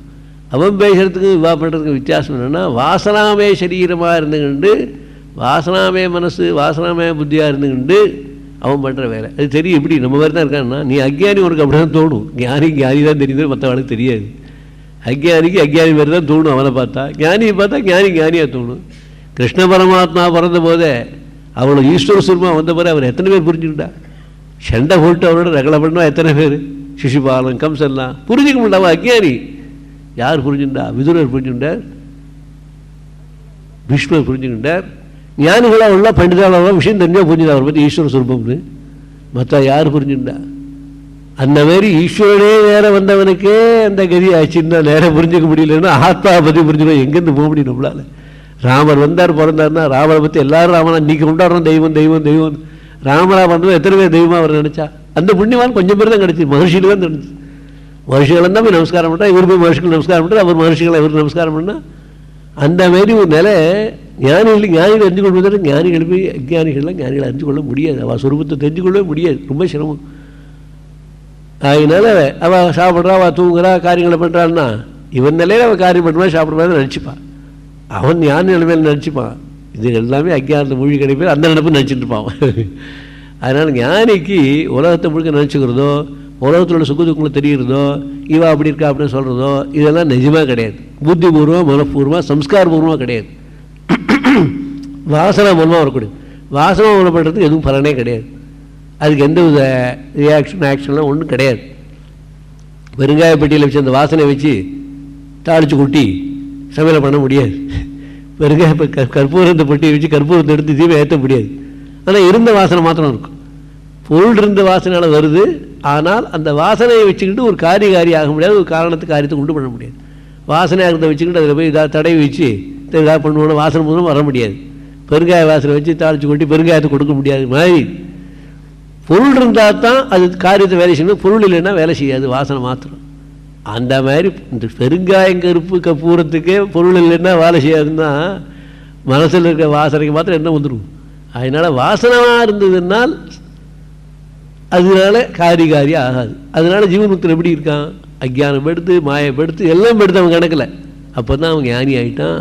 அவன் பேசுகிறதுக்கு விவா பண்ணுறதுக்கு வித்தியாசம் என்னென்னா வாசனாமே சரீரமாக இருந்துக்கிண்டு வாசனாமே மனசு வாசனாமே புத்தியாக இருந்துக்கிண்டு அவன் பண்ணுற வேலை. அது தெரியும் எப்படி? நம்ம மாதிரி தான் இருக்கான்னா நீ அக்ஞானி உனக்கு அப்படி தான் தோணும். ஞானி ஞானி தான் தெரியுது மற்றவனுக்கு தெரியாது. அக்ஞானிக்கு அக்ஞானி மாதிரி தான் தோணும் அவனை பார்த்தா. ஞானியை பார்த்தா ஞானி ஞானியாக தோணும். கிருஷ்ண பரமாத்மா பிறந்த போதே அவளோட ஈஸ்வர சுரமாக வந்த பிறகு அவர் எத்தனை பேர் புரிஞ்சுக்கிட்டா? சண்டை போட்டு அவரோட ரகலை பண்ணா எத்தனை பேர்? சிசுபாலன் கம்செல்லாம் புரிஞ்சிக்க முடியல. அவன் அக்ஞானி. யார் புரிஞ்சுட்டா விதுரர் புரிஞ்சுட்டார் பீஷ்மர் புரிஞ்சுக்கிட்டார். ஞானிகளாக உள்ள பண்டிதாளெல்லாம் விஷயம் தெரிஞ்சால் புரிஞ்சுதா அவரை பற்றி ஈஸ்வர சுரூபம்னு. மற்ற யார் புரிஞ்சுட்டா அந்த மாதிரி ஈஸ்வரனே வேற வந்தவனுக்கே அந்த கதி ஆச்சுன்னா நேரம் புரிஞ்சுக்க முடியலன்னா ஆத்மா பற்றி புரிஞ்சுக்கணும். எங்கேருந்து போக முடியும் நம்மளால? ராமர் வந்தார் பிறந்தார்னா ராமரை பற்றி எல்லாரும் ராமனா இன்னைக்கு கொண்டாடுறோம் தெய்வம் தெய்வம் தெய்வம். ராமரா வந்தவன் எத்தனை பேர் தெய்வமாக அவர் நினச்சா? அந்த புண்ணியவான் கொஞ்சம் பேர் தான் கிடச்சி மகர்ஷியில் தான் நினச்சி. மகர்ஷிகள் தான் போய் நமஸ்காரம் பண்ணா இவர் போய் மகர்ஷிகள் நமஸ்காரம் பண்ணுறது அவர் மகர்ஷிகளை இவர் நமஸ்காரம் பண்ணா. அந்த மாதிரி ஒரு நிலை ஞானிகள் ஞானிகள் அறிஞ்சு கொள்வதற்கு ஞானிகள் போய் அஜ்ஞானிகள்லாம் ஞானிகளை அறிஞ்சு கொள்ள முடியாது. அவள் சுரூபத்தை தெரிஞ்சு கொள்ளவே முடியாது. ரொம்ப சிரமம். அதனால அவள் சாப்பிட்றா அவள் தூங்குறா காரியங்களை பண்ணுறான்னா இவன் நிலையில் அவள் காரியம் பண்ணுவா சாப்பிட்ற நினச்சிப்பான் அவன் ஞான நிலைமையில் நினச்சிப்பான் இது எல்லாமே அஜ்ஞானத்தை மூழ்கி கிடைப்பேன் அந்த நினைப்பு நினச்சிட்டு இருப்பான். அதனால் ஞானிக்கு உலகத்தை முழுக்க நினச்சிக்கிறதோ உலகத்தில் உள்ள சுக்கு துக்கங்களை தெரிகிறதோ இவா அப்படி இருக்கா அப்படின்னு சொல்கிறதோ இதெல்லாம் நிஜமாக கிடையாது. புத்திபூர்வம் மனப்பூர்வமாக சம்ஸ்காரபூர்வமாக கிடையாது. வாசனை மூலமாக வரக்கூடியது வாசனை மூலம் பண்ணுறதுக்கு எதுவும் பலனே கிடையாது. அதுக்கு எந்த வித ரியாக்ஷன் ஆக்ஷன்லாம் ஒன்றும் கிடையாது. பெருங்காய பெட்டியில் வச்சு அந்த வாசனை வச்சு தாளித்து கொட்டி சமையலை பண்ண முடியாது. பெருங்காய க- கற்பூரத்தை பெட்டியை வச்சு கற்பூரத்தை எடுத்து தீபம் ஏற்ற முடியாது. ஆனால் இருந்த வாசனை மாத்திரம் இருக்கும். பொருள் இருந்த வாசனையால் வருது. ஆனால் அந்த வாசனையை வச்சுக்கிட்டு ஒரு காரியகாரி ஆக முடியாது. ஒரு காரணத்து காரியத்தை கொண்டு பண்ண முடியாது. வாசனையாக இருந்த வச்சுக்கிட்டு அதில் போய் இதாக தடவி வச்சு இதாக பண்ணுவோம் வாசனை மூலம் வர முடியாது. பெருங்காய வாசனை வச்சு தாளித்து கொட்டி பெருங்காயத்தை கொடுக்க முடியாது. மாதிரி பொருள் இருந்தால் தான் அது காரியத்தை வேலை செய்யணும். பொருள் இல்லைன்னா வேலை செய்யாது. வாசனை மாத்திரம். அந்த மாதிரி இந்த பெருங்காயம் கருப்பு கற்பூரத்துக்கே பொருள் இல்லைன்னா வேலை செய்யாதுன்னா மனசில் இருக்கிற வாசனைக்கு மாத்திரம் என்ன வந்துடும் அதனால் வாசனமாக இருந்ததுனால் அதனால காரி காரியம் ஆகாது. அதனால ஜீவன்முக்தன் எப்படி இருக்கான்? அஜ்ஞானம் எடுத்து மாயப்படுத்து எல்லாம் எடுத்து அவன் கணக்கில். அப்போ தான் அவன் ஞானி ஆகிட்டான்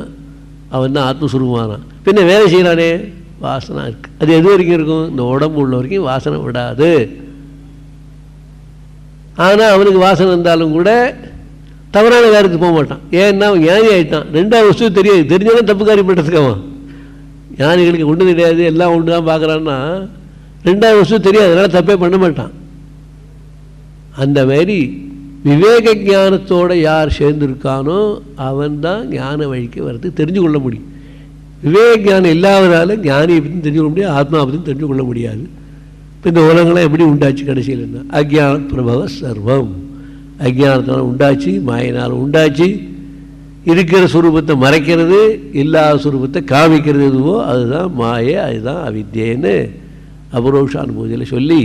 அவன் தான் ஆத்மஸ்வரூபமானான். பின்ன வேலை செய்கிறானே வாசனை இருக்கு. அது எது வரைக்கும் இருக்கும்? இந்த உடம்பு உள்ள வரைக்கும் வாசனை விடாது. ஆனால் அவனுக்கு வாசனை இருந்தாலும் கூட தவறான காரியத்துக்கு போக மாட்டான். ஏன்னா அவன் ஞானி ஆகிட்டான் ரெண்டாவது வஸ்து தெரியாது. தெரிஞ்சாலும் தப்பு காரியம் பண்ணுறதுக்கு அவன். ஞானிகளுக்கு ஒன்று தெரியாது. எல்லாம் ஒன்று தான் பார்க்குறான்னா ரெண்டாவது வஸ்து தெரியாது. அதனால் தப்பே பண்ண மாட்டான். அந்த மாதிரி விவேக ஞானத்தோட யார் சேர்ந்துருக்கானோ அவன் தான் ஞான வழிக்கு வரது தெரிஞ்சு கொள்ள முடியும். விவேக ஞானம் இல்லாதனால ஞானியை பற்றி தெரிஞ்சு கொள்ள முடியாது ஆத்மா பற்றி தெரிஞ்சு கொள்ள முடியாது. இப்போ இந்த உலகங்களாம் எப்படி உண்டாச்சு கடைசியில் என்ன? அஜ்ஞான பிரபவ சர்வம். அஜ்ஞானத்தினால் உண்டாச்சு மாயினால் உண்டாச்சு. இருக்கிற சுரூபத்தை மறைக்கிறது இல்லாத சுரூபத்தை காமிக்கிறது எதுவோ அதுதான் மாயை அதுதான் அவித்யன்னு அபரோஷானுபூதியில் சொல்லி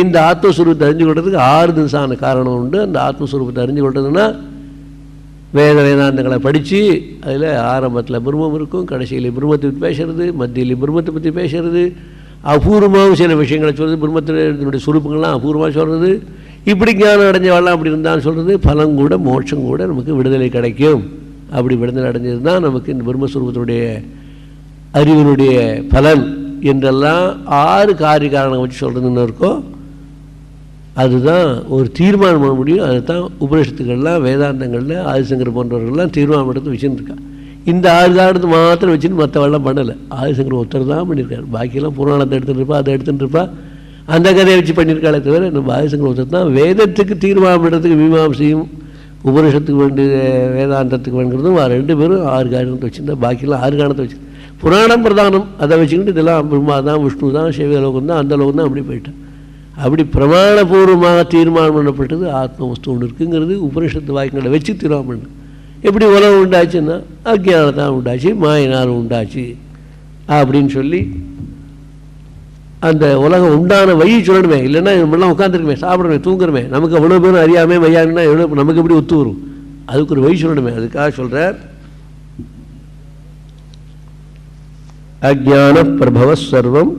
இந்த ஆத்மஸ்வரூபத்தை அறிஞ்சு கொள்றதுக்கு ஆறு தினசான காரணம் உண்டு. அந்த ஆத்மஸ்வரூபத்தை அறிஞ்சு கொள்றதுன்னா வேத வேதாந்தங்களை படித்து அதில் ஆரம்பத்தில் பிரம்மம் இருக்கும் கடைசியில் பிரம்மத்தை பற்றி பேசுறது மத்தியில் பிரம்மத்தை பற்றி பேசுறது அபூர்வமாகவும் சில விஷயங்களை சொல்கிறது பிரம்மத்தினுடைய சுரூபங்கள்லாம் அபூர்வமாக சொல்கிறது இப்படி ஞானம் அடைஞ்சவெல்லாம் அப்படி இருந்தான்னு சொல்கிறது பலம் கூட மோட்சம் கூட நமக்கு விடுதலை கிடைக்கும். அப்படி விடுதலை அடைஞ்சது தான் நமக்கு இந்த பிரம்மஸ்வரூபத்தினுடைய அறிவினுடைய பலன் என்றெல்லாம் ஆறு காரிய காரணம் வச்சு சொல்கிறதுன்னு இருக்கோ அதுதான் ஒரு தீர்மானம் பண்ண முடியும். அதுதான் உபனிஷத்துக்கள்லாம் வேதாந்தங்களில் ஆதிசங்கர் போன்றவர்கள்லாம் தீர்மானம் எடுத்து வச்சுருக்கா இந்த ஆறு காரணத்தை மாத்திரம் வச்சுன்னு மற்றவெல்லாம் பண்ணலை. ஆதிசங்கர் ஒருத்தர் தான் பண்ணியிருக்காரு. பாக்கியெல்லாம் புராணத்தை எடுத்துகிட்டு இருப்பா அதை எடுத்துகிட்டு இருப்பா. அந்த கதையை வச்சு பண்ணியிருக்காளே தவிர நம்ம ஆதிசங்கர் ஒருத்தர் தான் வேதத்துக்கு தீர்மானம் இடத்துக்கு மீமாம்சையும் உபனிஷத்துக்கு வேண்டிய வேதாந்தத்துக்கு வேணுங்கிறதும் ரெண்டு பேரும் ஆறு காரணத்தை வச்சுருந்தா பாக்கியெல்லாம் ஆறு காரணத்தை வச்சு புராணம் பிரதானம். அதை வச்சுக்கிட்டு இதெல்லாம் பிரம்மா தான் விஷ்ணு தான் சிவலோகம் தான் அந்த லோகம் தான் அப்படி போயிட்டேன் அப்படி பிரமாணபூர்வமாக தீர்மானம் பண்ணப்பட்டது ஆத்ம வஸ்து ஒன்று இருக்குங்கிறது உபனிஷத்து வாக்கியங்களை வச்சு தீர்மானம் பண்ணு. எப்படி உலகம் உண்டாச்சுன்னா அஜ்ஞானத்தான் உண்டாச்சு மாயினால் உண்டாச்சு அப்படின்னு சொல்லி அந்த உலகம் உண்டான வழி சொல்லணுமே. இல்லைன்னா நம்மளாம் உட்காந்துருக்குமே சாப்பிடணுமே தூங்குறமே. நமக்கு அவ்வளோ பேரும் அறியாமே வையாங்கன்னா எவ்வளோ நமக்கு எப்படி ஒத்து வரும்? அதுக்கு ஒரு வழி சொல்லணுமே. அதுக்காக சொல்கிறார் அஜான பிரபவ சர்வம்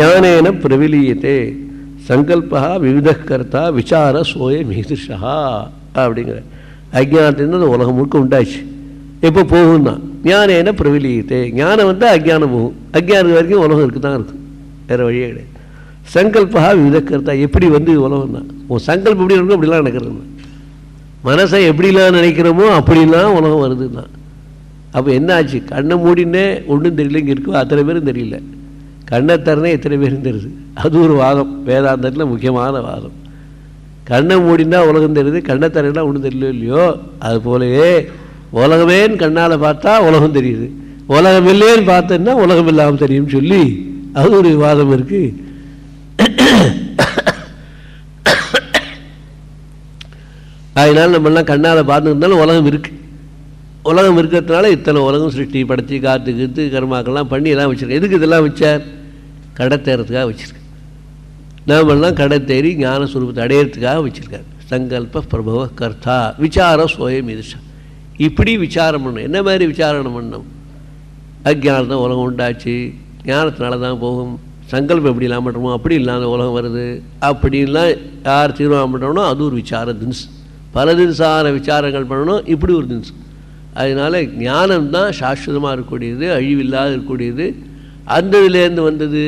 ஞானேன பிரவிலீயத்தே சங்கல்பா விவித கர்த்தா விசார சோய மீதிஷா அப்படிங்கிற. அஜானத்திலிருந்து அந்த உலகம் முழுக்க உண்டாச்சு. எப்போ போகும்னா ஞானேன பிரவிலீயத்தே ஞானம் வந்தால் அஜ்ஞானம் போகும். அஜ்ஞானம் வரைக்கும் உலகம் இருக்கு தான் இருக்கும் வேறு வழியே கிடையாது. சங்கல்பா விவித கர்த்தா எப்படி வந்து உலகம்னா உன் சங்கல்பம் எப்படி இருக்கும் அப்படிலாம் நடக்கிறது மனசை எப்படிலாம் நினைக்கிறோமோ அப்படிலாம் உலகம் வருதுன்னா. அப்போ என்ன ஆச்சு கண்ணை மூடினே ஒன்றும் தெரியல இங்கே இருக்கோ அத்தனை பேரும் தெரியல. கண்ணை திறனே எத்தனை பேர் தெரியுது அது ஒரு வாதம். வேதாந்தத்தில் முக்கியமான வாதம். கண்ணை மூடினா உலகம் தெரியுது கண்ணை திறனா ஒன்றும் தெரியல இல்லையோ? அது போலவே உலகமேன்னு கண்ணால் பார்த்தா உலகம் தெரியுது. உலகம் இல்லையேன்னு பார்த்தேன்னா உலகம் இல்லாமல் தெரியும்னு சொல்லி அது ஒரு வாதம் இருக்குது அதனால் நம்மெல்லாம் கண்ணால் பார்த்துருந்தாலும் உலகம் இருக்குது உலகம் இருக்கிறதுனால இத்தனை உலகம் சிருஷ்டி படைச்சி காத்து கீத்து கர்மாக்கள்லாம் பண்ணி எல்லாம் வச்சுருக்கேன் எதுக்கு இதெல்லாம் வச்சார்? கடை தேர்றதுக்காக வச்சுருக்கேன் நாமெல்லாம் கடை தேறி ஞான சுரூபத்தை அடையிறதுக்காக வச்சுருக்காரு. சங்கல்ப பிரபவ கர்த்தா விசாரம் சோயம் இதுஷா இப்படி விசாரம் பண்ணணும். என்ன மாதிரி விசாரணை பண்ணணும்? அஜ்ஞானம் தான் உலகம் உண்டாச்சு. ஞானத்தினால தான் போகும். சங்கல்பம் எப்படி இல்லாமல் பண்ணுறோமோ அப்படி இல்லாத உலகம் வருது. அப்படின்லாம் யார் தீர்மானம் பண்ணுறோனோ அது ஒரு விசார தின்ஸ். பல தினசான விசாரங்கள் பண்ணணும். இப்படி ஒரு தின்ஸ். அதனால் ஞானம் தான் சாஸ்வதமாக இருக்கக்கூடியது அழிவில்லாத இருக்கக்கூடியது. அந்த இதுலேருந்து வந்தது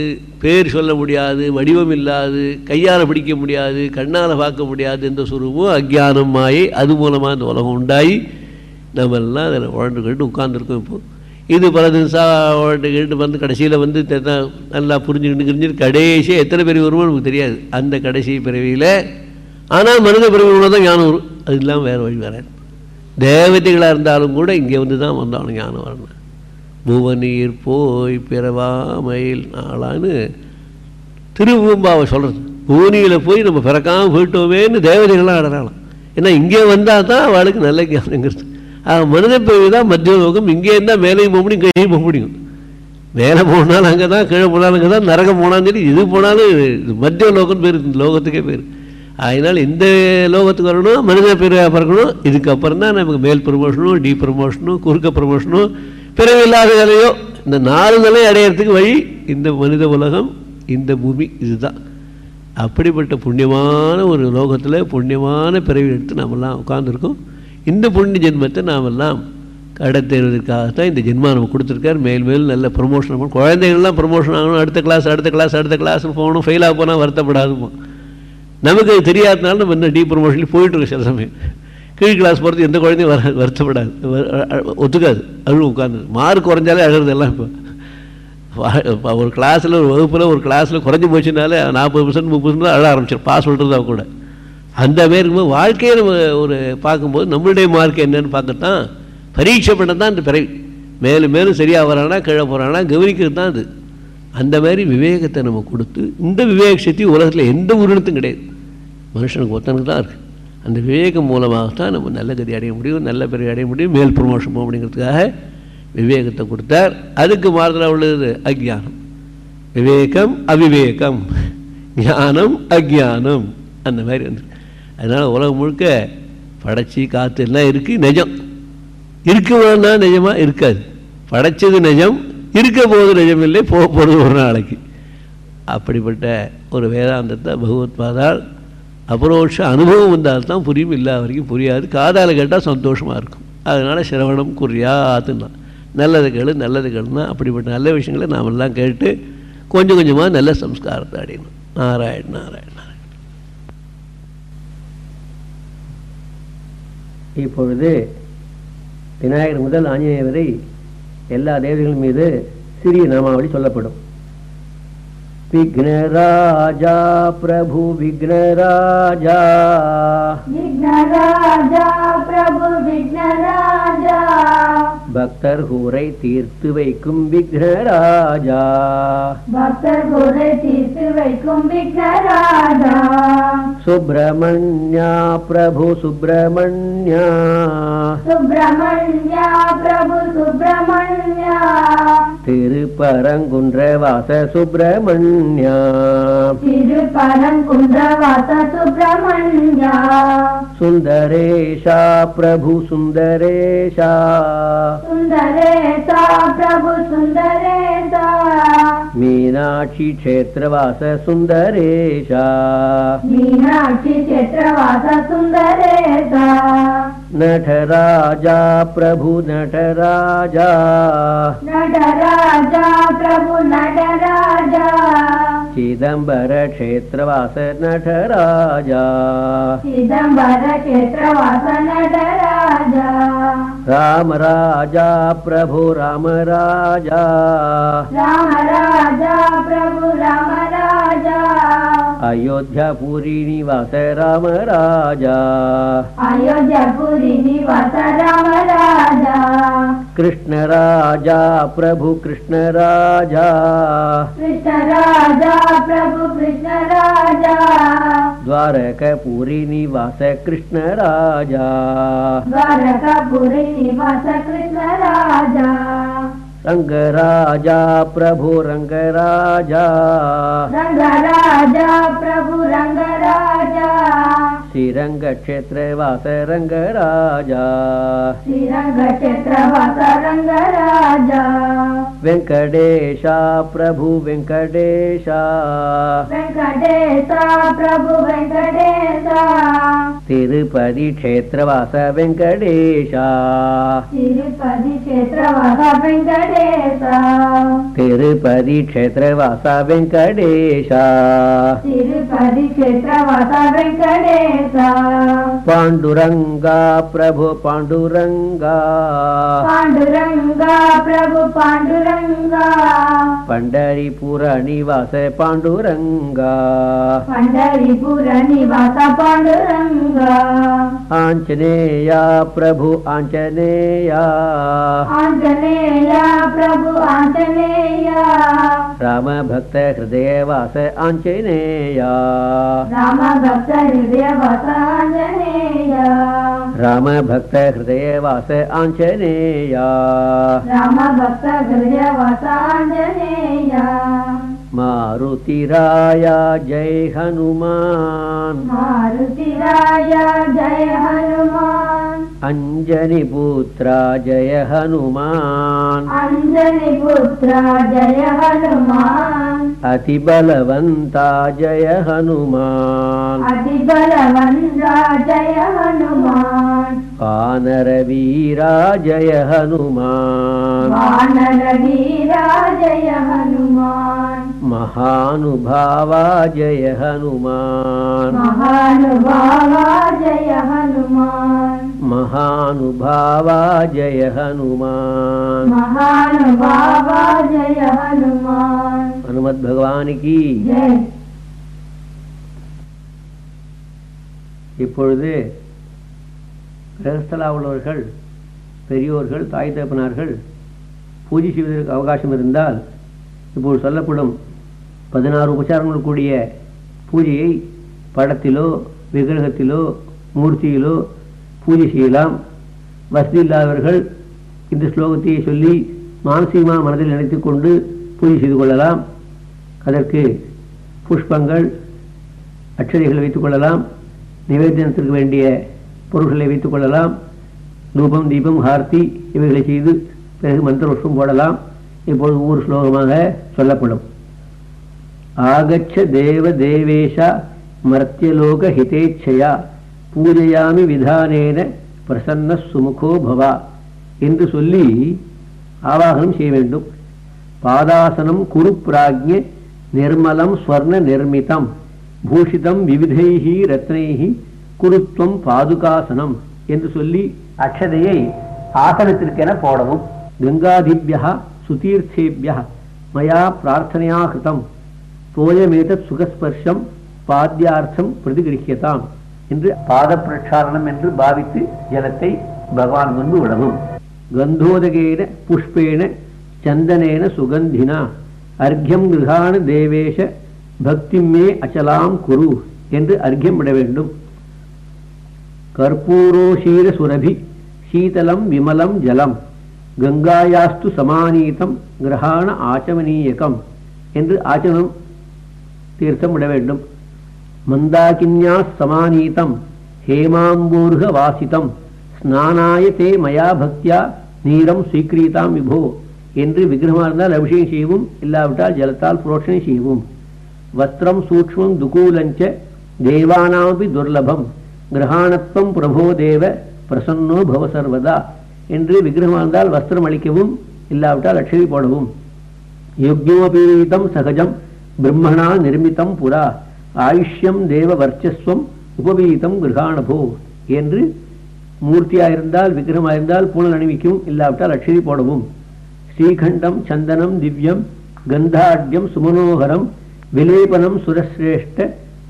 பேர் சொல்ல முடியாது வடிவம் இல்லாது கையால் பிடிக்க முடியாது கண்ணால் பார்க்க முடியாது எந்த சுரூபம் அஜானம் மாயை அது மூலமாக இந்த உலகம் உண்டாகி நம்ம எல்லாம் அதில் உழண்டுக்கிட்டு உட்காந்துருக்கோம் இப்போது இது பல தினசா உழண்டுக்கிட்டு வந்து கடைசியில் வந்து நல்லா புரிஞ்சுக்கிட்டு கிரிஞ்சுட்டு கடைசியாக எத்தனை பேர் வருமோ நமக்கு தெரியாது. அந்த கடைசி பிறவியில். ஆனால் மனித பிறவி தான் ஞானம் வரும். அது இல்லாமல் வேறு வழி வராது. தேவதைகளாக இருந்தாலும் கூட இங்கே வந்து தான் வந்தாலும் ஞானம் வரணும் புவனீர் போய் பிறவாமையில் நாளான்னு திருவம்பாவை சொல்கிறது பூனியில் போய் நம்ம பிறக்காமல் போயிட்டோமேன்னு தேவதைகளாக ஆடுறாங்களாம் ஏன்னா இங்கே வந்தால் தான் அவளுக்கு நல்ல ஞானங்கிறது. ஆக மனித பிறவி தான் மத்திய லோகம் இங்கே இருந்தால் மேலேயும் போக முடியும் கீழே போக முடியும். மேலே போனாலும் அங்கே தான் கீழே போனாலும் அங்கே தான் நரகம் போனாலும் சரி இது போனாலும் இது மத்திய லோகம் பேர் இந்த லோகத்துக்கே பேர். அதனால் இந்த லோகத்துக்கு வரணும் மனித பிறவியாக பிறக்கணும் இதுக்கப்புறம் தான் நமக்கு மேல் ப்ரமோஷனும் டி ப்ரமோஷனும் குறுக்க ப்ரமோஷனும் பிறகு இல்லாத நிலையோ இந்த நாலு நிலை அடையிறதுக்கு வழி இந்த மனித உலகம் இந்த பூமி இதுதான். அப்படிப்பட்ட புண்ணியமான ஒரு லோகத்தில் புண்ணியமான பிறவி எடுத்து நாமெல்லாம் உட்காந்துருக்கோம் இந்த புண்ணிய ஜென்மத்தை நாமெல்லாம் கடத்தேறுவதற்காகத்தான் இந்த ஜென்மா நம்ம கொடுத்துருக்காரு. மேல் மேல் நல்ல ப்ரொமோஷன் பண்ணணும் குழந்தைகள்லாம் ப்ரொமோஷன் ஆகணும் அடுத்த கிளாஸ் அடுத்த கிளாஸ் அடுத்த கிளாஸ் போகணும். ஃபெயிலாக போனால் வருத்தப்படாதுமா நமக்கு அது தெரியாதனால நம்ம இன்னும் டீ ப்ரொமோஷன்லேயும் போயிட்டுருக்கோம் சில சமயம். கீழ் கிளாஸ் போகிறது எந்த குழந்தையும் வர வருத்தப்படாது. ஒத்துக்காது. அழுவு உட்காந்து மார்க் குறைஞ்சாலே அழுகிறது எல்லாம் இப்போ. ஒரு கிளாஸில் ஒரு வகுப்பில் ஒரு கிளாஸில் குறைஞ்சி போச்சுனாலே நாற்பது பர்சன்ட் முப்பது பர்சன்ட் அழ ஆரம்பிச்சிடும் பாஸ் பண்ணுறதா கூட. அந்த மாரி இருக்கும்போது வாழ்க்கையை நம்ம ஒரு பார்க்கும்போது நம்மளுடைய மார்க் என்னன்னு பார்க்கத்தான் பரீட்சை பண்ண தான் இந்த பிறவி. மேலும் மேலும் சரியாக வரானா கீழே போகிறானா கவனிக்கிறது தான் அது. அந்த மாதிரி விவேகத்தை நம்ம கொடுத்து இந்த விவேக சக்தி உலகத்தில் எந்த உருவத்தும் கிடையாது. மனுஷனுக்கு ஒத்தனுக்கு தான் இருக்குது அந்த விவேகம் மூலமாகத்தான் நம்ம நல்ல கதி அடைய முடியும் நல்ல பெரிய அடைய முடியும் மேல் ப்ரமோஷன் போக விவேகத்தை கொடுத்தார். அதுக்கு மாறுதலாக உள்ளது அஜ்ஞானம். விவேகம் அவிவேகம். ஞானம் அஜ்ஞானம். அந்த மாதிரி வந்து. அதனால் உலகம் முழுக்க படைச்சி காற்று எல்லாம் இருக்குது நிஜம். இருக்குமானா நிஜமாக இருக்காது. படைச்சது நிஜம் இருக்க போது நிஜமில்லை போக போகிறது ஒரு நாளைக்கு. அப்படிப்பட்ட ஒரு வேதாந்தத்தை பகவத் பாதால் அனுபவம் வந்தால் தான் புரியும். இல்லாத வரைக்கும் புரியாது. காதால் கேட்டால் சந்தோஷமாக இருக்கும். அதனால் சிரவணம் குறியாதுன்னா நல்லது கேளு நல்லது கேளுன்னா அப்படிப்பட்ட நல்ல விஷயங்களை நாமெல்லாம் கேட்டு கொஞ்சம் கொஞ்சமாக நல்ல சம்ஸ்காரத்தை அடையணும். நாராயண் நாராயண் நாராயண். இப்பொழுது விநாயகர் முதல் ஆஞ்சநேயர் வரை எல்லா தேவதைகள் மீது சிறிய நாமாவளி சொல்லப்படும். விக்னராஜா பிரபு விக்னராஜா. விக்னராஜா பிரபு விக்னராஜா. பக்தர் கூரை தீர்த்து வைக்கும் விக்னராஜா பக்தர் குறை தீர்த்து வைக்கும் விக்னராஜா சுப்பிரமணியா பிரபு சுப்பிரமணியா சுப்பிரமணியா பிரபு சுப்பிரமணியா திருப்பரங்குன்ற வாச சுப்பிரமணியா திருப்பரங்குன்றவாச சுப்பிரமணியா சுந்தரேஷா பிரபு சுந்தரேஷா सुन्दरेता प्रभु सुन्दरेता। मीनाक्षी क्षेत्र वासरे क्षेत्र वासरे नट राजा प्रभु नट राजा नट राजा प्रभु नट राजा चिदम्बर क्षेत्रवास नट राजा चिदम्बर क्षेत्रवास नट राजा राम राजा प्रभु राम राजा। राम राजा प्रभु राम राजा। अयोध्यापुरी निवास राम राजा। अयोध्यापुरी निवास राम राजा। कृष्णराजा प्रभु कृष्णराजा। कृष्णराजा प्रभु कृष्णराजा। द्वारकपुरी निवास कृष्णराजा। द्वारकपुरी निवास कृष्णराजा। रङ्गराजा प्रभु रङ्गराजा रङ्गराजा प्रभु रङ्गराजा श्रीरङ्गक्षेत्रे क्षेत्र वास रङ्गीरङ्गेत्र वास र वेङ्कटेश प्रभु वेङ्कटेशा। वेङ्कटेश प्रभु वेङ्कटेश। तिरुपति क्षेत्रवास वेङ्कटेशा। तिरुपति क्षेत्रवास वेङ्कटेशा। तिरुपति क्षेत्रवास वेङ्कटेश। रुपति वेङ्कटेश। पाण्डुरङ्गा प्रभु पाण्डुरङ्गा पाण्डुरङ्गा प्रभु पाण्डुरङ्गा पण्डरि निवास पाण्डुरङ्गा पण्डरि पूरावास पाण्डुरङ्गा आञ्जनेया प्रभु आञ्जनेया आञ्जनेया प्रभु आञ्जनेया राम भक्त हृदयवास आञ्जनेया रा भक्त हृदय राम वास आञ्जनेया। राम भक्त हृदयवासाञ्जनेया मारुतिराया जय हनुमान्। मारुतिराया जय हनुमान्। अञ्जनिपुत्रा जय हनुमान्। अञ्जनिपुत्रा जय हनुमान्। अतिबलवन्ता जय हनुमान्। अतिबलवन्ता जय हनुमान्। ीरा जय हनुमान् जय हनुमान् महानुभावा जय हनुमान् महानुभावा जय। हनुमान् महानुभावा जय हनुमान् जय हनुमान् हनुमद्भगवाे கிரகஸ்தலா உள்ளவர்கள் பெரியோர்கள் தாய் தகப்பனார்கள் பூஜை செய்வதற்கு அவகாசம் இருந்தால் இப்போது சொல்லப்படும் பதினாறு உபச்சாரங்கள் கூடிய பூஜையை படத்திலோ விக்கிரகத்திலோ மூர்த்தியிலோ பூஜை செய்யலாம். வசதி இல்லாதவர்கள் இந்த ஸ்லோகத்தையே சொல்லி மானசீகமாக மனதில் நினைத்து கொண்டு பூஜை செய்து கொள்ளலாம். அதற்கு புஷ்பங்கள் அச்சதைகள் வைத்துக் கொள்ளலாம். நிவேதனத்திற்கு வேண்டிய பொருள்களை வைத்துக் கொள்ளலாம். தூபம் தீபம் ஹார்த்தி இவைகளை செய்து பிறகு மந்திர புஷ்பம் போடலாம். இப்போது ஒவ்வொரு ஸ்லோகமாக சொல்லப்படும். ஆகச்ச தேவ தேவேஷா மர்த்தியலோக ஹிதேச்சையா பூஜையாமி விதானேன பிரசன்ன சுமுகோ பவா என்று சொல்லி ஆவாகனம் செய்ய வேண்டும். பாதாசனம் குரு பிராஜ்ய நிர்மலம் ஸ்வர்ண நிர்மிதம். பூஷிதம் விவிதைஹி ரத்னைஹி குருத்துவம் பாதுகாசனம் என்று சொல்லி அக்ஷதையை ஆசனத்திற்கென போடவும். கங்காதிபியா சுதீர்த்தேபியா மயா பிரார்த்தனையா கிருதம் தோயமேதத் சுகஸ்பர்ஷம் பாத்தியார்த்தம் பிரதிகிருஹியதாம் என்று பாத பிரச்சாரணம் என்று பாவித்து ஜலத்தை பகவான் முன்பு விடவும். கந்தோதகேன புஷ்பேன சந்தனேன சுகந்தினா அர்க்யம் கிருகான தேவேஷ பக்திமே அச்சலாம் குரு என்று அர்க்யம் விட வேண்டும். கற்பூரோஷீர சுரபி சீதலம் விமலம் ஜலம் கங்காயாஸ்து சமானீதம் கிரகாண ஆச்சமனீயகம் என்று ஆச்சமம் தீர்த்தம் விட வேண்டும். மந்தாகின்யா சமானீதம் ஹேமாம்பூர்க வாசிதம் ஸ்நானாய தே மயா பக்தியா நீரம் ஸ்வீக்கிரீதாம் விபோ என்று விக்கிரமாக இருந்தால் அபிஷேகம் செய்வோம் இல்லாவிட்டால் ஜலத்தால் புரோஷனை செய்வோம். வஸ்திரம் சூக்மம் துகூலஞ்ச தேவானாமபி துர்லபம். கிரகாணத்துவம் பிரபோ தேவ பிரசன்னோ பவ சர்வதா என்று விக்கிரகமாக இருந்தால் வஸ்திரம் அளிக்கவும் இல்லாவிட்டால் லட்சுமி போடவும். யுக்ஞோபீதம் சகஜம் பிரம்மணா நிர்மிதம் புரா. ஆயுஷ்யம் தேவ வர்ச்சஸ்வம் உபவீதம் கிரகாணபோ என்று மூர்த்தியாக இருந்தால் விக்கிரமாக இருந்தால் பூனல் அணிவிக்கும் இல்லாவிட்டால் அக்ஷதி போடவும். ஸ்ரீகண்டம் சந்தனம் திவ்யம் கந்தாட்யம் சுமனோகரம் விலேபனம் சுரஸ்ரேஷ்ட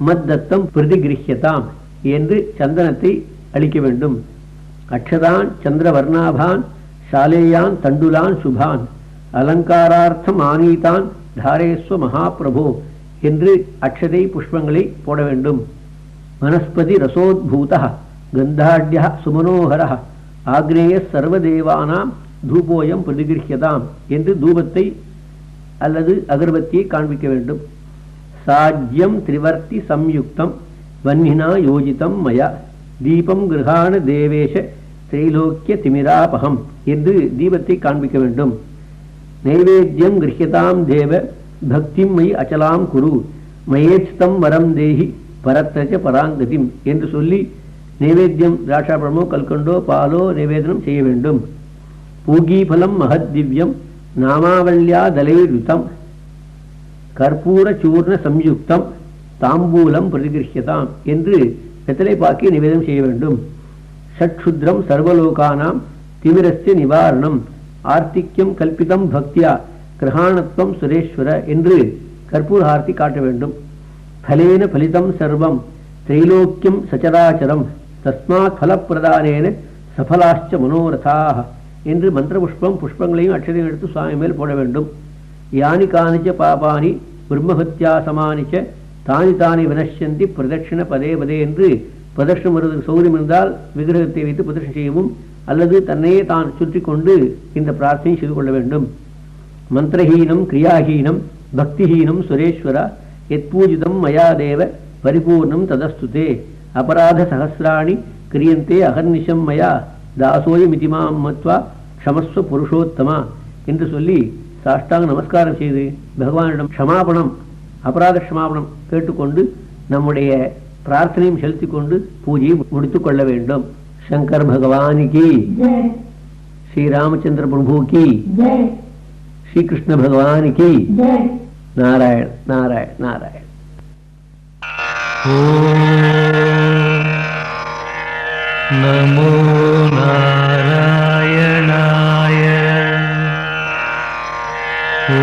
மத்தத்தம் பிரதிகிருஹியதாம். என்று சந்தனத்தை அளிக்க வேண்டும். அக்ஷதான் சந்திரவர்ணாபான் சாலேயான் தண்டுலான் சுபான் அலங்காரார்த்தம் ஆனீதான் தாரேஸ்வ மகாபிரபு என்று அக்ஷதை புஷ்பங்களை போட வேண்டும். வனஸ்பதி ரசோத்பூத கந்தாட்ய சுமனோகர ஆக்னேய சர்வதேவானாம் தூபோயம் பிரதிகிருஹியதாம் என்று தூபத்தை அல்லது அகர்பத்தியை காண்பிக்க வேண்டும். சாஜ்யம் திரிவர்த்தி சம்யுக்தம் வன்னினா யோஜிதம் மயா. தீபம் கிரகான தேவேஷ திரைலோக்கிய திமிராபகம் என்று தீபத்தை காண்பிக்க வேண்டும். நைவேத்தியம் கிரஹியதாம் தேவ பக்திம் மை அச்சலாம் குரு மயேச்சிதம் வரம் தேகி பரத்தச்ச பராங்கதிம் என்று சொல்லி நைவேத்தியம் திராட்சாபழமோ கல்கண்டோ பாலோ நிவேதனம் செய்ய வேண்டும். பூகீபலம் மகத்திவ்யம் நாமாவல்யா தலையுத்தம் கற்பூர சூர்ண சம்யுக்தம் தாம்பூலம் பிரதிகிருஷ்யதாம் என்று வெத்தலை பாக்கி நிவேதம் செய்ய வேண்டும். ஷட்சுத்ரம் சர்வலோகானாம் திமிரஸ்ய நிவாரணம் ஆர்த்திக்யம் கல்பிதம் பக்தியா கிரகாணத்துவம் சுரேஸ்வர என்று கற்பூர ஆர்த்தி காட்ட வேண்டும். ஃபலேன ஃபலிதம் சர்வம் திரைலோக்கியம் சச்சராச்சரம் தஸ்மாத் ஃபலப்பிரதானேன சஃபலாஷ்ச மனோரதாக என்று மந்திர புஷ்பம் புஷ்பங்களையும் அக்ஷரையும் எடுத்து சுவாமி மேல் போட வேண்டும். யானி காணிச்ச பாபானி பிரம்மஹத்யா சமானிச்ச தானி தானி வினஷந்தி பிரதட்சிண பதே பதே என்று பிரதட்சணம் வருவதற்கு சௌரியம் இருந்தால் விக்கிரகத்தை வைத்து பிரதட்சணம் செய்யவும் அல்லது தன்னையே தான் சுற்றி கொண்டு இந்த பிரார்த்தனை செய்து கொள்ள வேண்டும். மந்திரஹீனம் கிரியாஹீனம் பக்திஹீனம் சுரேஸ்வரா எத்பூஜிதம் மயாதேவ பரிபூர்ணம் ததஸ்துதே அபராத சகசிராணி கிரியந்தே அகர்நிஷம் மயா தாசோயமிதி மாம் மத்வா க்ஷமஸ்வ புருஷோத்தமா என்று சொல்லி சாஷ்டாங்க நமஸ்காரம் செய்து பகவானிடம் க்ஷமாபணம் അപരാധക്ഷമാപണം കേട്ടുകൊണ്ട് നമ്മുടെ പ്രാർത്ഥനയും ചെലുത്തിക്കൊണ്ട് പൂജയും മുടിച്ചുകൊള്ള വേണ്ടും. ശങ്കർ ഭഗവാനിക്ക് ശ്രീരാമചന്ദ്ര പ്രഭുക്ക് ശ്രീകൃഷ്ണ ഭഗവാനിക്ക് നാരായണ നാരായണ നാരായണ. നമോ നാരായണായ. ഓ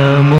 नमो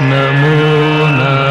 नमो नमः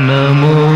नमो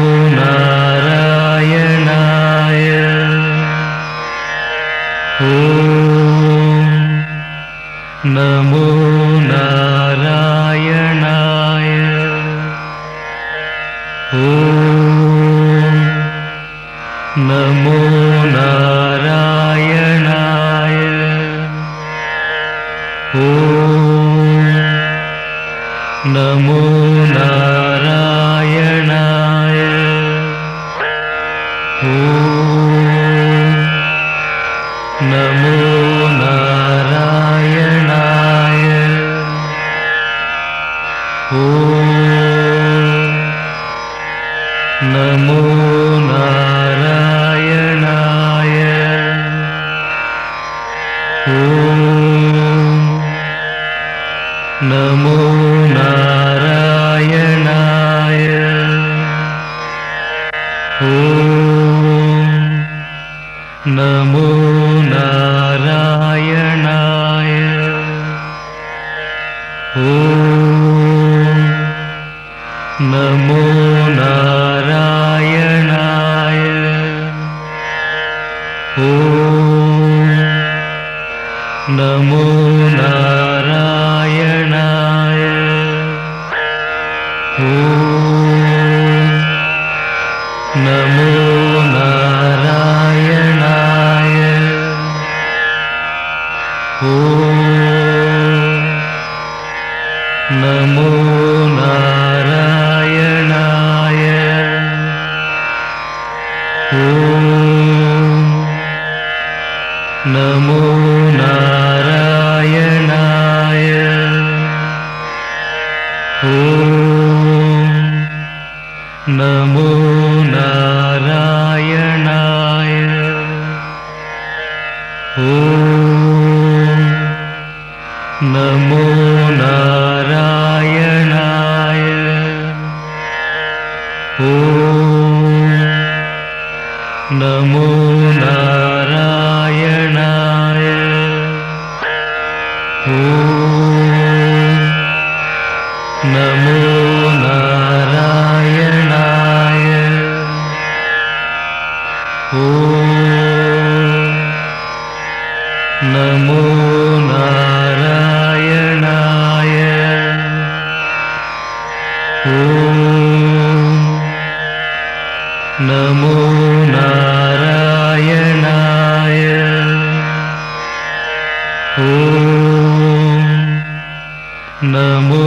नमो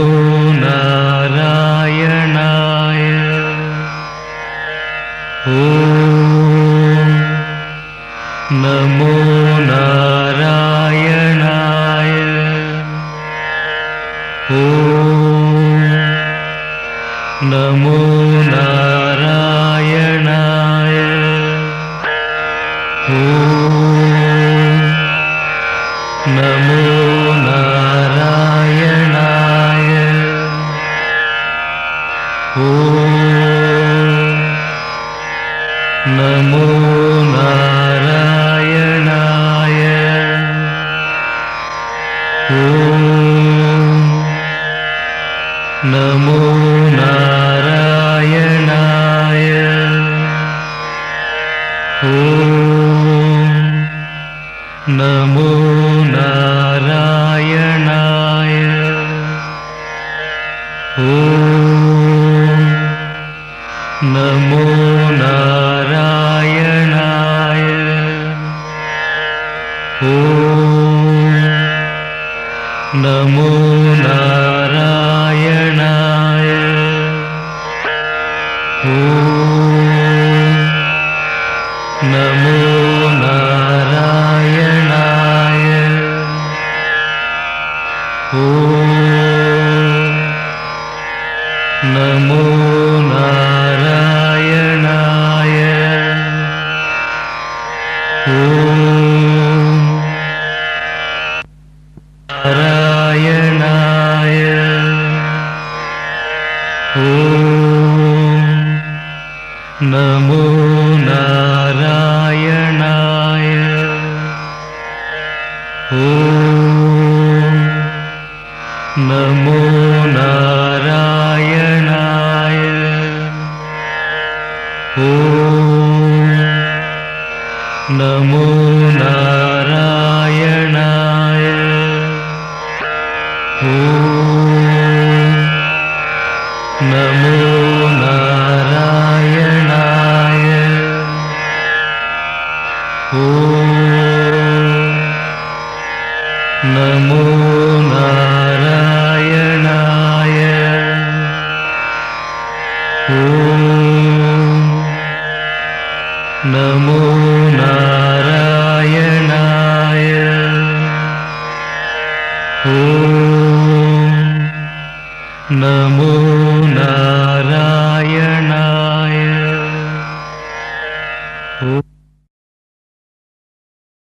नारायणाय। ॐ नमो नारायणाय। ॐ नमो नारायणाय